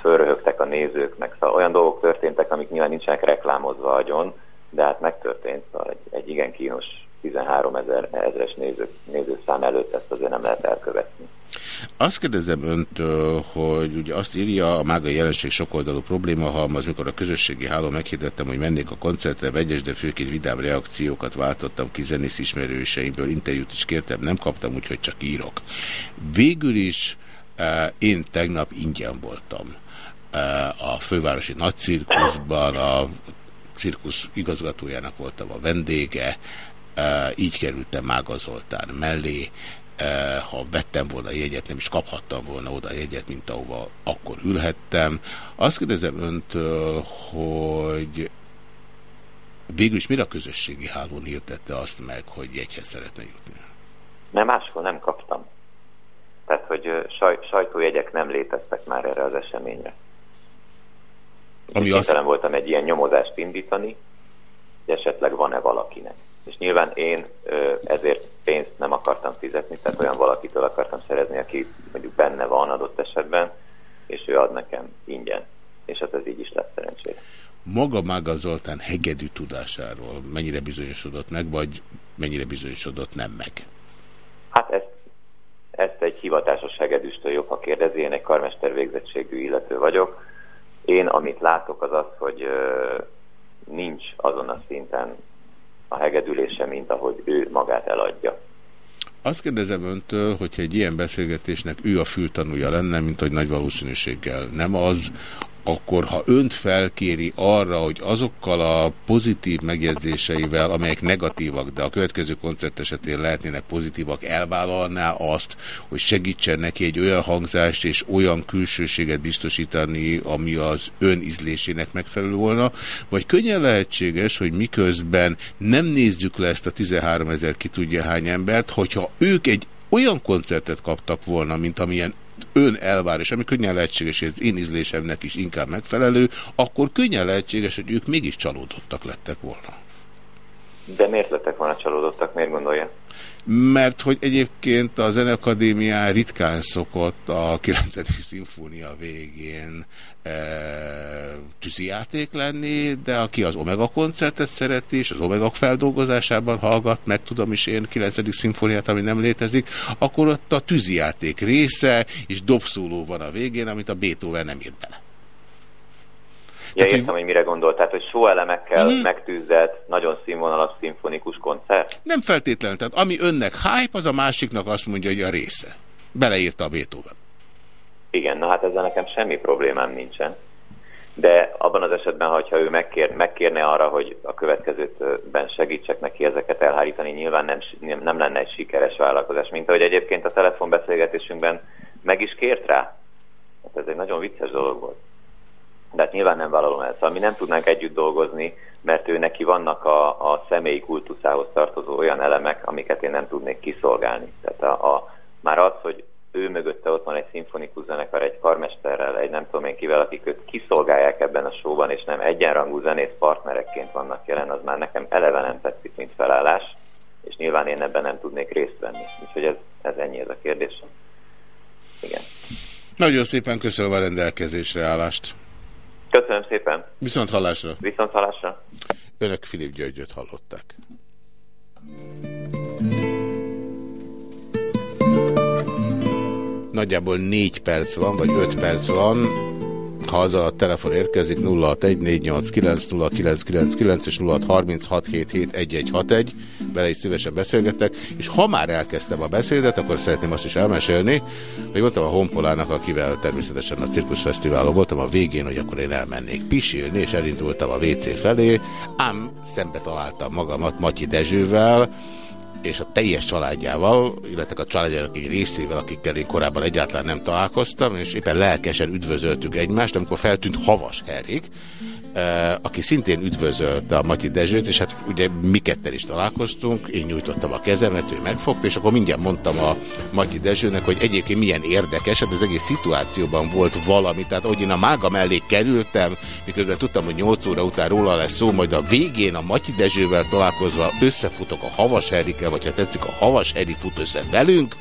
Speaker 15: Fölröhögtek a nézők, meg szóval olyan dolgok történtek, amik nyilván nincsenek reklámozva agyon, de hát megtörtént, szóval egy, egy igen kínos 13 ezer, ezres néző, nézőszám előtt ezt azért nem lehet elkövetni.
Speaker 1: Azt kérdezem öntől, hogy ugye azt írja a mágai jelenség sokoldalú probléma, ha az, mikor a közösségi háló meghirdettem, hogy mennék a koncertre, vegyes, de főként vidám reakciókat váltottam ki zenész ismerőseimből, interjút is kértem, nem kaptam, úgyhogy csak írok. Végül is eh, én tegnap ingyen voltam eh, a fővárosi nagycirkuszban, a cirkusz igazgatójának voltam a vendége, eh, így kerültem Mága Zoltán mellé, ha vettem volna jegyet, nem is kaphattam volna oda jegyet, mint ahova akkor ülhettem. Azt kérdezem öntől, hogy végül is mire a közösségi hálón hirdette azt meg, hogy jegyhez szeretne jutni?
Speaker 15: Nem, máshol nem kaptam. Tehát, hogy saj, sajtójegyek nem léteztek már erre az eseményre.
Speaker 1: Ami azt-
Speaker 15: voltam egy ilyen nyomozást indítani, hogy esetleg van-e valakinek. És nyilván én ezért pénzt nem akartam fizetni, tehát olyan valakitől akartam szerezni, aki mondjuk benne van adott esetben, és ő ad nekem ingyen. És hát ez így is lett szerencsére.
Speaker 1: Maga Mága Zoltán hegedű tudásáról mennyire bizonyosodott meg, vagy mennyire bizonyosodott nem meg?
Speaker 15: Hát ezt, ezt egy hivatásos hegedűstől jobb, ha kérdezi, én egy karmester végzettségű illető vagyok. Én, amit látok, az az, hogy nincs azon a szinten a hegedülése, mint ahogy ő magát eladja.
Speaker 1: Azt kérdezem öntől, hogyha egy ilyen beszélgetésnek ő a fültanúja lenne, mint hogy nagy valószínűséggel nem az, akkor ha önt felkéri arra, hogy azokkal a pozitív megjegyzéseivel, amelyek negatívak, de a következő koncert esetén lehetnének pozitívak, elvállalná azt, hogy segítsen neki egy olyan hangzást és olyan külsőséget biztosítani, ami az ön ízlésének megfelelő volna, vagy könnyen lehetséges, hogy miközben nem nézzük le ezt a 13 ezer ki tudja hány embert, hogyha ők egy olyan koncertet kaptak volna, mint amilyen ön elvár, és ami könnyen lehetséges, hogy az én ízlésemnek is inkább megfelelő, akkor könnyen lehetséges, hogy ők mégis csalódottak lettek volna.
Speaker 15: De miért lettek volna csalódottak, miért gondolja?
Speaker 1: Mert hogy egyébként a Zeneakadémián ritkán szokott a 9. szimfónia végén e, tűzijáték lenni, de aki az Omega koncertet szereti, és az Omega feldolgozásában hallgat, meg tudom is én 9. szimfóniát, ami nem létezik, akkor ott a tűzijáték része, és dobszóló van a végén, amit a Beethoven nem írt bele.
Speaker 15: Ja, értem, hogy mire gondolt. Tehát, hogy sóelemekkel mm. megtűzett, nagyon színvonalas szimfonikus koncert?
Speaker 1: Nem feltétlenül. Tehát ami önnek hype, az a másiknak azt mondja, hogy a része. Beleírta a Beethoven.
Speaker 15: Igen, na hát ezzel nekem semmi problémám nincsen. De abban az esetben, hogyha ő megkér, megkérne arra, hogy a következőtben segítsek neki ezeket elhárítani, nyilván nem, nem lenne egy sikeres vállalkozás. Mint ahogy egyébként a telefonbeszélgetésünkben meg is kért rá. Hát ez egy nagyon vicces dolog volt de hát nyilván nem vállalom el. Szóval mi nem tudnánk együtt dolgozni, mert ő neki vannak a, a személyi kultuszához tartozó olyan elemek, amiket én nem tudnék kiszolgálni. Tehát a, a, már az, hogy ő mögötte ott van egy szimfonikus zenekar, egy karmesterrel, egy nem tudom én kivel, akik őt kiszolgálják ebben a showban, és nem egyenrangú zenész partnerekként vannak jelen, az már nekem eleve nem tetszik, mint felállás, és nyilván én ebben nem tudnék részt venni. Úgyhogy ez, ez ennyi ez a kérdés. Igen.
Speaker 1: Nagyon szépen köszönöm a rendelkezésre állást.
Speaker 15: Köszönöm szépen.
Speaker 1: Viszont hallásra.
Speaker 15: Viszont hallásra.
Speaker 1: Önök Filip Györgyöt hallották. Nagyjából négy perc van, vagy öt perc van ha azzal a telefon érkezik 0614890999 és 0636771161, bele is szívesen beszélgetek, és ha már elkezdtem a beszédet, akkor szeretném azt is elmesélni, hogy mondtam a Honpolának, akivel természetesen a cirkuszfesztiválon voltam a végén, hogy akkor én elmennék pisilni, és elindultam a WC felé, ám szembe találtam magamat Matyi Dezsővel, és a teljes családjával, illetve a családjának egy részével, akikkel én korábban egyáltalán nem találkoztam, és éppen lelkesen üdvözöltük egymást, amikor feltűnt Havas Herik, aki szintén üdvözölte a Matyi Dezsőt, és hát ugye mi ketten is találkoztunk, én nyújtottam a kezemet, ő megfogta, és akkor mindjárt mondtam a Matyi Dezsőnek, hogy egyébként milyen érdekes, hát az egész szituációban volt valami, tehát hogy én a mága mellé kerültem, miközben tudtam, hogy 8 óra után róla lesz szó, majd a végén a Matyi Dezsővel találkozva összefutok a Havas Herikkel, vagy ha tetszik, a Havas Herik fut össze velünk,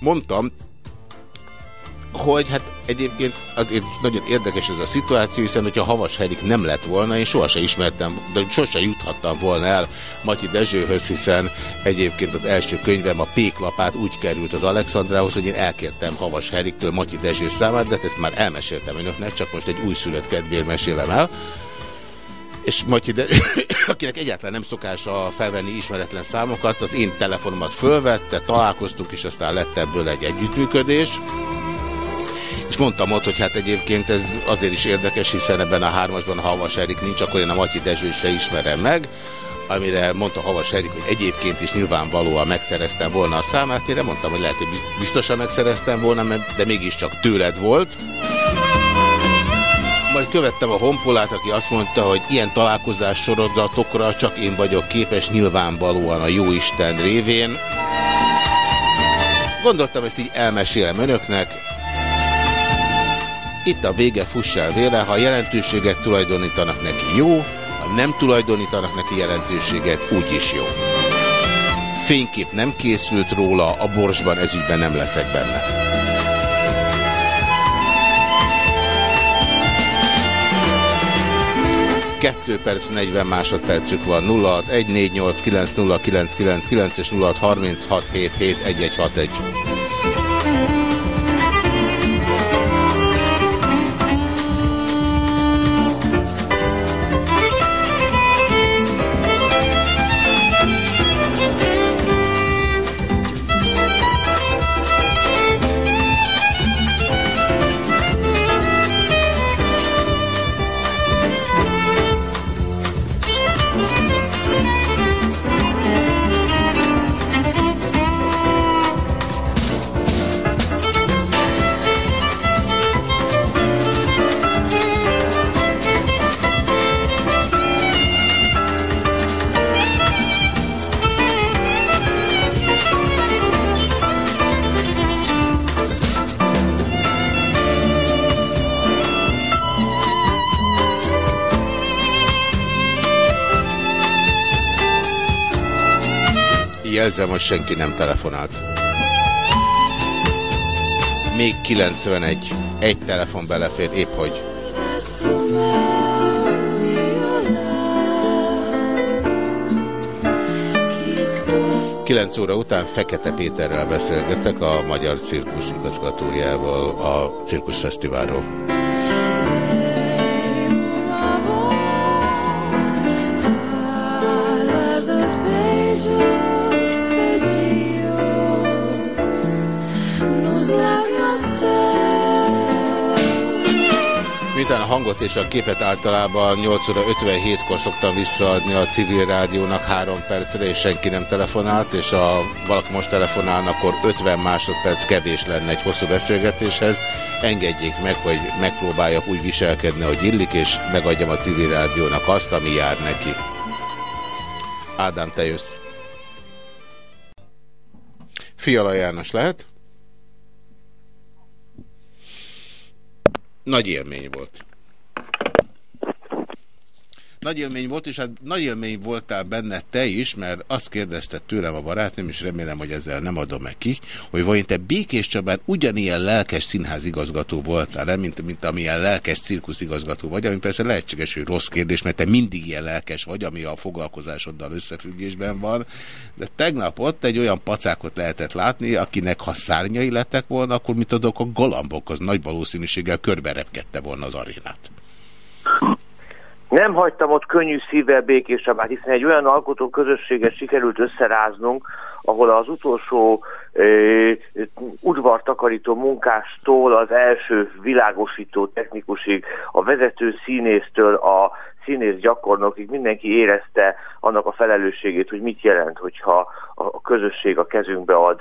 Speaker 1: mondtam, hogy hát egyébként azért nagyon érdekes ez a szituáció, hiszen hogyha Havas Herik nem lett volna, én sohasem ismertem, de sose juthattam volna el Matyi Dezsőhöz, hiszen egyébként az első könyvem a Péklapát úgy került az Alexandrához, hogy én elkértem Havas Heriktől Matyi Dezső számát, de hát ezt már elmeséltem önöknek, csak most egy újszülött kedvéért mesélem el és Matyi, de, (coughs) akinek egyáltalán nem szokása felvenni ismeretlen számokat, az én telefonomat fölvette, találkoztunk, és aztán lett ebből egy együttműködés. És mondtam ott, hogy hát egyébként ez azért is érdekes, hiszen ebben a hármasban a Havas Erik nincs, akkor én a Matyi Dezső se ismerem meg, amire mondta Havas Erik, hogy egyébként is nyilvánvalóan megszereztem volna a számát, mire mondtam, hogy lehet, hogy biztosan megszereztem volna, de mégiscsak tőled volt. Majd követtem a honpolát, aki azt mondta, hogy ilyen találkozás sorozatokra csak én vagyok képes nyilvánvalóan a jóisten révén. Gondoltam, ezt így elmesélem önöknek, itt a vége, fuss el véle, ha jelentőséget tulajdonítanak neki jó, ha nem tulajdonítanak neki jelentőséget, úgy is jó. Fénykép nem készült róla, a borsban ezügyben nem leszek benne. Kettő perc, 40 másodpercük van. 0614890999 és 0636771161. Jelzem, hogy senki nem telefonált. Még 91. Egy telefon belefér, épp hogy. 9 óra után Fekete Péterrel beszélgetek a Magyar Cirkusz igazgatójával a Cirkuszfesztiválról. Hangot és a képet általában 8 óra 57-kor szoktam visszaadni a civil rádiónak 3 percre, és senki nem telefonált, és ha valaki most telefonálna, akkor 50 másodperc kevés lenne egy hosszú beszélgetéshez. Engedjék meg, hogy megpróbáljak úgy viselkedni, hogy illik, és megadjam a civil rádiónak azt, ami jár neki. Ádám, te jössz. Fiala János lehet? Nagy élmény volt. Nagy élmény volt, és hát nagy élmény voltál benne te is, mert azt kérdezte tőlem a barátnőm, és remélem, hogy ezzel nem adom meg ki, hogy vajon te Békés Csabán ugyanilyen lelkes színházigazgató voltál? Mint, mint amilyen lelkes cirkuszigazgató vagy, ami persze lehetséges, hogy rossz kérdés, mert te mindig ilyen lelkes vagy, ami a foglalkozásoddal összefüggésben van, de tegnap ott egy olyan pacákot lehetett látni, akinek ha szárnyai lettek volna, akkor mit adok a galambok, az nagy valószínűséggel körbe repkedte volna az arénát.
Speaker 16: Nem hagytam ott könnyű szívvel Békés Csabát, hiszen egy olyan alkotó közösséget sikerült összeráznunk, ahol az utolsó eh, udvartakarító munkástól az első világosító technikusig, a vezető színésztől a színész gyakornokig mindenki érezte annak a felelősségét, hogy mit jelent, hogyha a közösség a kezünkbe ad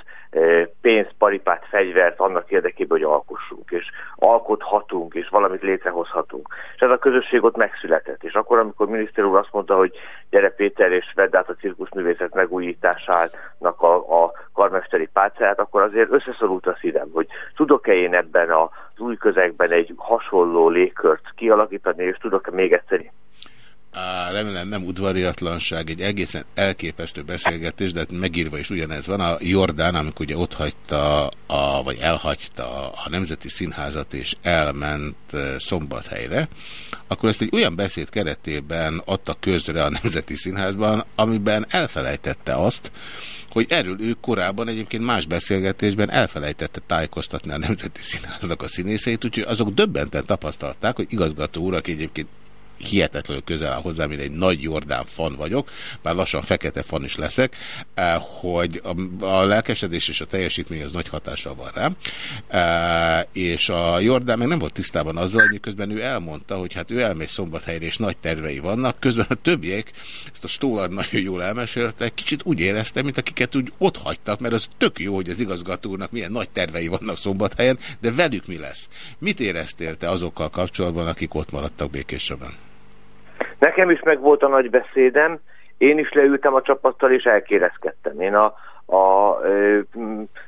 Speaker 16: pénzt, paripát, fegyvert annak érdekében, hogy alkossunk, és alkothatunk, és valamit létrehozhatunk. És ez a közösség ott megszületett. És akkor, amikor miniszter úr azt mondta, hogy gyere Péter, és vedd át a cirkuszművészet megújításának a, a karmesteri pálcáját, akkor azért összeszorult a szívem, hogy tudok-e én ebben az új közegben egy hasonló légkört kialakítani, és tudok-e még egyszer
Speaker 1: Á, remélem nem udvariatlanság, egy egészen elképesztő beszélgetés, de hát megírva is ugyanez van. A Jordán, amikor ugye ott hagyta, a, vagy elhagyta a Nemzeti Színházat és elment Szombathelyre, akkor ezt egy olyan beszéd keretében adta közre a Nemzeti Színházban, amiben elfelejtette azt, hogy erről ő korábban egyébként más beszélgetésben elfelejtette tájékoztatni a Nemzeti Színháznak a színészeit, úgyhogy azok döbbenten tapasztalták, hogy igazgató úr, aki egyébként hihetetlenül közel áll hozzám, mint egy nagy Jordán fan vagyok, bár lassan fekete fan is leszek, eh, hogy a, lelkesedés és a teljesítmény az nagy hatással van rám, eh, és a Jordán meg nem volt tisztában azzal, hogy közben ő elmondta, hogy hát ő elmegy szombathelyre, és nagy tervei vannak, közben a többiek ezt a stólad nagyon jól elmesélte, kicsit úgy érezte, mint akiket úgy ott hagytak, mert az tök jó, hogy az igazgatónak milyen nagy tervei vannak szombathelyen, de velük mi lesz? Mit éreztél te azokkal kapcsolatban, akik ott maradtak Békéscsabán?
Speaker 16: Nekem is meg volt a nagy beszédem, én is leültem a csapattal és elkérezkedtem. Én a, a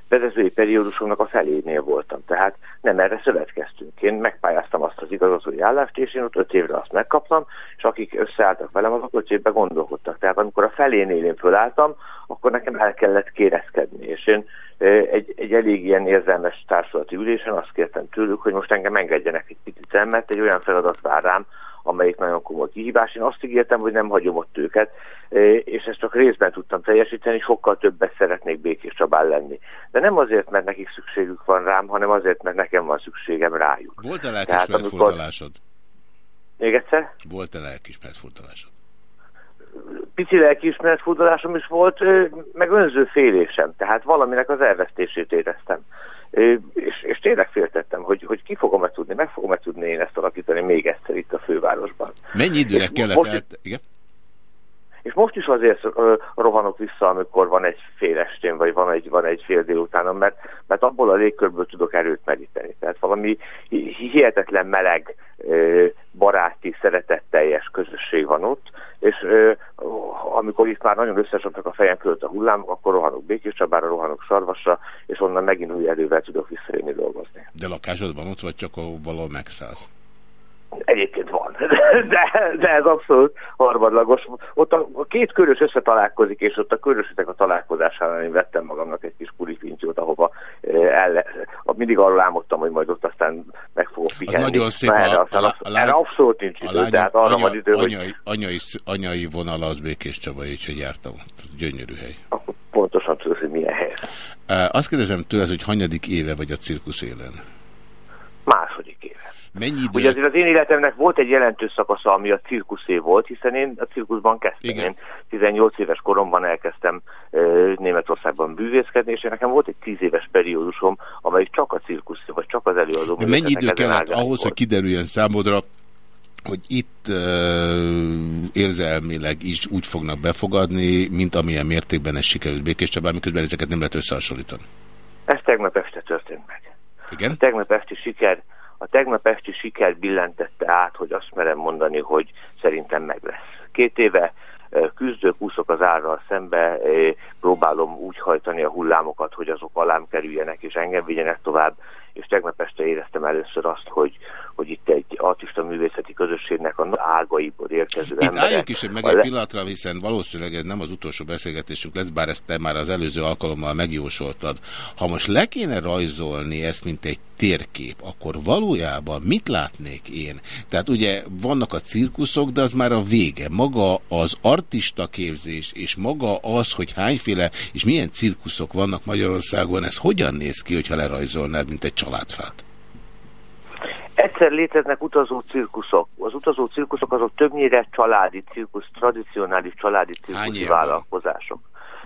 Speaker 16: vezetői periódusomnak a felénél voltam, tehát nem erre szövetkeztünk. Én megpályáztam azt az igazgatói állást, és én ott öt évre azt megkaptam, és akik összeálltak velem, azok öt évben gondolkodtak. Tehát amikor a felénél én fölálltam, akkor nekem el kellett kérezkedni, és én egy, egy elég ilyen érzelmes társulati ülésen azt kértem tőlük, hogy most engem engedjenek egy picit mert egy olyan feladat vár rám, amelyik nagyon komoly kihívás. Én azt ígértem, hogy nem hagyom ott őket, és ezt csak részben tudtam teljesíteni, sokkal többet szeretnék Békés Csabán lenni. De nem azért, mert nekik szükségük van rám, hanem azért, mert nekem van szükségem rájuk.
Speaker 1: Volt-e lelkismert amikor... fordulásod?
Speaker 16: Még egyszer?
Speaker 1: Volt-e lelkismert fordulásod?
Speaker 16: Pici lelkiismeret fordulásom is volt, meg önző félésem, tehát valaminek az elvesztését éreztem és, és tényleg féltettem, hogy, hogy ki fogom-e tudni, meg fogom-e tudni én ezt alakítani még egyszer itt a fővárosban.
Speaker 1: Mennyi időre kellett most, el... Igen?
Speaker 16: És most is azért rohanok vissza, amikor van egy fél estén, vagy van egy, van egy fél délutánom, mert, mert abból a légkörből tudok erőt meríteni. Tehát valami hihetetlen meleg, baráti, szeretetteljes közösség van ott, és amikor itt már nagyon összesapnak a fejem fölött a hullámok, akkor rohanok Békés Csabára, rohanok Sarvasra, és onnan megint új erővel tudok visszajönni dolgozni.
Speaker 1: De lakásod van ott, vagy csak valahol megszállsz?
Speaker 16: Egyébként (laughs) de, de ez abszolút harmadlagos. Ott a, a két körös összetalálkozik, és ott a körösöknek a találkozásánál én vettem magamnak egy kis purifinciót, ahova eh, el, mindig arról álmodtam, hogy majd ott aztán meg fogok pihenni.
Speaker 1: nagyon szép
Speaker 16: Na,
Speaker 1: a-
Speaker 16: erre,
Speaker 1: a a lány-
Speaker 16: erre abszolút nincs
Speaker 1: A
Speaker 16: idő,
Speaker 1: lányom
Speaker 16: tehát arra
Speaker 1: anya,
Speaker 16: van idő, hogy
Speaker 1: anyai, anyai, anyai vonala az Békés Csaba, úgyhogy jártam ott. Gyönyörű hely.
Speaker 16: pontosan tudod, hogy milyen hely.
Speaker 1: Azt kérdezem tőled, hogy hanyadik éve vagy a cirkusz élen? Mennyi idő?
Speaker 16: Ugye azért az én életemnek volt egy jelentős szakasza, ami a cirkuszé volt, hiszen én a cirkuszban kezdtem.
Speaker 1: Igen.
Speaker 16: Én 18 éves koromban elkezdtem Németországban bűvészkedni, és nekem volt egy 10 éves periódusom, amely csak a cirkusz, vagy csak az előadó.
Speaker 1: De mennyi idő kellett ahhoz, hogy
Speaker 16: volt.
Speaker 1: kiderüljön számodra, hogy itt uh, érzelmileg is úgy fognak befogadni, mint amilyen mértékben ez sikerült Békés Csabán, miközben ezeket nem lehet összehasonlítani.
Speaker 16: Ez tegnap este történt meg.
Speaker 1: Igen?
Speaker 16: A tegnap esti siker, a tegnap esti siker billentette át, hogy azt merem mondani, hogy szerintem meg lesz. Két éve küzdök, úszok az árral szembe, próbálom úgy hajtani a hullámokat, hogy azok alám kerüljenek és engem vigyenek tovább, és tegnap este éreztem először azt, hogy, hogy itt egy artista művészeti közösségnek a ágaiból érkező
Speaker 1: Itt
Speaker 16: emberek.
Speaker 1: álljunk is meg egy
Speaker 16: le-
Speaker 1: pillanatra, hiszen valószínűleg ez nem az utolsó beszélgetésünk lesz, bár ezt te már az előző alkalommal megjósoltad. Ha most le kéne rajzolni ezt, mint egy térkép, akkor valójában mit látnék én? Tehát ugye vannak a cirkuszok, de az már a vége. Maga az artista képzés és maga az, hogy hányféle és milyen cirkuszok vannak Magyarországon, ez hogyan néz ki, hogyha lerajzolnád, mint egy családfát?
Speaker 16: Egyszer léteznek utazó cirkuszok. Az utazó cirkuszok azok többnyire családi cirkusz, tradicionális családi cirkuszi vállalkozások.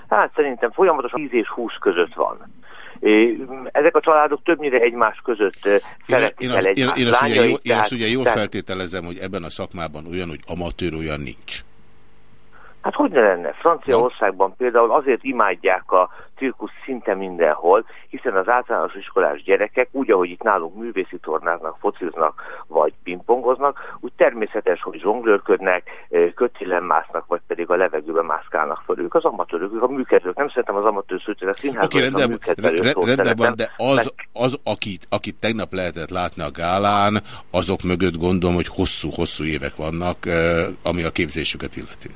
Speaker 16: Hát szerintem folyamatosan 10 és 20 között van. Ezek a családok többnyire egymás között ö,
Speaker 1: Én,
Speaker 16: szeretik
Speaker 1: én,
Speaker 16: el
Speaker 1: azt, én, én, azt
Speaker 16: lányait,
Speaker 1: én azt ugye jól
Speaker 16: tehát-
Speaker 1: feltételezem, hogy ebben a szakmában olyan, hogy amatőr olyan nincs.
Speaker 16: Hát hogy ne lenne? Franciaországban például azért imádják a cirkusz szinte mindenhol, hiszen az általános iskolás gyerekek, úgy, ahogy itt nálunk művészi tornáznak, fociznak, vagy pingpongoznak, úgy természetes, hogy zsonglőrködnek, kötélen másznak, vagy pedig a levegőben mászkálnak föl. Ők az amatőrök, ők a műkedvők. Nem szeretem az amatőr a színházban a
Speaker 1: rendben,
Speaker 16: műkedvelő
Speaker 1: re-
Speaker 16: szót
Speaker 1: rendben van, de az, az akit, akit tegnap lehetett látni a gálán, azok mögött gondolom, hogy hosszú-hosszú évek vannak, ami a képzésüket illeti.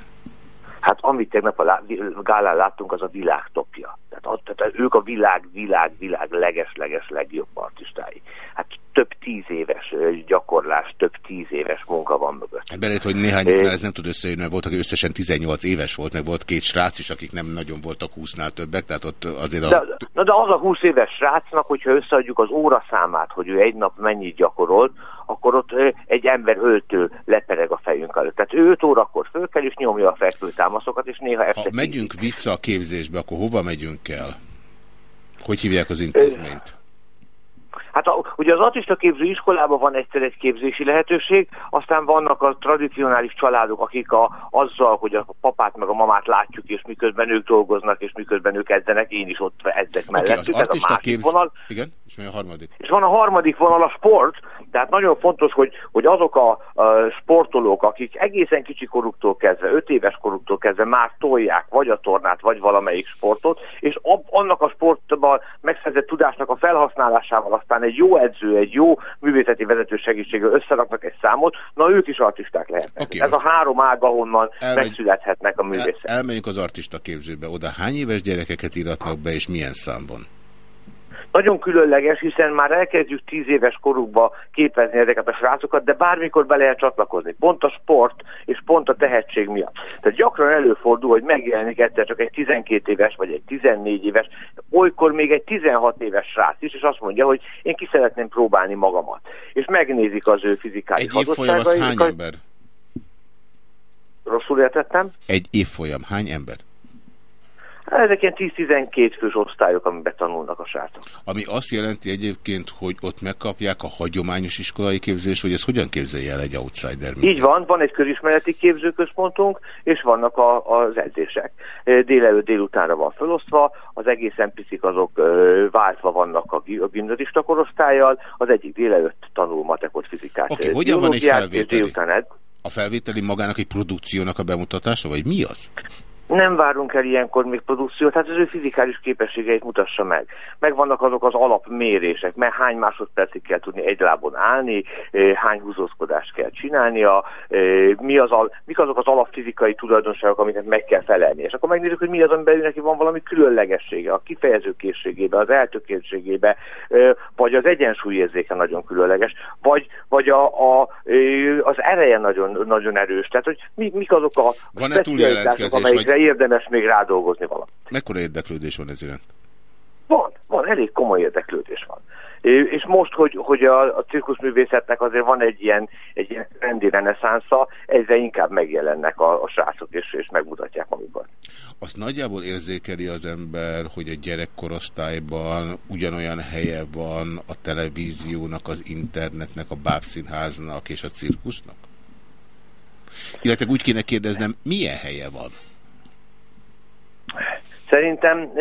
Speaker 16: Hát amit tegnap a lá- gálán láttunk, az a világ topja. Tehát, tehát ők a világ, világ, világ leges-leges legjobb artistái. Hát több tíz éves gyakorlás, több tíz éves munka van mögött.
Speaker 1: Hát Belét, hogy néhányuknál ez nem tud összejönni, mert volt, aki összesen 18 éves volt, meg volt két srác is, akik nem nagyon voltak 20-nál többek, tehát ott azért a...
Speaker 16: De, na de az a 20 éves srácnak, hogyha összeadjuk az óra számát, hogy ő egy nap mennyit gyakorolt, akkor ott egy ember öltő lepereg a fejünk előtt. Tehát ő 5 órakor föl kell, és nyomja a fekvőtámaszokat, és néha este
Speaker 1: Ha megyünk vissza a képzésbe, akkor hova megyünk el? Hogy hívják az intézményt?
Speaker 16: Hát a, ugye az artista képző iskolában van egyszer egy képzési lehetőség, aztán vannak a tradicionális családok, akik a, azzal, hogy a papát meg a mamát látjuk, és miközben ők dolgoznak, és miközben ők edzenek, én is ott edzek
Speaker 1: Oké,
Speaker 16: mellettük.
Speaker 1: az
Speaker 16: ez a másik
Speaker 1: képz...
Speaker 16: vonal.
Speaker 1: Igen, és mi a harmadik?
Speaker 16: És van a harmadik vonal, a sport, tehát nagyon fontos, hogy, hogy azok a, a sportolók, akik egészen kicsi koruktól kezdve, 5 éves koruktól kezdve már tolják vagy a tornát, vagy valamelyik sportot, és ab, annak a sportban megszerzett tudásnak a felhasználásával aztán egy jó edző, egy jó művészeti vezető segítségével összeraknak egy számot, na ők is artisták lehetnek.
Speaker 1: Oké,
Speaker 16: Ez a három ág, ahonnan
Speaker 1: Elmegy-
Speaker 16: megszülethetnek a művészek.
Speaker 1: El, elmegyünk az artista képzőbe. Oda hány éves gyerekeket iratnak be, és milyen számban?
Speaker 16: Nagyon különleges, hiszen már elkezdjük tíz éves korukba képezni ezeket a srácokat, de bármikor be lehet csatlakozni. Pont a sport és pont a tehetség miatt. Tehát gyakran előfordul, hogy megjelenik egyszer csak egy 12 éves vagy egy 14 éves, olykor még egy 16 éves srác is, és azt mondja, hogy én ki szeretném próbálni magamat. És megnézik az ő fizikális
Speaker 1: Egy évfolyam az hány ember?
Speaker 16: Rosszul értettem?
Speaker 1: Egy évfolyam hány ember?
Speaker 16: Hát Ezek ilyen 10-12 fős osztályok, amiben tanulnak a srácok.
Speaker 1: Ami azt jelenti egyébként, hogy ott megkapják a hagyományos iskolai képzést, vagy ez hogyan képzelje el egy outsider?
Speaker 16: Így van, van egy közismereti képzőközpontunk, és vannak a, az edzések. Délelőtt délutánra van felosztva, az egészen picik azok váltva vannak a, a gimnazista korosztályjal, az egyik délelőtt tanul matekot, fizikát,
Speaker 1: Oké,
Speaker 16: ö,
Speaker 1: hogyan van egy felvételi?
Speaker 16: délután ed-
Speaker 1: A felvételi magának egy produkciónak a bemutatása, vagy mi az?
Speaker 16: Nem várunk el ilyenkor még produkciót, tehát az ő fizikális képességeit mutassa meg. Megvannak azok az alapmérések, mert hány másodpercig kell tudni egy lábon állni, eh, hány húzózkodást kell csinálnia, eh, mi az a, mik azok az alapfizikai tulajdonságok, amiket meg kell felelni. És akkor megnézzük, hogy mi az, amiben neki van valami különlegessége, a kifejezőkészségébe, az eltökéltségébe, eh, vagy az egyensúlyérzéke nagyon különleges, vagy, vagy a, a, az ereje nagyon, nagyon erős. Tehát, hogy mi, mik azok a
Speaker 1: Van-e túljelentkezés,
Speaker 16: amelyikre
Speaker 1: vagy-
Speaker 16: érdemes még rádolgozni valamit.
Speaker 1: Mekkora érdeklődés van ez iránt?
Speaker 16: Van, van, elég komoly érdeklődés van. És most, hogy, hogy a, a cirkuszművészetnek azért van egy ilyen, egy ilyen rendi reneszánsza, egyre inkább megjelennek a, a srácok, és, és megmutatják magukat.
Speaker 1: Azt nagyjából érzékeli az ember, hogy a gyerekkorosztályban ugyanolyan helye van a televíziónak, az internetnek, a bábszínháznak és a cirkusznak? Illetve úgy kéne kérdeznem, milyen helye van?
Speaker 16: Szerintem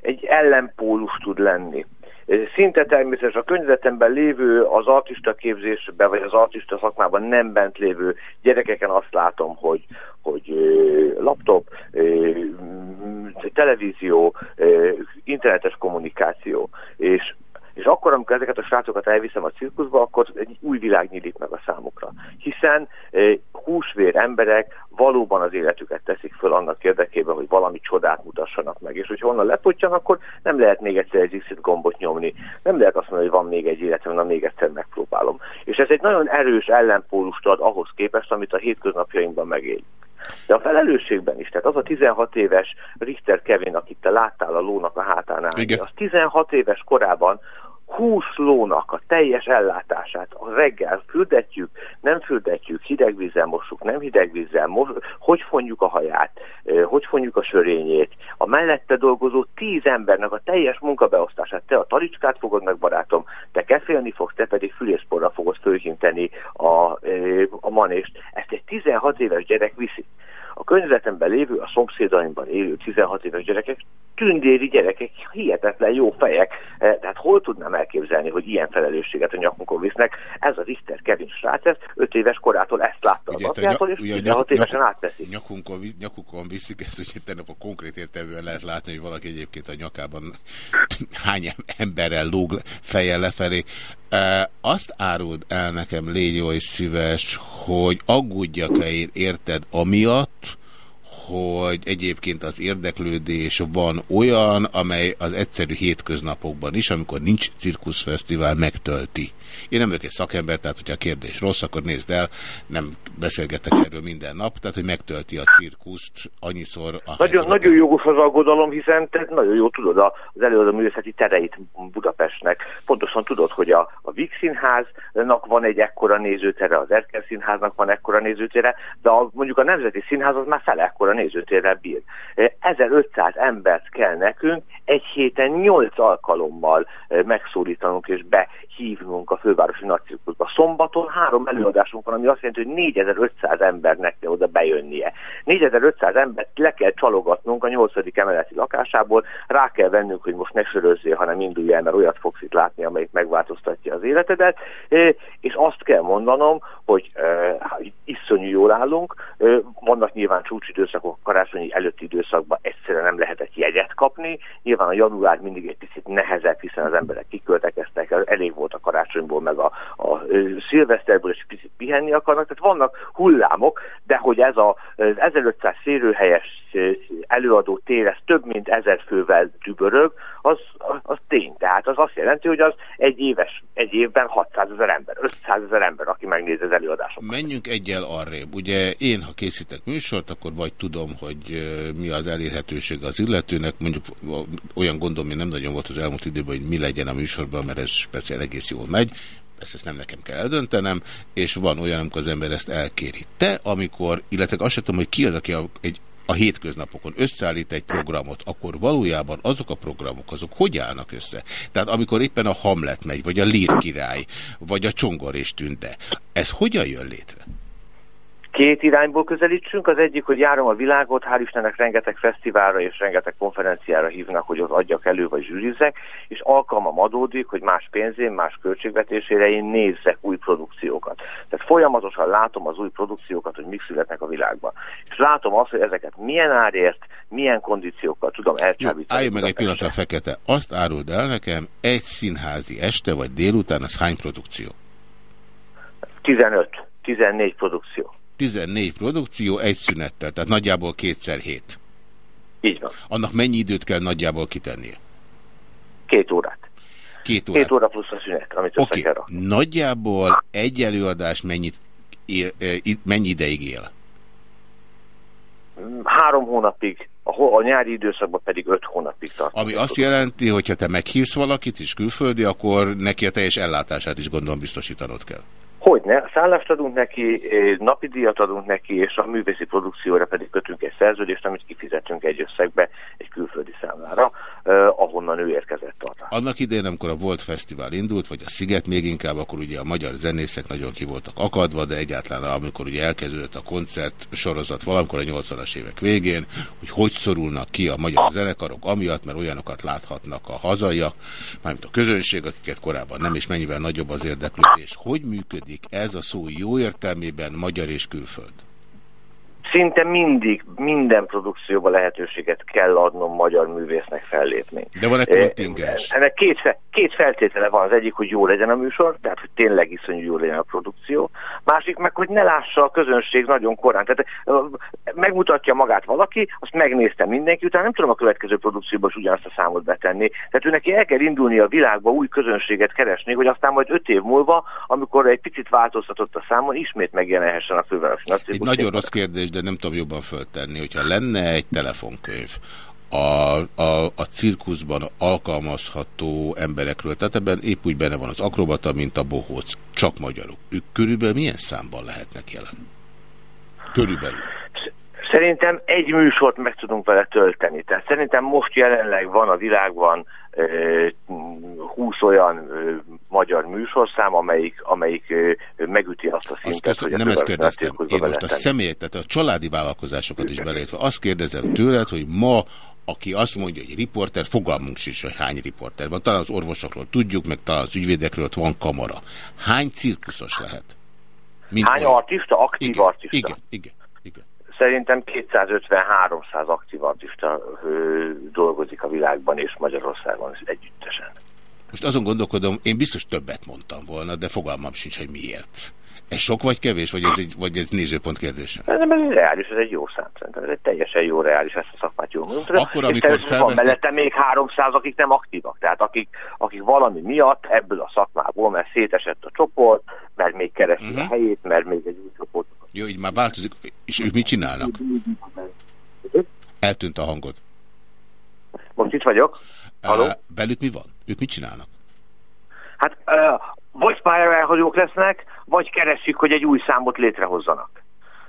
Speaker 16: egy ellenpólus tud lenni. Szinte természetes a környezetemben lévő, az artista képzésben, vagy az artista szakmában nem bent lévő gyerekeken azt látom, hogy, hogy laptop, televízió, internetes kommunikáció, és és akkor, amikor ezeket a srácokat elviszem a cirkuszba, akkor egy új világ nyílik meg a számukra. Hiszen húsvér emberek valóban az életüket teszik föl annak érdekében, hogy valami csodát mutassanak meg. És hogyha onnan lepottyan, akkor nem lehet még egyszer egy exit gombot nyomni. Nem lehet azt mondani, hogy van még egy életem, na még egyszer megpróbálom. És ez egy nagyon erős ellenpólust ad ahhoz képest, amit a hétköznapjainkban megélünk. De a felelősségben is, tehát az a 16 éves Richter Kevin, akit te láttál a lónak a hátán állni,
Speaker 1: Igen.
Speaker 16: az 16 éves korában 20 lónak a teljes ellátását a reggel fürdetjük, nem fürdetjük, hideg vízzel mossuk, nem hideg vízzel, mos, hogy fonjuk a haját, hogy fonjuk a sörényét, a mellette dolgozó 10 embernek a teljes munkabeosztását, te a talicskát fogod meg, barátom, te kefélni fogsz, te pedig fülészporra fogod fölhinteni a, a manést. Ezt egy 16 éves gyerek viszi. A környezetemben lévő, a szomszédaimban élő 16 éves gyerekek, tündéri gyerekek, hihetetlen jó fejek, eh, tehát hol tudnám elképzelni, hogy ilyen felelősséget a nyakunkon visznek. Ez az Richter Kevin srác, ez 5 éves korától ezt látta
Speaker 1: Ugye, te
Speaker 16: apjától,
Speaker 1: nyak-
Speaker 16: és
Speaker 1: ugye a
Speaker 16: 16
Speaker 1: nyak-
Speaker 16: évesen
Speaker 1: nyak-
Speaker 16: átveszi.
Speaker 1: Nyakunkon, nyakukon viszik ezt, hogy tegnap a konkrét értelműen lehet látni, hogy valaki egyébként a nyakában (laughs) hány emberrel lóg fejjel lefelé. Azt áruld el nekem, légy és szíves, hogy aggódjak-e érted amiatt, hogy egyébként az érdeklődés van olyan, amely az egyszerű hétköznapokban is, amikor nincs cirkuszfesztivál, megtölti. Én nem vagyok egy szakember, tehát hogyha a kérdés rossz, akkor nézd el, nem beszélgetek erről minden nap, tehát hogy megtölti a cirkuszt annyiszor a
Speaker 16: Nagyon, nagyon jogos az aggodalom, hiszen te nagyon jól tudod az előadó művészeti tereit Budapestnek. Pontosan tudod, hogy a, a Víg Színháznak van egy ekkora nézőtere, az Erkel Színháznak van ekkora nézőtere, de a, mondjuk a Nemzeti Színház az már fele ekkora nézőtérrel bír. Eh, 1500 embert kell nekünk egy héten 8 alkalommal megszólítanunk és behívnunk a fővárosi nagycirkuszba. Szombaton három előadásunk van, ami azt jelenti, hogy 4500 embernek kell oda bejönnie. 4500 embert le kell csalogatnunk a 8. emeleti lakásából, rá kell vennünk, hogy most ne sörözzél, hanem indulj el, mert olyat fogsz itt látni, amelyik megváltoztatja az életedet, és azt kell mondanom, hogy eh, iszonyú jól állunk, vannak nyilván csúcsidőszakok, karácsonyi előtti időszakban egyszerűen nem lehetett jegyet kapni, nyilván a január mindig egy picit nehezebb, hiszen az emberek kiköltekeztek, elég volt a karácsonyból, meg a, a szilveszterből, és picit pihenni akarnak, tehát vannak hullámok, de hogy ez a, az 1500 szérőhelyes ö, előadó tér, ez több mint ezer fővel dübörög, az, az, tény. Tehát az azt jelenti, hogy az egy éves, egy évben 600 ezer ember, 500 ezer ember, aki megnézi az előadásokat.
Speaker 1: Menjünk egyel arrébb. Ugye én, ha készítek műsort, akkor vagy tudom, hogy mi az elérhetőség az illetőnek, mondjuk olyan gondom, hogy nem nagyon volt az elmúlt időben, hogy mi legyen a műsorban, mert ez speciál egész jól megy, ezt, ezt nem nekem kell eldöntenem, és van olyan, amikor az ember ezt elkéri. Te, amikor, illetve azt sem tudom, hogy ki az, aki egy, a hétköznapokon összeállít egy programot, akkor valójában azok a programok, azok hogy állnak össze? Tehát amikor éppen a Hamlet megy, vagy a Lír király, vagy a Csongor és Tünde, ez hogyan jön létre?
Speaker 16: Két irányból közelítsünk. Az egyik, hogy járom a világot, hál' Istennek rengeteg fesztiválra és rengeteg konferenciára hívnak, hogy ott adjak elő vagy zsűrizzek, és alkalmam adódik, hogy más pénzén, más költségvetésére én nézzek új produkciókat. Tehát folyamatosan látom az új produkciókat, hogy mik születnek a világban. És látom azt, hogy ezeket milyen árért, milyen kondíciókkal tudom elcsábítani.
Speaker 1: állj meg egy pillanatra fekete. Azt áruld el nekem, egy színházi este vagy délután, az hány produkció?
Speaker 16: 15, 14 produkció.
Speaker 1: 14 produkció, egy szünettel, tehát nagyjából kétszer hét.
Speaker 16: Így van.
Speaker 1: Annak mennyi időt kell nagyjából kitennie?
Speaker 16: Két órát.
Speaker 1: Két órát.
Speaker 16: Két óra plusz a szünet, amit össze
Speaker 1: Oké,
Speaker 16: kell rakni.
Speaker 1: nagyjából egy előadás mennyit él, eh, mennyi ideig él?
Speaker 16: Három hónapig, a, a nyári időszakban pedig öt hónapig tart.
Speaker 1: Ami azt jelenti, hogy ha te meghívsz valakit is külföldi, akkor neki a teljes ellátását is gondolom biztosítanod kell.
Speaker 16: Hogyne, szállást adunk neki, napi díjat adunk neki, és a művészi produkcióra pedig kötünk egy szerződést, amit kifizetünk egy összegbe egy külföldi számlára, eh, ahonnan ő érkezett arra.
Speaker 1: Annak idején, amikor a Volt Fesztivál indult, vagy a Sziget még inkább, akkor ugye a magyar zenészek nagyon ki voltak akadva, de egyáltalán amikor ugye elkezdődött a koncert sorozat valamikor a 80-as évek végén, hogy hogy szorulnak ki a magyar zenekarok amiatt, mert olyanokat láthatnak a hazaiak, mármint a közönség, akiket korábban nem, és mennyivel nagyobb az érdeklődés. Hogy működik ez a szó jó értelmében magyar és külföld?
Speaker 16: Szinte mindig, minden produkcióban lehetőséget kell adnom magyar művésznek fellépni.
Speaker 1: De van egy kontingens.
Speaker 16: Ennek két, fe, két feltétele van. Az egyik, hogy jó legyen a műsor, tehát hogy tényleg iszonyú jó legyen a produkció. Másik meg, hogy ne lássa a közönség nagyon korán. Tehát megmutatja magát valaki, azt megnézte mindenki, utána nem tudom a következő produkcióban is ugyanazt a számot betenni. Tehát ő neki el kell indulni a világba új közönséget keresni, hogy aztán majd öt év múlva, amikor egy picit változtatott a számon, ismét megjelenhessen a fővárosi
Speaker 1: Egy nagyon rossz kérdés, de nem tudom jobban föltenni, hogyha lenne egy telefonkönyv a, a, a cirkuszban alkalmazható emberekről, tehát ebben épp úgy benne van az akrobata, mint a bohóc, csak magyarok. Ők körülbelül milyen számban lehetnek jelen? Körülbelül.
Speaker 16: Szerintem egy műsort meg tudunk vele tölteni. Tehát szerintem most jelenleg van a világban ö, 20 olyan magyar műsorszám, amelyik, amelyik megüti azt a
Speaker 1: Azt
Speaker 16: szintet,
Speaker 1: köszön,
Speaker 16: hogy a
Speaker 1: nem ezt kérdeztem. Én most a
Speaker 16: beletenni.
Speaker 1: személyet, tehát a családi vállalkozásokat is beleértve. Azt kérdezem tőled, hogy ma aki azt mondja, hogy riporter, fogalmunk sincs, hogy hány riporter van. Talán az orvosokról tudjuk, meg talán az ügyvédekről ott van kamara. Hány cirkuszos lehet? Mint
Speaker 16: Hány
Speaker 1: olyan?
Speaker 16: artista, aktív
Speaker 1: Igen,
Speaker 16: artista?
Speaker 1: Igen, igen.
Speaker 16: Szerintem 250-300 aktív artista dolgozik a világban és Magyarországon együttesen.
Speaker 1: Most azon gondolkodom, én biztos többet mondtam volna, de fogalmam sincs, hogy miért. Ez sok vagy kevés, vagy ez, egy, vagy ez nézőpont kérdése?
Speaker 16: Nem, ez reális, ez egy jó szám szerintem. Ez egy teljesen jó reális, ezt a szakmát jól mondom.
Speaker 1: Akkor,
Speaker 16: És
Speaker 1: amikor
Speaker 16: természetesen van mellette még 300, akik nem aktívak. Tehát akik, akik valami miatt ebből a szakmából, mert szétesett a csoport, mert még keresi uh
Speaker 1: Mhm.
Speaker 16: -huh. a helyét, mert még egy új csoport.
Speaker 1: Jó, így már változik. És ők mit csinálnak? Eltűnt a hangod.
Speaker 16: Most itt vagyok. Halló?
Speaker 1: Uh, velük mi van? Ők mit csinálnak?
Speaker 16: Hát uh, vagy pályára lesznek, vagy keresik, hogy egy új számot létrehozzanak.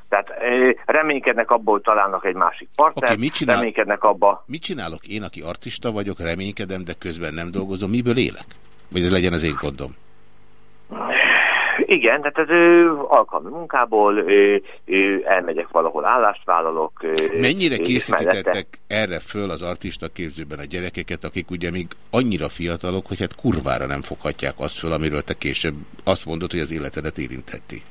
Speaker 16: Tehát uh, reménykednek abból, hogy találnak egy másik partnert,
Speaker 1: Oké, mit csinál-
Speaker 16: reménykednek abba,
Speaker 1: Mit csinálok én, aki artista vagyok, reménykedem, de közben nem dolgozom, miből élek? Vagy ez legyen az én gondom?
Speaker 16: Igen, tehát ez ö, alkalmi munkából ö, ö, elmegyek valahol, állást vállalok. Ö,
Speaker 1: Mennyire
Speaker 16: és
Speaker 1: készítettek erre föl az artista képzőben a gyerekeket, akik ugye még annyira fiatalok, hogy hát kurvára nem foghatják azt föl, amiről te később azt mondod, hogy az életedet érintheti.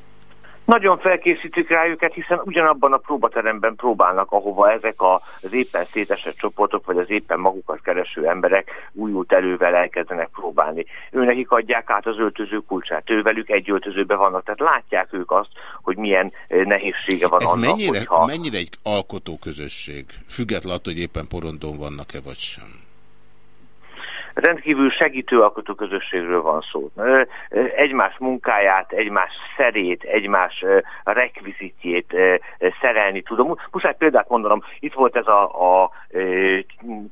Speaker 16: Nagyon felkészítjük rá őket, hiszen ugyanabban a próbateremben próbálnak, ahova ezek az éppen szétesett csoportok, vagy az éppen magukat kereső emberek újult elővel elkezdenek próbálni. Őnekik adják át az öltöző kulcsát, ővelük egy öltözőben vannak, tehát látják ők azt, hogy milyen eh, nehézsége van
Speaker 1: Ez
Speaker 16: annak,
Speaker 1: mennyire,
Speaker 16: hogyha...
Speaker 1: mennyire egy alkotó közösség? Függetlenül attól, hogy éppen porondon vannak-e vagy sem.
Speaker 16: Rendkívül segítő alkotó közösségről van szó. Egymás munkáját, egymás szerét, egymás rekvizitjét szerelni tudom. Muszáj példát mondanom, itt volt ez a, a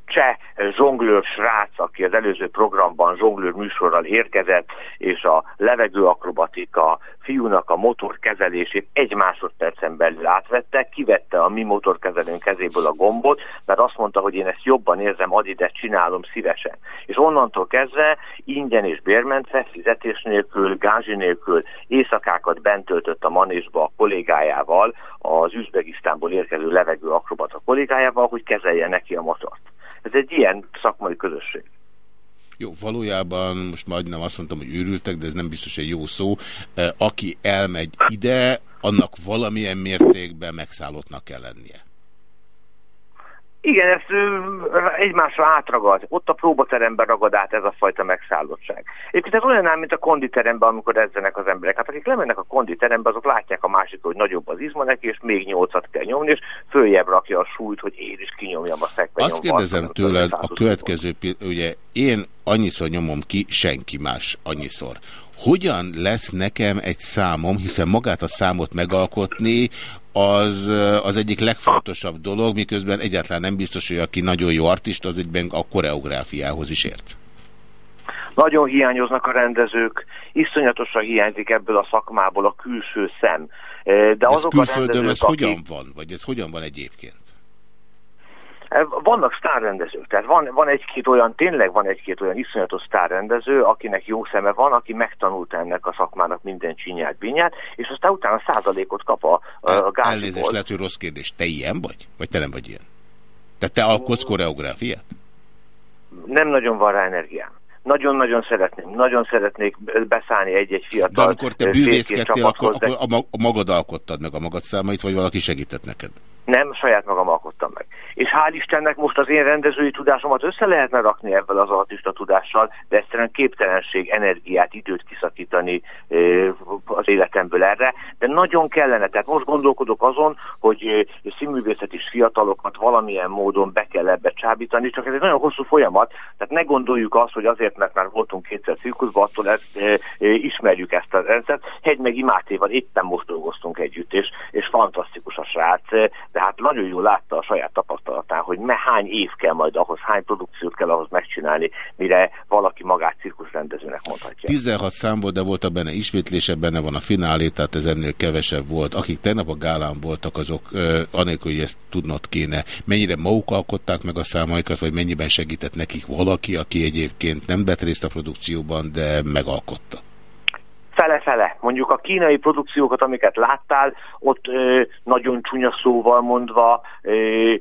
Speaker 16: cseh zsonglőr srác, aki az előző programban zsonglőr műsorral érkezett, és a levegőakrobatika fiúnak a motorkezelését egy másodpercen belül átvette, kivette a mi motorkezelőnk kezéből a gombot, mert azt mondta, hogy én ezt jobban érzem, add ide, csinálom szívesen. És onnantól kezdve ingyen és bérmentve, fizetés nélkül, gázsi nélkül éjszakákat bent töltött a manésba a kollégájával, az Üzbegisztánból érkező levegő akrobata kollégájával, hogy kezelje neki a motort. Ez egy ilyen szakmai közösség.
Speaker 1: Jó, valójában most majdnem azt mondtam, hogy őrültek, de ez nem biztos egy jó szó. Aki elmegy ide, annak valamilyen mértékben megszállottnak kell lennie.
Speaker 16: Igen, ezt ö, egymásra átragad. Ott a próbateremben ragad át ez a fajta megszállottság. Egyébként ez olyan, mint a konditeremben, amikor ezzenek az emberek. Hát akik lemennek a konditerembe, azok látják a másik, hogy nagyobb az izma neki, és még nyolcat kell nyomni, és följebb rakja a súlyt, hogy én is kinyomjam a szekvenyom.
Speaker 1: Azt kérdezem tőled a következő, ugye én annyiszor nyomom ki, senki más annyiszor hogyan lesz nekem egy számom, hiszen magát a számot megalkotni, az, az egyik legfontosabb dolog, miközben egyáltalán nem biztos, hogy aki nagyon jó artista, az egyben a koreográfiához is ért.
Speaker 16: Nagyon hiányoznak a rendezők, iszonyatosan hiányzik ebből a szakmából a külső szem. De azok
Speaker 1: ez külföldön
Speaker 16: a rendezők,
Speaker 1: ez akik... hogyan van? Vagy ez hogyan van egyébként?
Speaker 16: Vannak sztárrendezők, tehát van, van egy-két olyan, tényleg van egy-két olyan iszonyatos sztárrendező, akinek jó szeme van, aki megtanult ennek a szakmának minden csinyát, binyát, és aztán utána százalékot kap a, a gázsiból.
Speaker 1: Elnézést, lehet, hogy rossz kérdés. Te ilyen vagy? Vagy te nem vagy ilyen? Tehát te alkotsz koreográfiát?
Speaker 16: Nem nagyon van rá energiám nagyon-nagyon szeretném, nagyon szeretnék beszállni egy-egy fiatal
Speaker 1: De amikor te bűvészkedtél, akkor, akkor a magad alkottad meg a magad számait, vagy valaki segített neked?
Speaker 16: Nem, saját magam alkottam meg. És hál' Istennek most az én rendezői tudásomat össze lehetne rakni ebből az artista tudással, de egyszerűen képtelenség, energiát, időt kiszakítani az életemből erre, de nagyon kellene. Tehát most gondolkodok azon, hogy színművészet is fiatalokat valamilyen módon be kell ebbe csábítani, csak ez egy nagyon hosszú folyamat, tehát ne gondoljuk azt, hogy azért, mert már voltunk kétszer cirkuszban, attól ezt, e, e, ismerjük ezt a rendszert. Hegy meg Imátéval éppen most dolgoztunk együtt, és, és fantasztikus a srác, de hát nagyon jól látta a saját tapasztalatán, hogy me, hány év kell majd ahhoz, hány produkciót kell ahhoz megcsinálni, mire valaki magát cirkuszrendezőnek mondhatja.
Speaker 1: 16 számból, de volt a benne ismétlése, benne van a finálé, tehát ez ennél kevesebb volt. Akik tegnap a gálán voltak, azok anélkül, hogy ezt tudnod kéne, mennyire maguk alkották meg a számaikat, vagy mennyiben segített nekik valaki, aki egyébként nem vett részt a produkcióban, de megalkotta?
Speaker 16: fele-fele. Mondjuk a kínai produkciókat, amiket láttál, ott ö, nagyon csúnya szóval mondva, ö,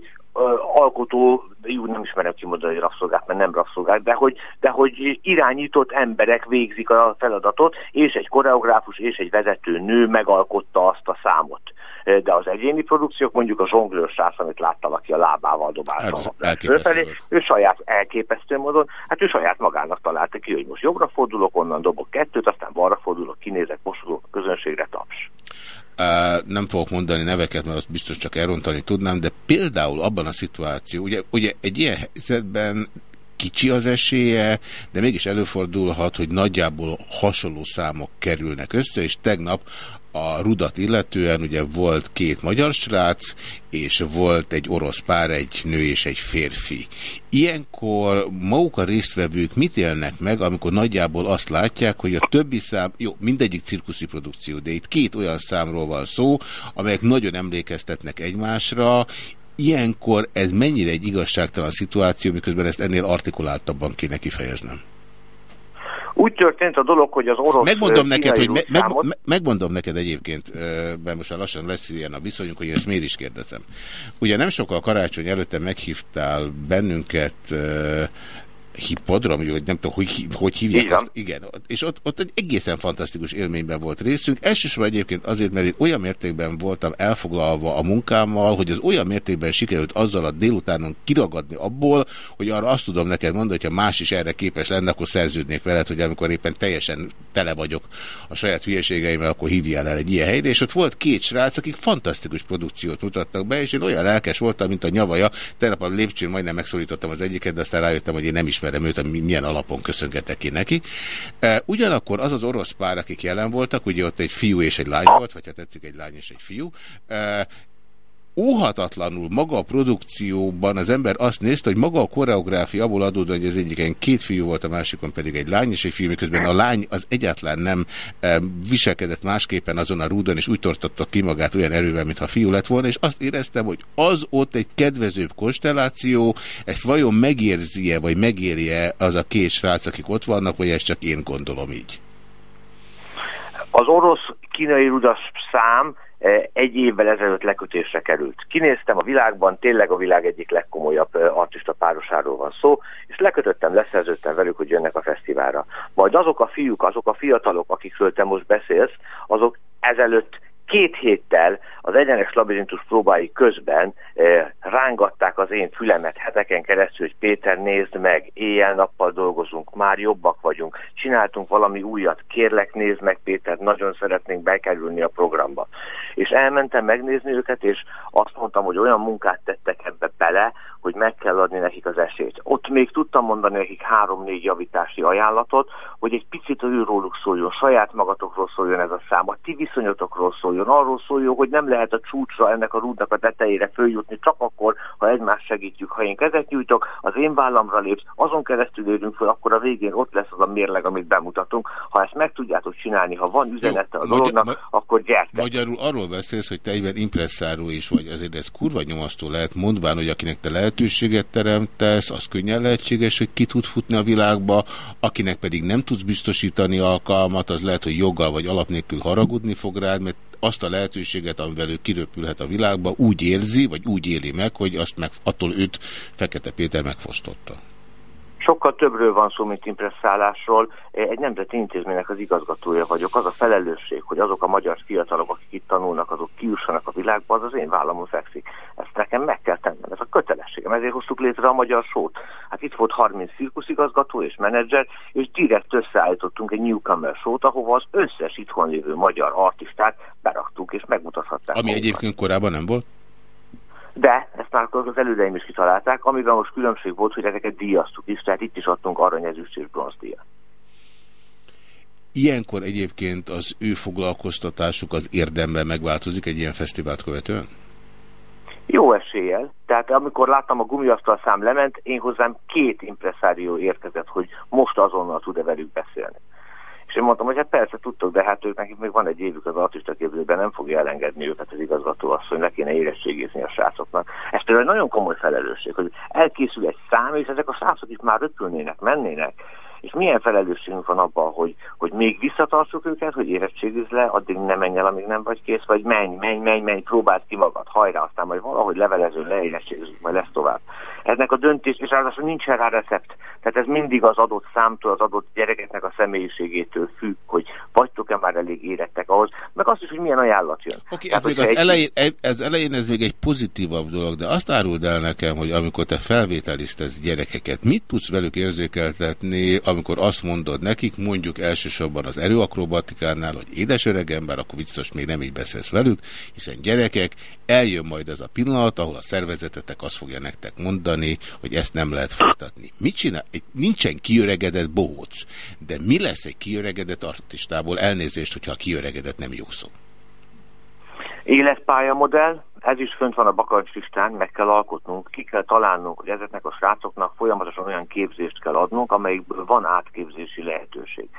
Speaker 16: alkotó, jó, nem ismerem kimondani, hogy rabszolgák, mert nem rabszolgák, de hogy, de hogy irányított emberek végzik a feladatot, és egy koreográfus és egy vezető nő megalkotta azt a számot de az egyéni produkciók, mondjuk a zsonglőr sász, amit láttam, aki a lábával dobálta hát, fölfelé, ő saját elképesztő módon, hát ő saját magának találta ki, hogy most jobbra fordulok, onnan dobok kettőt, aztán balra fordulok, kinézek, mosolok, a közönségre taps.
Speaker 1: Nem fogok mondani neveket, mert azt biztos csak elrontani tudnám, de például abban a szituáció, ugye, ugye egy ilyen helyzetben kicsi az esélye, de mégis előfordulhat, hogy nagyjából hasonló számok kerülnek össze, és tegnap a rudat illetően ugye volt két magyar srác, és volt egy orosz pár, egy nő és egy férfi. Ilyenkor maguk a résztvevők mit élnek meg, amikor nagyjából azt látják, hogy a többi szám, jó, mindegyik cirkuszi produkció, de itt két olyan számról van szó, amelyek nagyon emlékeztetnek egymásra, Ilyenkor ez mennyire egy igazságtalan szituáció, miközben ezt ennél artikuláltabban kéne kifejeznem?
Speaker 16: Úgy történt a dolog, hogy az orosz...
Speaker 1: Megmondom neked, hogy me meg megmondom neked egyébként, mert most már lassan lesz ilyen a viszonyunk, hogy ezt miért is kérdezem. Ugye nem sokkal karácsony előtte meghívtál bennünket hipodrom, vagy nem tudom, hogy, hogy hívják Igen. azt. Igen. És ott, ott egy egészen fantasztikus élményben volt részünk. Elsősorban egyébként azért, mert én olyan mértékben voltam elfoglalva a munkámmal, hogy az olyan mértékben sikerült azzal a délutánon kiragadni abból, hogy arra azt tudom neked mondani, hogy ha más is erre képes lenne, akkor szerződnék veled, hogy amikor éppen teljesen tele vagyok a saját hülyeségeimmel, akkor hívjál el egy ilyen helyre. És ott volt két srác, akik fantasztikus produkciót mutattak be, és én olyan lelkes voltam, mint a nyavaja. Tegnap a lépcsőn majdnem megszólítottam az egyiket, de aztán rájöttem, hogy én nem is ismerem őt, milyen alapon köszöngetek én neki. E, ugyanakkor az az orosz pár, akik jelen voltak, ugye ott egy fiú és egy lány volt, vagy ha tetszik, egy lány és egy fiú, e, óhatatlanul maga a produkcióban az ember azt nézte, hogy maga a koreográfia abból adódóan, hogy az egyiken két fiú volt, a másikon pedig egy lány és egy fiú, miközben a lány az egyáltalán nem e, viselkedett másképpen azon a rúdon, és úgy tartotta ki magát olyan erővel, mintha fiú lett volna, és azt éreztem, hogy az ott egy kedvezőbb konstelláció, ezt vajon megérzi-e, vagy megérje az a két srác, akik ott vannak, vagy ezt csak én gondolom így?
Speaker 16: Az orosz-kínai rudas szám egy évvel ezelőtt lekötésre került. Kinéztem a világban, tényleg a világ egyik legkomolyabb artista párosáról van szó, és lekötöttem, leszerződtem velük, hogy jönnek a fesztiválra. Majd azok a fiúk, azok a fiatalok, akikről te most beszélsz, azok ezelőtt két héttel az egyenes labirintus próbái közben eh, rángatták az én fülemet heteken keresztül, hogy Péter nézd meg, éjjel-nappal dolgozunk, már jobbak vagyunk, csináltunk valami újat, kérlek nézd meg Péter, nagyon szeretnénk bekerülni a programba. És elmentem megnézni őket, és azt mondtam, hogy olyan munkát tettek ebbe bele, hogy meg kell adni nekik az esélyt. Ott még tudtam mondani nekik három-négy javítási ajánlatot, hogy egy picit őróluk szóljon, saját magatokról szóljon ez a szám, a ti viszonyotokról szóljon, arról szóljon, hogy nem lehet a csúcsra ennek a rúdnak a tetejére följutni, csak akkor, ha egymást segítjük. Ha én kezet nyújtok, az én vállamra lépsz, azon keresztül érünk föl, akkor a végén ott lesz az a mérleg, amit bemutatunk. Ha ezt meg tudjátok csinálni, ha van üzenete a dolognak, akkor gyertek.
Speaker 1: Magyarul arról beszélsz, hogy te egyben impresszáró is vagy, ezért ez kurva nyomasztó lehet, mondván, hogy akinek te lehetőséget teremtesz, az könnyen lehetséges, hogy ki tud futni a világba, akinek pedig nem tudsz biztosítani alkalmat, az lehet, hogy joggal vagy alap nélkül haragudni fog rád, mert azt a lehetőséget, amivel ő kiröpülhet a világba, úgy érzi, vagy úgy éli meg, hogy azt meg, attól őt Fekete Péter megfosztotta.
Speaker 16: Sokkal többről van szó, mint impresszálásról. Egy nemzeti intézménynek az igazgatója vagyok. Az a felelősség, hogy azok a magyar fiatalok, akik itt tanulnak, azok kiussanak a világba, az az én vállamon fekszik. Ezt nekem meg kell tennem, ez a kötelességem. Ezért hoztuk létre a magyar sót. Hát itt volt 30 cirkuszigazgató és menedzser, és direkt összeállítottunk egy newcomer sót, ahova az összes itthon lévő magyar artistát beraktuk és megmutathatták.
Speaker 1: Ami egyébként korábban nem volt?
Speaker 16: De ezt már akkor az elődeim is kitalálták, amiben most különbség volt, hogy ezeket díjaztuk is, tehát itt is adtunk arany, ezüst és bronzdíjat.
Speaker 1: Ilyenkor egyébként az ő foglalkoztatásuk az érdemben megváltozik egy ilyen fesztivált követően?
Speaker 16: Jó eséllyel. Tehát amikor láttam a gumiasztal szám lement, én hozzám két impresszárió érkezett, hogy most azonnal tud-e velük beszélni. És én mondtam, hogy hát persze tudtok, de hát ők nekik még van egy évük az artista képzőben, nem fogja elengedni őket az igazgató asszony, le kéne érettségizni a srácoknak. Ez például nagyon komoly felelősség, hogy elkészül egy szám, és ezek a srácok is már röpülnének, mennének, és milyen felelősségünk van abban, hogy, hogy még visszatartsuk őket, hogy érettségiz le, addig nem menj el, amíg nem vagy kész, vagy menj, menj, menj, menj, próbáld ki magad, hajrá, aztán majd valahogy levelező, leérettségizünk, majd lesz tovább. Eznek a döntés, és ráadásul nincsen rá recept. Tehát ez mindig az adott számtól, az adott gyerekeknek a személyiségétől függ, hogy vagytok-e már elég érettek ahhoz, meg azt is, hogy milyen ajánlat jön.
Speaker 1: Oké, okay, ez, még az egy... elején, ez elején ez még egy pozitívabb dolog, de azt áruld el nekem, hogy amikor te felvételiztesz gyerekeket, mit tudsz velük érzékeltetni, amikor azt mondod nekik, mondjuk elsősorban az erőakrobatikánál, hogy édes öreg ember, akkor biztos még nem így beszélsz velük, hiszen gyerekek, eljön majd ez a pillanat, ahol a szervezetetek azt fogja nektek mondani, hogy ezt nem lehet folytatni. Mit csinál? Nincsen kiöregedett bohóc, de mi lesz egy kiöregedett artistából? Elnézést, hogyha a kiöregedett nem jó szó.
Speaker 16: Életpályamodell, ez is fönt van a bakancslistán, meg kell alkotnunk, ki kell találnunk, hogy ezeknek a srácoknak folyamatosan olyan képzést kell adnunk, amelyikből van átképzési lehetőség.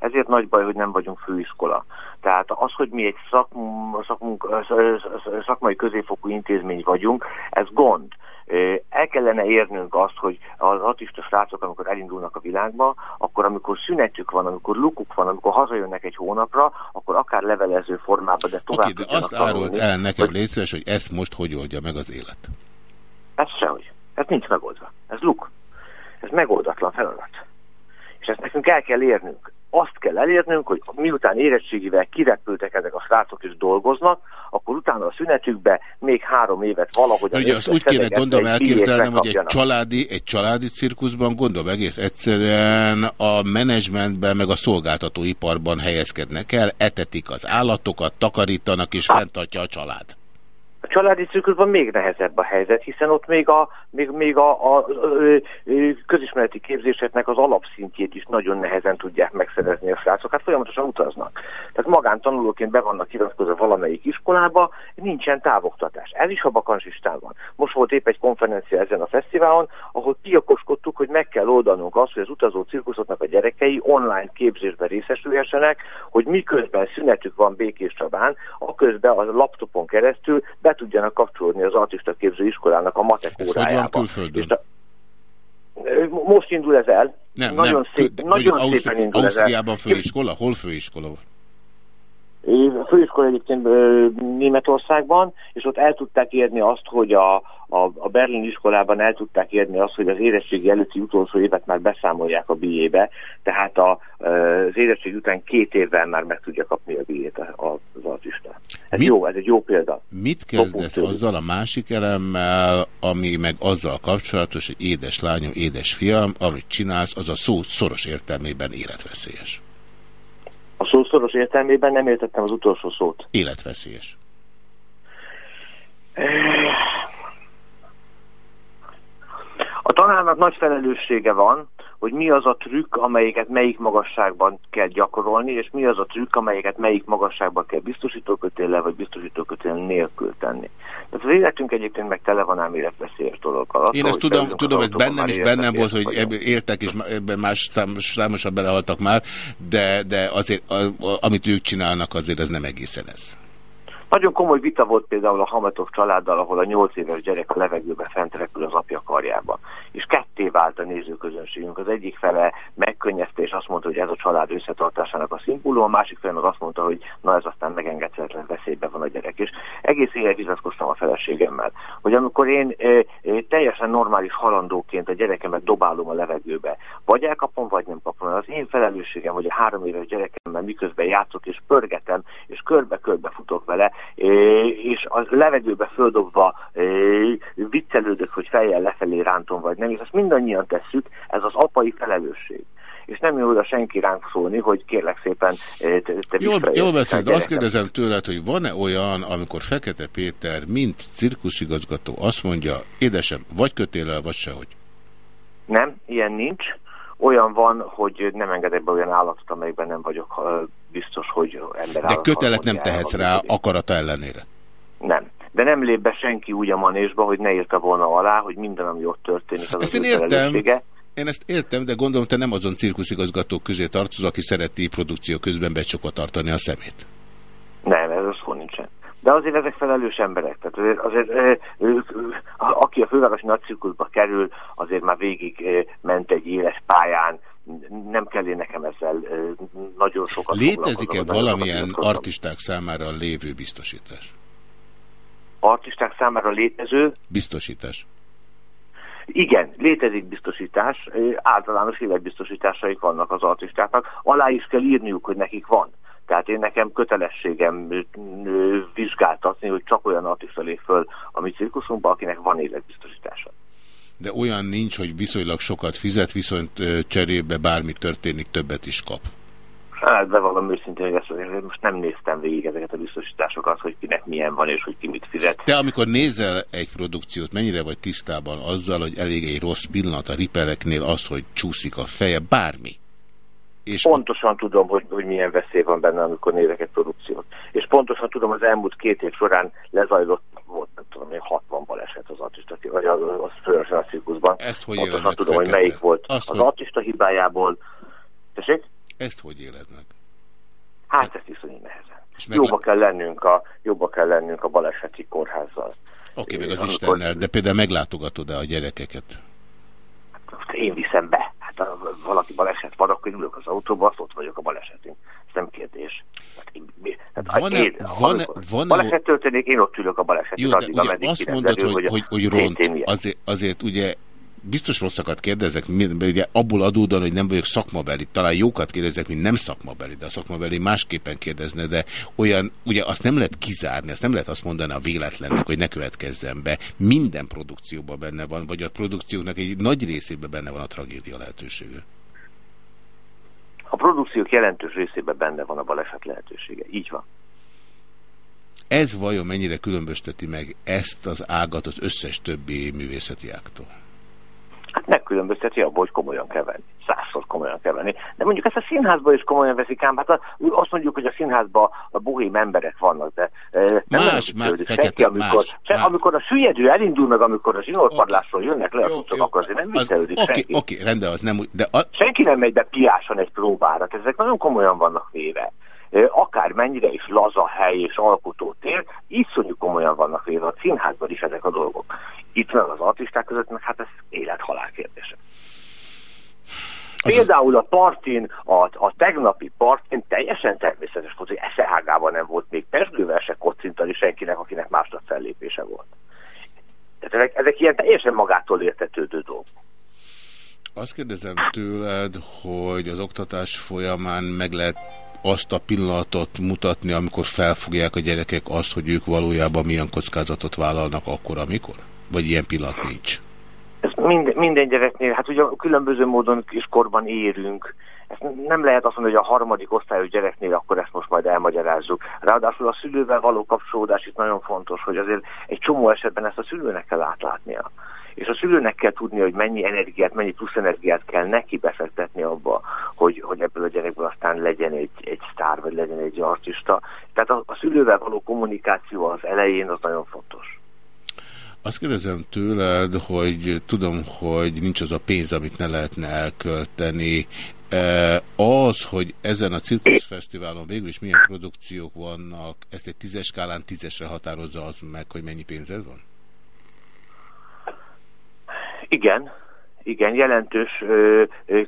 Speaker 16: Ezért nagy baj, hogy nem vagyunk főiskola. Tehát az, hogy mi egy szakm, szakmunk, szakmai középfokú intézmény vagyunk, ez gond. El kellene érnünk azt, hogy az artista srácok, amikor elindulnak a világba, akkor amikor szünetük van, amikor lukuk van, amikor hazajönnek egy hónapra, akkor akár levelező formában, de tovább
Speaker 1: Oké, de azt árult el nekem hogy... létszeres, hogy ezt most hogy oldja meg az élet?
Speaker 16: Ez sehogy. Ez nincs megoldva. Ez luk. Ez megoldatlan feladat. És ezt nekünk el kell érnünk azt kell elérnünk, hogy miután érettségivel kirepültek ezek a srácok és dolgoznak, akkor utána a szünetükbe még három évet valahogy...
Speaker 1: Ugye azt úgy kéne gondolom elképzelnem, hogy egy családi, egy családi cirkuszban gondolom egész egyszerűen a menedzsmentben meg a szolgáltatóiparban helyezkednek el, etetik az állatokat, takarítanak és fenntartja a család.
Speaker 16: A családi ciklusban még nehezebb a helyzet, hiszen ott még a, még, még a, a, a, közismereti képzéseknek az alapszintjét is nagyon nehezen tudják megszerezni a srácok. Hát folyamatosan utaznak. Tehát magántanulóként be vannak iratkozva valamelyik iskolába, nincsen távoktatás. Ez is a bakansistán van. Most volt épp egy konferencia ezen a fesztiválon, ahol kiakoskodtuk, hogy meg kell oldanunk azt, hogy az utazó cirkuszoknak a gyerekei online képzésben részesülhessenek, hogy miközben szünetük van Békés Csabán, a közben a laptopon keresztül be tudjanak kapcsolódni az artista képző iskolának a matek órájába. Ez hogy van
Speaker 1: külföldön?
Speaker 16: A... Most indul ez el.
Speaker 1: Nem,
Speaker 16: nagyon
Speaker 1: nem.
Speaker 16: Szép, nagyon
Speaker 1: Ausztri
Speaker 16: szépen indul
Speaker 1: Ausztriában főiskola? Hol főiskola van?
Speaker 16: Ö, Főiskola egyébként Németországban, és ott el tudták érni azt, hogy a, a, a Berlin iskolában el tudták érni azt, hogy az érettségi előtti utolsó évet már beszámolják a BIE-be, tehát a, az érettségi után két évvel már meg tudja kapni a BIE-t az artista. Ez
Speaker 1: Mit-
Speaker 16: jó, ez egy jó példa.
Speaker 1: Mit kezdesz azzal a másik elemmel, ami meg azzal kapcsolatos, hogy édes lányom, édes fiam, amit csinálsz, az a szó szoros értelmében életveszélyes.
Speaker 16: A szó szoros értelmében nem értettem az utolsó szót.
Speaker 1: Életveszélyes.
Speaker 16: A tanárnak nagy felelőssége van, hogy mi az a trükk, amelyiket melyik magasságban kell gyakorolni, és mi az a trükk, amelyiket melyik magasságban kell biztosítókötéllel vagy biztosítókötél nélkül tenni. Tehát az életünk egyébként meg tele van ám életveszélyes dolgokkal.
Speaker 1: Én ezt tudom, tudom ez bennem is bennem volt, hogy éltek, és ebben más szám, számosan belehaltak már, de, de azért, a, a, amit ők csinálnak, azért ez nem egészen ez.
Speaker 16: Nagyon komoly vita volt például a Hametov családdal, ahol a nyolc éves gyerek a levegőbe fent repül az apja karjába. És ketté vált a nézőközönségünk. Az egyik fele megkönnyezte, és azt mondta, hogy ez a család összetartásának a szimbólum, a másik fele meg azt mondta, hogy na ez aztán megengedhetetlen veszélyben van a gyerek. És egész éjjel vitatkoztam a feleségemmel, hogy amikor én e, e, teljesen normális halandóként a gyerekemet dobálom a levegőbe, vagy elkapom, vagy nem kapom. Az én felelősségem, hogy a három éves gyerekemmel miközben játszok és pörgetem, és körbe-körbe futok vele, és a levegőbe földobva viccelődök, hogy fejjel lefelé rántom, vagy nem, és ezt mindannyian tesszük, ez az apai felelősség. És nem jó oda senki ránk szólni, hogy kérlek szépen te,
Speaker 1: Jól, jól beszélsz, de azt kérdezem tőled, hogy van-e olyan, amikor Fekete Péter, mint cirkuszigazgató azt mondja, édesem, vagy kötéllel, vagy sehogy.
Speaker 16: Nem, ilyen nincs. Olyan van, hogy nem engedek be olyan állatot, amelyikben nem vagyok biztos, hogy ember
Speaker 1: De kötelet nem tehetsz rá akarata ellenére.
Speaker 16: Nem. De nem lép be senki úgy a manésba, hogy ne írta volna alá, hogy minden, ami ott történik, az
Speaker 1: Ezt
Speaker 16: az
Speaker 1: én értem, én ezt értem, de gondolom te nem azon cirkuszigazgatók közé tartozol, aki szereti produkció közben becsukva tartani a szemét.
Speaker 16: Nem, ez az szó nincsen. De azért ezek felelős emberek. Tehát azért, azért ö, aki a fővárosi nagycirkuszba kerül, azért már végig ment egy éles pályán, nem kell én nekem ezzel nagyon sokat
Speaker 1: Létezik-e valamilyen artisták számára lévő biztosítás?
Speaker 16: artisták számára létező
Speaker 1: Biztosítás.
Speaker 16: Igen, létezik biztosítás, általános életbiztosításaik vannak az artistáknak, alá is kell írniuk, hogy nekik van. Tehát én nekem kötelességem vizsgáltatni, hogy csak olyan artista lép föl a mi cirkuszunkba, akinek van életbiztosítása.
Speaker 1: De olyan nincs, hogy viszonylag sokat fizet, viszont cserébe bármi történik, többet is kap.
Speaker 16: Hát bevallom őszintén, hogy ezt most nem néztem végig ezeket a biztosításokat, hogy kinek milyen van és hogy ki mit fizet.
Speaker 1: Te amikor nézel egy produkciót, mennyire vagy tisztában azzal, hogy elég egy rossz pillanat a ripeleknél az, hogy csúszik a feje, bármi? És
Speaker 16: Pontosan tudom, hogy, hogy milyen veszély van benne, amikor nézek egy produkciót. És pontosan tudom, az elmúlt két év során lezajlott, volt nem tudom én, 60 baleset az artista, vagy az, az főrösen a cirkuszban.
Speaker 1: Ezt hogy
Speaker 16: Pontosan tudom, hogy melyik volt
Speaker 1: Azt,
Speaker 16: az
Speaker 1: hogy-
Speaker 16: artista hibájából. Tessék?
Speaker 1: Ezt hogy éled meg?
Speaker 16: Hát ezt iszonyú nehezen.
Speaker 1: És meg-
Speaker 16: Jobba kell lennünk a, jobba kell lennünk a baleseti kórházzal.
Speaker 1: Oké, meg az
Speaker 16: Amikor-
Speaker 1: Istennel, de például meglátogatod-e a gyerekeket?
Speaker 16: Azt én viszem be. Hát ha valaki baleset van, akkor ülök az autóba, azt ott vagyok a balesetén. Ez nem kérdés. Hát
Speaker 1: Van-e-
Speaker 16: én,
Speaker 1: van-e-
Speaker 16: amikor
Speaker 1: van-e-
Speaker 16: baleset történik, én ott ülök a balesetén.
Speaker 1: Jó, de
Speaker 16: addig,
Speaker 1: ugye azt mondod, hogy, hogy, hogy
Speaker 16: a
Speaker 1: ront, azért, azért ugye biztos rosszakat kérdezek, mi- ugye abból adódóan, hogy nem vagyok szakmabeli, talán jókat kérdezek, mint nem szakmabeli, de a szakmabeli másképpen kérdezne, de olyan, ugye azt nem lehet kizárni, azt nem lehet azt mondani a véletlennek, hogy ne következzen be. Minden produkcióban benne van, vagy a produkcióknak egy nagy részében benne van a tragédia lehetősége.
Speaker 16: A produkciók jelentős részében benne van a baleset lehetősége. Így van.
Speaker 1: Ez vajon mennyire különbözteti meg ezt az ágat az összes többi művészeti ágtól?
Speaker 16: Hát megkülönbözteti abból, hogy komolyan kell venni. Százszor komolyan kell venni. De mondjuk ezt a színházban is komolyan veszik ám. Hát azt mondjuk, hogy a színházban a bohém emberek vannak, de e, nem
Speaker 1: Más, más,
Speaker 16: viccelődik
Speaker 1: fekete,
Speaker 16: senki, amikor,
Speaker 1: más,
Speaker 16: se,
Speaker 1: más.
Speaker 16: amikor a süllyedő elindul meg, amikor a zsinórpadlásról jönnek le a cuccok, akkor azért nem viccelődik
Speaker 1: Oké,
Speaker 16: senki.
Speaker 1: oké, rendben, az nem úgy, de a,
Speaker 16: Senki nem megy be piásan egy próbára, ezek nagyon komolyan vannak véve. Ö, Akár mennyire is laza hely és alkotótér, iszonyú komolyan vannak véve a színházban is ezek a dolgok. Itt meg az artisták között, meg hát ez élet-halál kérdése. Például a partin, a, a tegnapi partin teljesen természetes volt, hogy eszehágában nem volt még pesgővel se kocintani senkinek, akinek másnap fellépése volt. Tehát ezek, ezek ilyen teljesen magától értetődő dolgok.
Speaker 1: Azt kérdezem tőled, hogy az oktatás folyamán meg lehet azt a pillanatot mutatni, amikor felfogják a gyerekek azt, hogy ők valójában milyen kockázatot vállalnak akkor, amikor? Vagy ilyen pillanat nincs?
Speaker 16: Ez mind, minden gyereknél, hát ugye különböző módon és korban érünk. Ezt nem lehet azt mondani, hogy a harmadik osztályos gyereknél akkor ezt most majd elmagyarázzuk. Ráadásul a szülővel való kapcsolódás itt nagyon fontos, hogy azért egy csomó esetben ezt a szülőnek kell átlátnia és a szülőnek kell tudni, hogy mennyi energiát, mennyi plusz energiát kell neki befektetni abba, hogy, hogy ebből a gyerekből aztán legyen egy, egy sztár, vagy legyen egy artista. Tehát a, a szülővel való kommunikáció az elején az nagyon fontos.
Speaker 1: Azt kérdezem tőled, hogy tudom, hogy nincs az a pénz, amit ne lehetne elkölteni. E, az, hogy ezen a cirkuszfesztiválon végül is milyen produkciók vannak, ezt egy tízes skálán tízesre határozza az meg, hogy mennyi pénzed van?
Speaker 16: Igen, igen, jelentős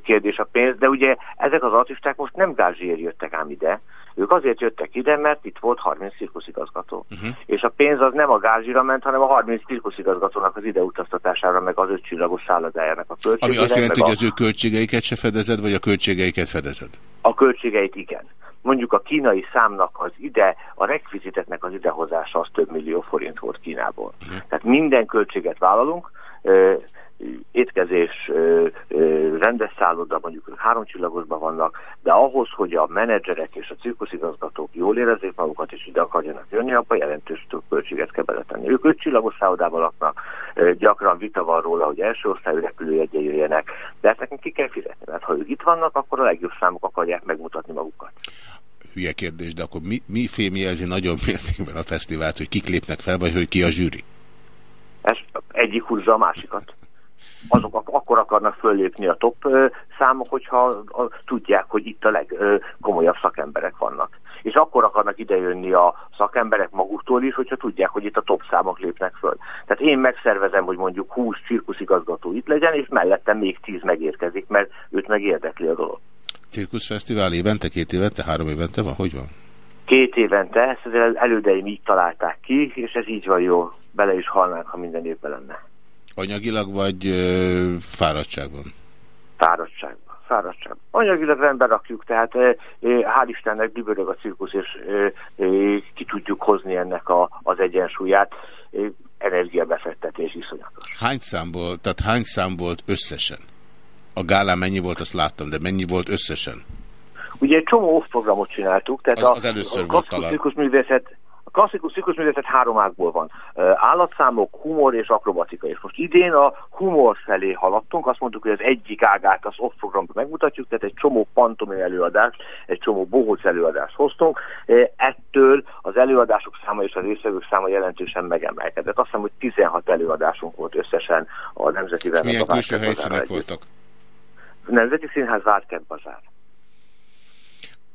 Speaker 16: kérdés a pénz, de ugye ezek az artisták most nem gázsiért jöttek ám ide, ők azért jöttek ide, mert itt volt 30 cirkuszigazgató. Uh -huh. És a pénz az nem a gázsira ment, hanem a 30 cirkuszigazgatónak az ideutaztatására, meg az ötcsillagos szállodájának a költségére.
Speaker 1: Ami azt jelenti, hogy
Speaker 16: a...
Speaker 1: az ő költségeiket se fedezed, vagy a költségeiket fedezed?
Speaker 16: A költségeit igen. Mondjuk a kínai számnak az ide, a rekvizitetnek az idehozása az több millió forint volt Kínából. Uh -huh. Tehát minden költséget vállalunk, étkezés, rendes szálloda, mondjuk háromcsillagosban vannak, de ahhoz, hogy a menedzserek és a cirkuszigazgatók jól érezzék magukat, és ide akarjanak jönni, abban jelentős több költséget kell beletenni. Ők öt csillagos szállodában laknak, gyakran vita van róla, hogy első osztályú repülőjegye jöjjenek, de ezt nekünk ki kell fizetni, mert ha ők itt vannak, akkor a legjobb számok akarják megmutatni magukat
Speaker 1: hülye kérdés, de akkor mi, mi fémjelzi nagyon mértékben a fesztivált, hogy kik lépnek fel, vagy hogy ki a zsűri?
Speaker 16: Ez egyik húzza a másikat azok ak akkor akarnak föllépni a top számok, hogyha tudják, hogy itt a legkomolyabb szakemberek vannak. És akkor akarnak idejönni a szakemberek maguktól is, hogyha tudják, hogy itt a top számok lépnek föl. Tehát én megszervezem, hogy mondjuk 20 cirkuszigazgató itt legyen, és mellettem még 10 megérkezik, mert őt meg érdekli a dolog.
Speaker 1: Cirkuszfesztivál évente, két évente, három évente van? Hogy van?
Speaker 16: Két évente, ezt az elődeim így találták ki, és ez így van jó. Bele is halnánk, ha minden évben lenne.
Speaker 1: Anyagilag vagy ö, fáradtságban?
Speaker 16: Fáradtságban. Fáradtságban. Anyagilag rendben rakjuk, tehát ö, hál' Istennek dübörög a cirkusz, és ö, ö, ki tudjuk hozni ennek a, az egyensúlyát. Ö, energiabefektetés iszonyatos.
Speaker 1: Hány számból, tehát hány szám volt összesen? A gálán mennyi volt, azt láttam, de mennyi volt összesen?
Speaker 16: Ugye egy csomó off programot csináltuk, tehát
Speaker 1: az, az először
Speaker 16: a,
Speaker 1: volt
Speaker 16: a
Speaker 1: talán.
Speaker 16: cirkuszművészet klasszikus ciklusművészet három ágból van. Állatszámok, humor és akrobatika. És most idén a humor felé haladtunk, azt mondtuk, hogy az egyik ágát az off programban megmutatjuk, tehát egy csomó pantomé előadást, egy csomó bohóc előadást hoztunk. Ettől az előadások száma és a részvevők száma jelentősen megemelkedett. Azt hiszem, hogy 16 előadásunk volt összesen a Nemzeti
Speaker 1: Vernek. Milyen külső helyszínek voltak?
Speaker 16: Nemzeti Színház Várkent Bazár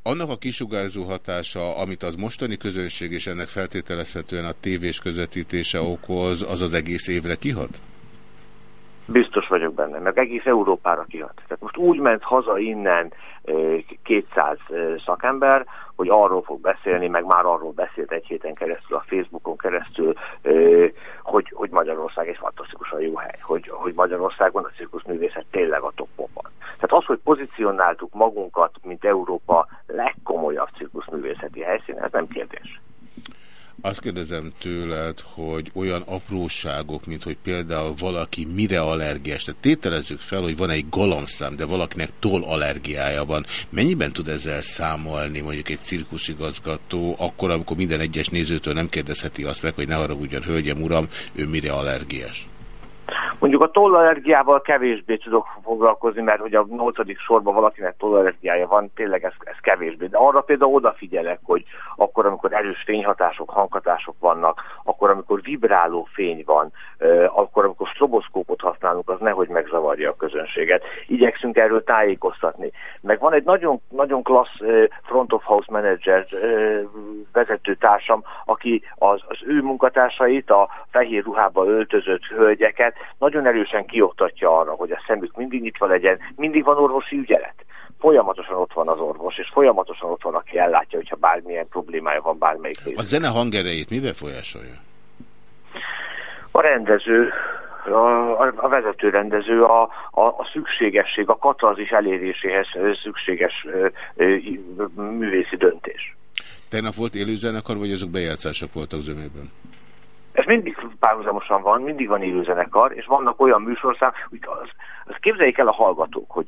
Speaker 1: annak a kisugárzó hatása, amit az mostani közönség és ennek feltételezhetően a tévés közvetítése okoz, az az egész évre kihat?
Speaker 16: Biztos vagyok benne, meg egész Európára kihat. Tehát most úgy ment haza innen 200 szakember, hogy arról fog beszélni, meg már arról beszélt egy héten keresztül, a Facebookon keresztül, hogy, hogy Magyarország egy fantasztikusan jó hely, hogy, hogy Magyarországon a cirkuszművészet tényleg a toppon van. Tehát az, hogy pozícionáltuk magunkat, mint Európa legkomolyabb cirkuszművészeti helyszín, ez nem kérdés.
Speaker 1: Azt kérdezem tőled, hogy olyan apróságok, mint hogy például valaki mire allergiás, tehát tételezzük fel, hogy van egy galomszám, de valakinek toll allergiája van. Mennyiben tud ezzel számolni mondjuk egy cirkuszigazgató, akkor, amikor minden egyes nézőtől nem kérdezheti azt meg, hogy ne haragudjon, hölgyem, uram, ő mire allergiás?
Speaker 16: Mondjuk a tollallergiával kevésbé tudok foglalkozni, mert hogy a nyolcadik sorban valakinek tollallergiája van, tényleg ez, ez kevésbé. De arra például odafigyelek, hogy akkor, amikor erős fényhatások, hanghatások vannak, akkor, amikor vibráló fény van, akkor, amikor stroboszkópot használunk, az nehogy megzavarja a közönséget. Igyekszünk erről tájékoztatni. Meg van egy nagyon, nagyon klassz front of house manager vezetőtársam, aki az, az ő munkatársait, a fehér ruhába öltözött hölgyeket nagyon erősen kioktatja arra, hogy a szemük mindig nyitva legyen, mindig van orvosi ügyelet. folyamatosan ott van az orvos, és folyamatosan ott van, aki ellátja, hogyha bármilyen problémája van bármelyik
Speaker 1: A
Speaker 16: részben.
Speaker 1: zene hangerejét mi befolyásolja?
Speaker 16: A rendező, a, a, a vezető rendező a, a, a szükségesség, a katarzis eléréséhez szükséges ö, ö, művészi döntés.
Speaker 1: Tegnap volt élőzenekar, vagy azok bejátszások voltak zömében?
Speaker 16: Ez mindig párhuzamosan van, mindig van élőzenekar, és vannak olyan műsorszám, hogy az, az képzeljék el a hallgatók, hogy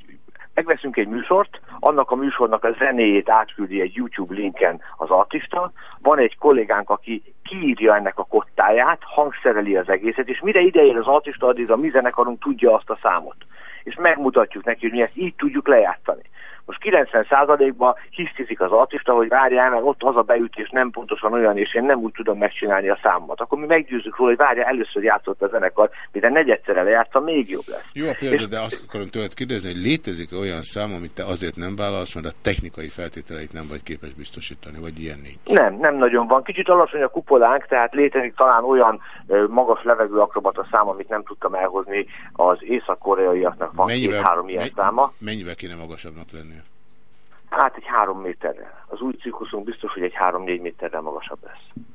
Speaker 16: megveszünk egy műsort, annak a műsornak a zenéjét átküldi egy YouTube linken az artista, van egy kollégánk, aki kiírja ennek a kottáját, hangszereli az egészet, és mire ideér az artista, addig a mi zenekarunk tudja azt a számot. És megmutatjuk neki, hogy mi ezt így tudjuk lejátszani. Most 90%-ban hisztizik az artista, hogy várjál, mert ott az a beütés nem pontosan olyan, és én nem úgy tudom megcsinálni a számomat. Akkor mi meggyőzzük róla, hogy várjál, először játszott a zenekar, mire negyedszerre lejátsza, még jobb lesz.
Speaker 1: Jó a példa, de azt akarom tőled kérdezni, hogy létezik -e olyan szám, amit te azért nem válasz, mert a technikai feltételeit nem vagy képes biztosítani, vagy ilyen nincs?
Speaker 16: Nem, nem nagyon van. Kicsit alacsony a kupolánk, tehát létezik talán olyan magas levegő akrobata szám, amit nem tudtam elhozni az észak-koreaiaknak van két-három ilyen száma.
Speaker 1: mennyivel kéne magasabbnak lennie?
Speaker 16: Hát egy három méterrel. Az új cikluszunk biztos, hogy egy három-négy méterrel magasabb lesz.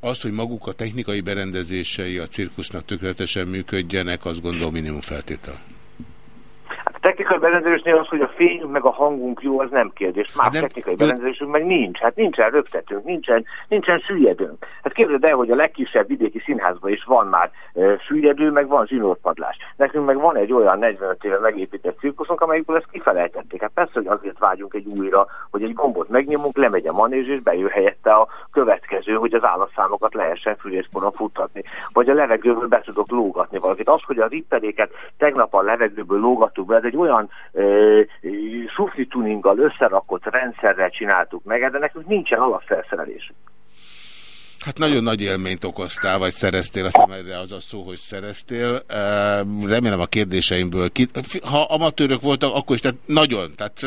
Speaker 1: Az, hogy maguk a technikai berendezései a cirkusznak tökéletesen működjenek, azt gondolom minimum feltétel.
Speaker 16: A technikai berendezésnél az, hogy a fényünk meg a hangunk jó, az nem kérdés. Más
Speaker 1: Hát nem-
Speaker 16: technikai berendezésünk meg nincs. Hát nincsen rögtetőnk, nincsen, nincsen süllyedőnk. Hát képzeld el, hogy a legkisebb vidéki színházban is van már e, süllyedő, meg van zsinórpadlás. Nekünk meg van egy olyan 45 éve megépített cirkuszunk, amelyikből ezt kifelejtették. Hát persze, hogy azért vágyunk egy újra, hogy egy gombot megnyomunk, lemegy a manés, és bejön helyette a következő, hogy az állatszámokat lehessen fűrészporon futtatni. Vagy a levegőből be tudok lógatni valakit. Az, hogy az ipperéket tegnap a levegőből lógattuk be, egy olyan ö, sufni tuninggal összerakott rendszerrel csináltuk meg, de nekünk nincsen alapfelszerelésünk.
Speaker 1: Hát nagyon nagy élményt okoztál, vagy szereztél, azt hiszem erre az a szó, hogy szereztél. Remélem a kérdéseimből, ki... ha amatőrök voltak, akkor is, tehát nagyon, tehát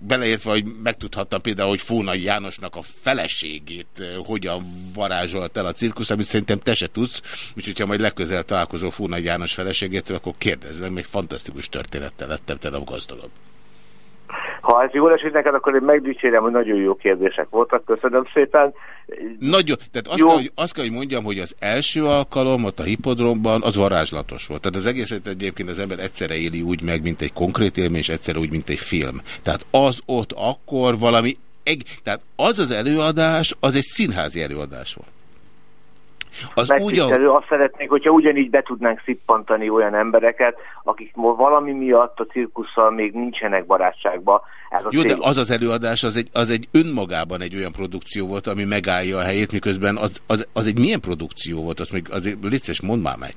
Speaker 1: beleértve, hogy megtudhattam például, hogy Fónai Jánosnak a feleségét hogyan varázsolt el a cirkusz, amit szerintem te se tudsz, úgyhogy ha majd legközelebb találkozol Fónai János feleségétől, akkor kérdezd meg, még fantasztikus történettel lettem te a gazdagabb.
Speaker 16: Ha ez jól esik neked, akkor én megdicsérem, hogy nagyon jó kérdések voltak. Köszönöm szépen.
Speaker 1: Nagyon, tehát azt
Speaker 16: Jó.
Speaker 1: kell, hogy, azt kell, hogy mondjam, hogy az első alkalom ott a hipodromban az varázslatos volt. Tehát az egészet egyébként az ember egyszerre éli úgy meg, mint egy konkrét élmény, és egyszerre úgy, mint egy film. Tehát az ott akkor valami, eg, tehát az az előadás, az egy színházi előadás volt. Az
Speaker 16: Megtisztelő, azt szeretnék, hogyha ugyanígy be tudnánk szippantani olyan embereket, akik valami miatt a cirkusszal még nincsenek barátságba. Ez a
Speaker 1: Jó, de az az előadás, az egy, az egy önmagában egy olyan produkció volt, ami megállja a helyét, miközben az, az, az egy milyen produkció volt, azt még azért légy szíves, mondd már meg.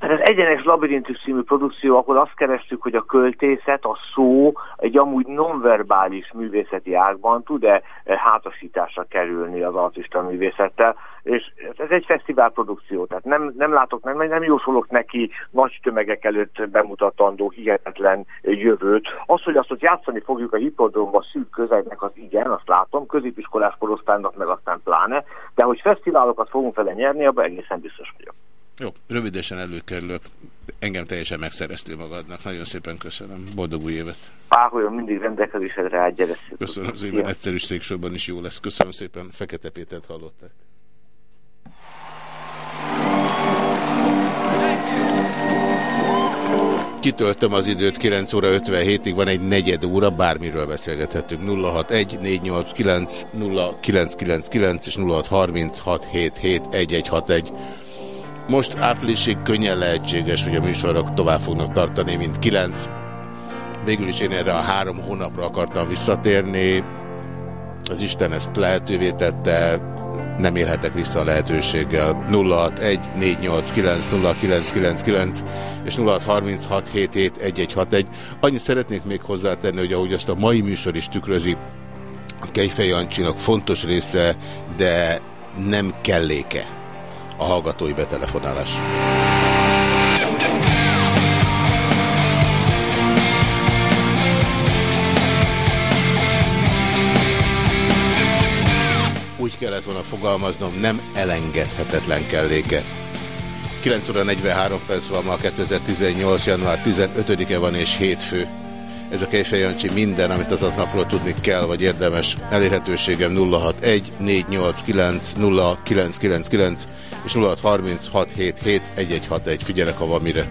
Speaker 16: Hát az Egyenes Labirintus című produkció, akkor azt kerestük, hogy a költészet, a szó egy amúgy nonverbális művészeti ágban tud-e eh, hátasításra kerülni az artista művészettel, és ez egy fesztiválprodukció, tehát nem, nem látok, nem, nem jósolok neki nagy tömegek előtt bemutatandó hihetetlen jövőt. Az, hogy azt ott játszani fogjuk a hipodromba szűk közegnek, az igen, azt látom, középiskolás korosztálynak meg aztán pláne, de hogy fesztiválokat fogunk vele nyerni, abban egészen biztos vagyok.
Speaker 1: Jó, rövidesen előkerülök. Engem teljesen megszereztél magadnak. Nagyon szépen köszönöm. Boldog új évet.
Speaker 16: Páholyon mindig rendelkezésedre áll, gyere.
Speaker 1: Köszönöm szépen.
Speaker 16: Szia.
Speaker 1: Egyszerűs széksorban is jó lesz. Köszönöm szépen. Fekete Pétert hallották. Kitöltöm az időt, 9 óra 57-ig van egy negyed óra, bármiről beszélgethetünk. 061 489 0999 és 0636771161. Most áprilisig könnyen lehetséges, hogy a műsorok tovább fognak tartani, mint 9. Végül is én erre a három hónapra akartam visszatérni. Az Isten ezt lehetővé tette, nem élhetek vissza a lehetőséggel. 061 489 0999 és 0636771161. Annyit szeretnék még hozzátenni, hogy ahogy azt a mai műsor is tükrözi, a Kejfej Jancsinak fontos része, de nem kelléke a hallgatói betelefonálás. Úgy kellett volna fogalmaznom, nem elengedhetetlen kelléke. 9 óra 43 perc van ma, 2018. január 15-e van és hétfő. Ez a Kejfej Jancsi minden, amit az aznapról tudni kell, vagy érdemes. Elérhetőségem 061 489 0999 és 0636771161. Figyelek, ha van mire.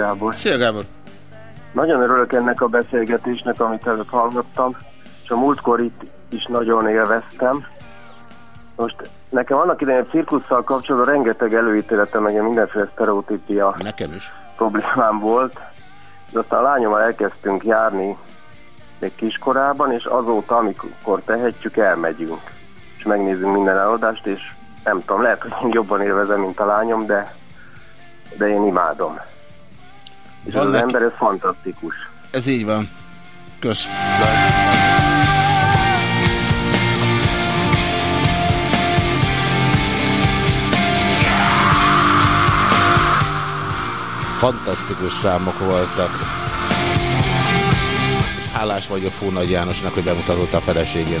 Speaker 14: Gábor.
Speaker 1: Szia Gábor!
Speaker 14: Nagyon örülök ennek a beszélgetésnek, amit előbb hallgattam, és a múltkor itt is nagyon élveztem. Most nekem annak idején a cirkusszal kapcsolatban rengeteg előítéletem, meg mindenféle sztereotípia
Speaker 1: Nekem is.
Speaker 14: problémám volt, de aztán a lányommal elkezdtünk járni még kiskorában, és azóta, amikor tehetjük, elmegyünk. És megnézzünk minden előadást, és nem tudom, lehet, hogy én jobban élvezem, mint a lányom, de, de én imádom. És
Speaker 1: Van
Speaker 14: az,
Speaker 1: neki...
Speaker 14: ember, ez fantasztikus.
Speaker 1: Ez így van. Kösz. Fantasztikus számok voltak. Hálás vagyok Fónagy Jánosnak, hogy bemutatott a feleségén.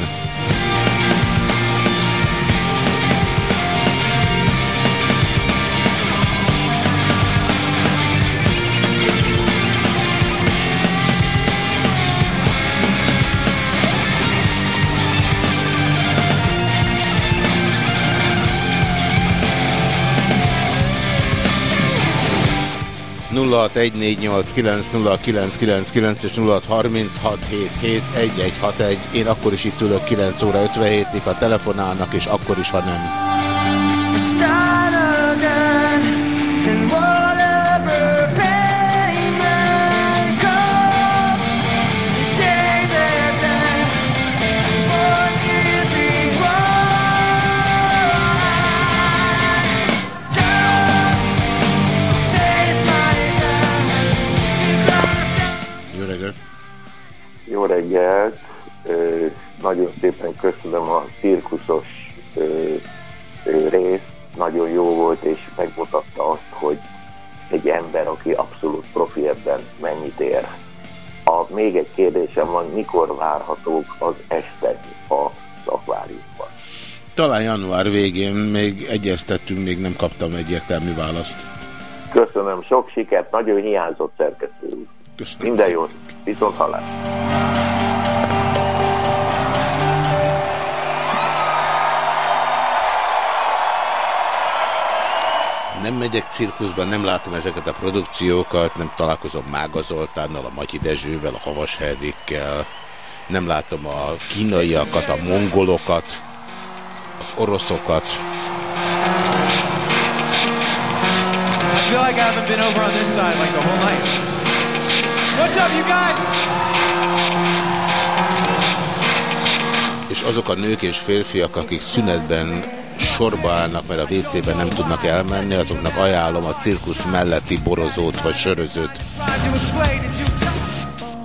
Speaker 1: 0614890999 és 0636771161. Én akkor is itt ülök 9 óra 57-ig, ha telefonálnak, és akkor is, ha nem.
Speaker 4: Start again.
Speaker 1: Jó reggelt!
Speaker 17: Nagyon szépen köszönöm a cirkuszos részt, nagyon jó volt, és megmutatta azt, hogy egy ember, aki abszolút profi ebben mennyit ér. A, még egy kérdésem van, mikor várhatók az estek az akváriumban?
Speaker 1: Talán január végén még egyeztettünk, még nem kaptam egyértelmű választ.
Speaker 17: Köszönöm, sok sikert, nagyon hiányzott szerkesztő.
Speaker 1: Köszönöm
Speaker 17: Minden
Speaker 1: szépen.
Speaker 17: jót, viszont hallás.
Speaker 1: Nem megyek cirkuszban, nem látom ezeket a produkciókat, nem találkozom Mága Zoltánnal, a Matyi Dezsővel, a Havas Henrikkel, nem látom a kínaiakat, a mongolokat, az oroszokat.
Speaker 18: I feel like I haven't been over on this side like the whole night. What's up, you guys?
Speaker 1: És azok a nők és férfiak, akik szünetben sorba állnak, mert a WC-ben nem tudnak elmenni, azoknak ajánlom a cirkusz melletti borozót vagy sörözőt.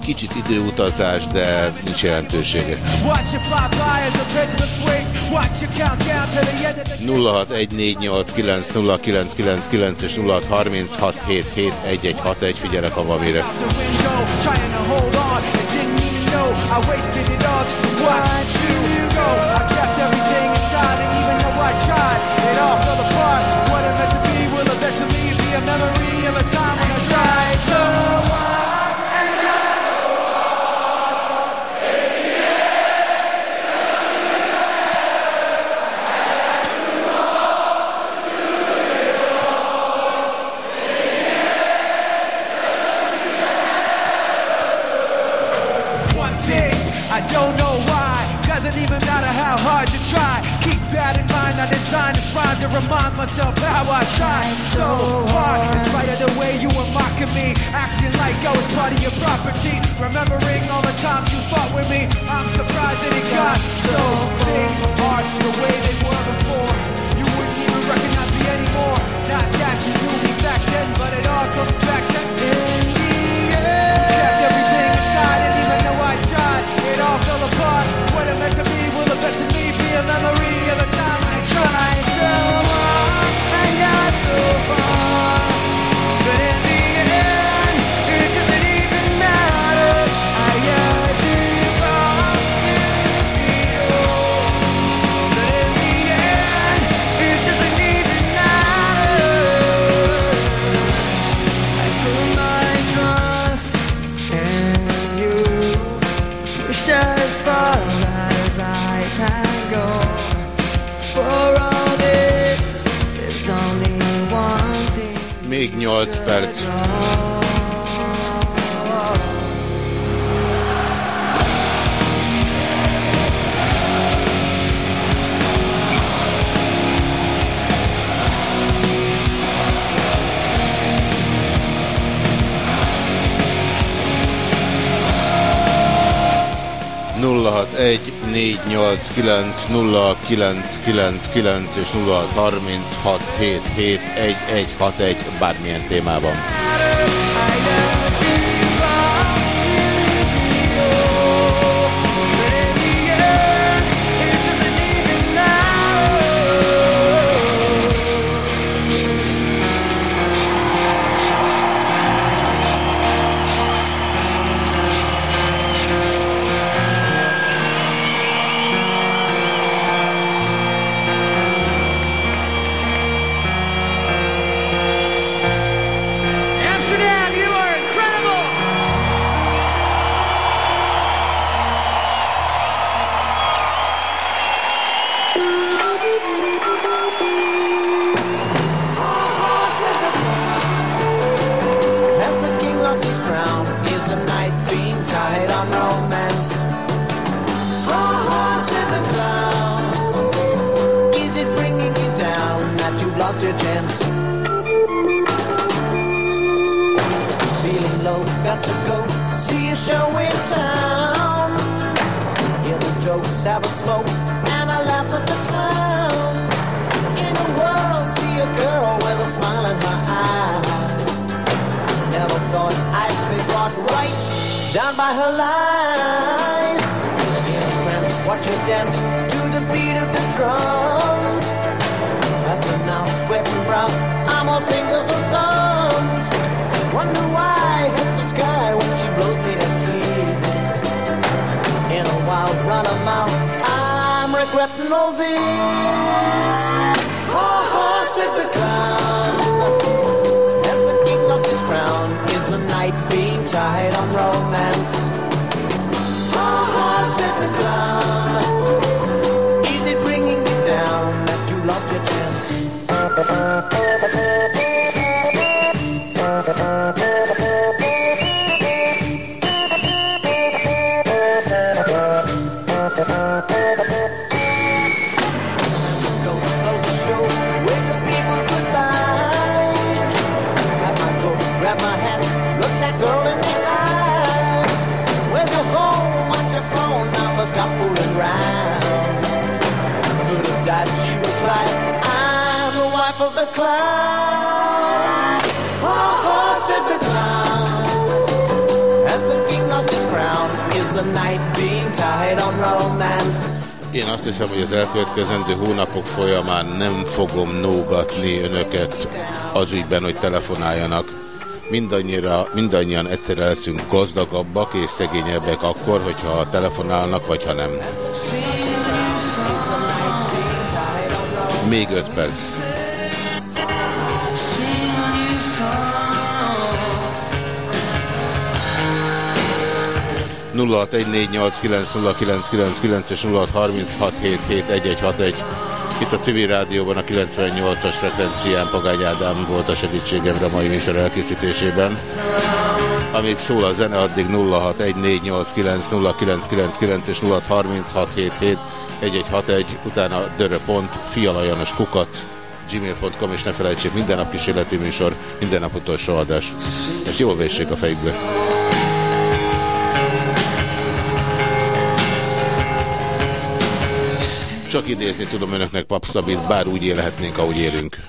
Speaker 1: Kicsit időutazás, de nincs jelentősége.
Speaker 18: Watch it fly by as the pendulum swings. Watch it count down to the end of the
Speaker 1: 0614890999 és 0636771161 figyelek a vamire.
Speaker 18: window, trying to hold on. and didn't even know I wasted it all to watch you go. I kept everything inside, and even though I tried, it all fell apart. Remind myself how I tried so hard. In spite of the way you were mocking me, acting like I was part of your property.
Speaker 4: Remembering all the times you fought with me, I'm surprised that it got so things aren't the way they were before. You wouldn't even recognize me anymore. Not that you knew me back then, but it all comes back to in the end. Kept everything inside, and even though I tried, it all fell apart. What it meant to be will eventually be a memory of the time I tried so far.
Speaker 8: 7-ig 8 perc. egy négy nyolc kilenc nulla kilenc kilenc kilenc és nulla hat harminc Én azt hiszem, hogy az elkövetkezendő hónapok folyamán nem fogom nógatni önöket az ügyben, hogy telefonáljanak. Mindannyira, mindannyian egyszerre leszünk gazdagabbak és szegényebbek akkor, hogyha telefonálnak, vagy ha nem. Még öt perc. 0614890999 és 0636771161. Itt a civil rádióban a 98-as frekvencián Pagány Ádám volt a segítségemre a mai műsor elkészítésében. Amíg szól a zene, addig 0614890999 és 0636771161, utána dörö.fialajanos kukac gmail.com, és ne felejtsék, minden nap kísérleti műsor, minden nap utolsó adás. Ezt jól vessék a fejükbe.
Speaker 1: Csak idézni tudom önöknek papszabit, bár úgy élhetnénk, ahogy élünk.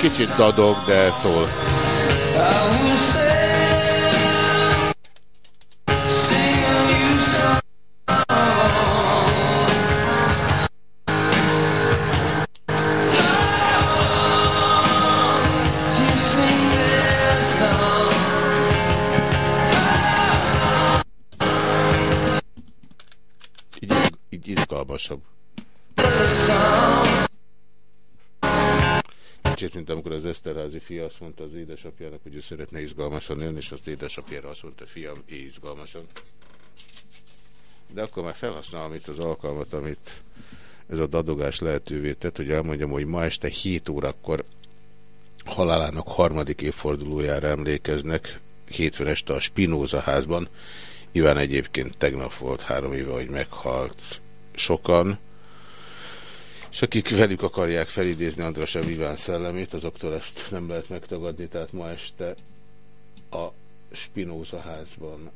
Speaker 1: Kicsit dadog, de szól. Fia azt mondta az édesapjának, hogy ő szeretne izgalmasan élni, és az édesapjára azt mondta, fiam, élj izgalmasan. De akkor már felhasználom itt az alkalmat, amit ez a dadogás lehetővé tett, hogy elmondjam, hogy ma este 7 órakor halálának harmadik évfordulójára emlékeznek, hétfőn este a Spinoza házban. Iván egyébként tegnap volt három éve, hogy meghalt sokan, és akik velük akarják felidézni András Iván szellemét, azoktól ezt nem lehet megtagadni, tehát ma este a Spinoza házban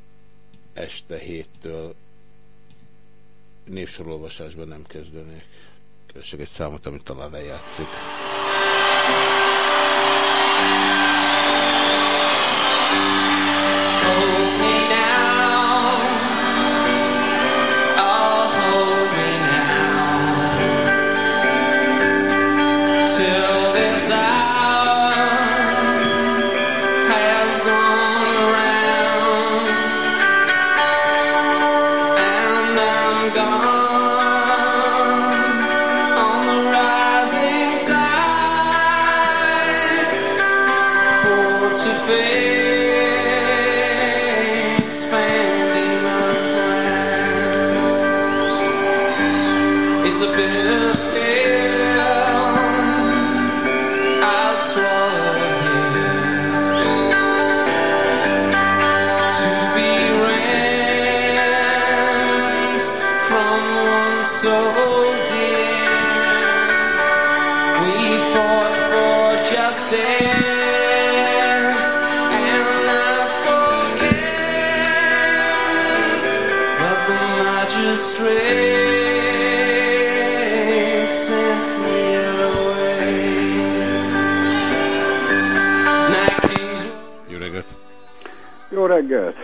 Speaker 1: este héttől névsorolvasásban nem kezdenék. Keresek egy számot, amit talán lejátszik.
Speaker 6: Hold
Speaker 1: Jó reggelt!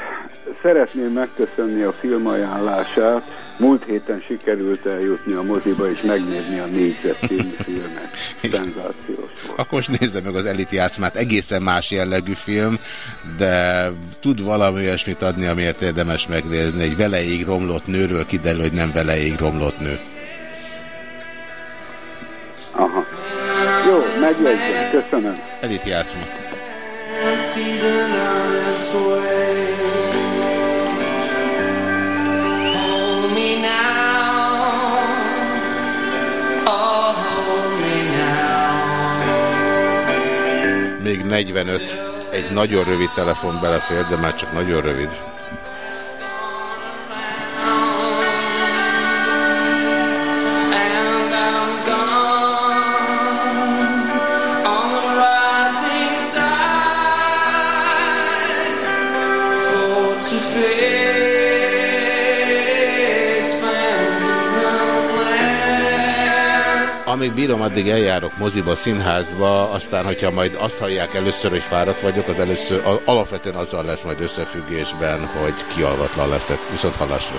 Speaker 5: Szeretném megköszönni a filmajánlását. Múlt héten sikerült eljutni a moziba és megnézni a négyzet című filmet. (laughs) Szenzációs.
Speaker 1: Akkor most nézze meg az elit játszmát, egészen más jellegű film, de tud valami olyasmit adni, amiért érdemes megnézni. Egy veleig romlott nőről kiderül, hogy nem veleig romlott nő.
Speaker 5: Aha. Jó, megjegyzem. Köszönöm.
Speaker 1: Elit játszma.
Speaker 6: Oh.
Speaker 1: Még 45. Egy nagyon rövid telefon belefér, de már csak nagyon rövid. Amíg bírom, addig eljárok moziba, színházba, aztán, hogyha majd azt hallják először, hogy fáradt vagyok, az először, a- alapvetően azzal lesz majd összefüggésben, hogy kialvatlan leszek. Viszont hallásra.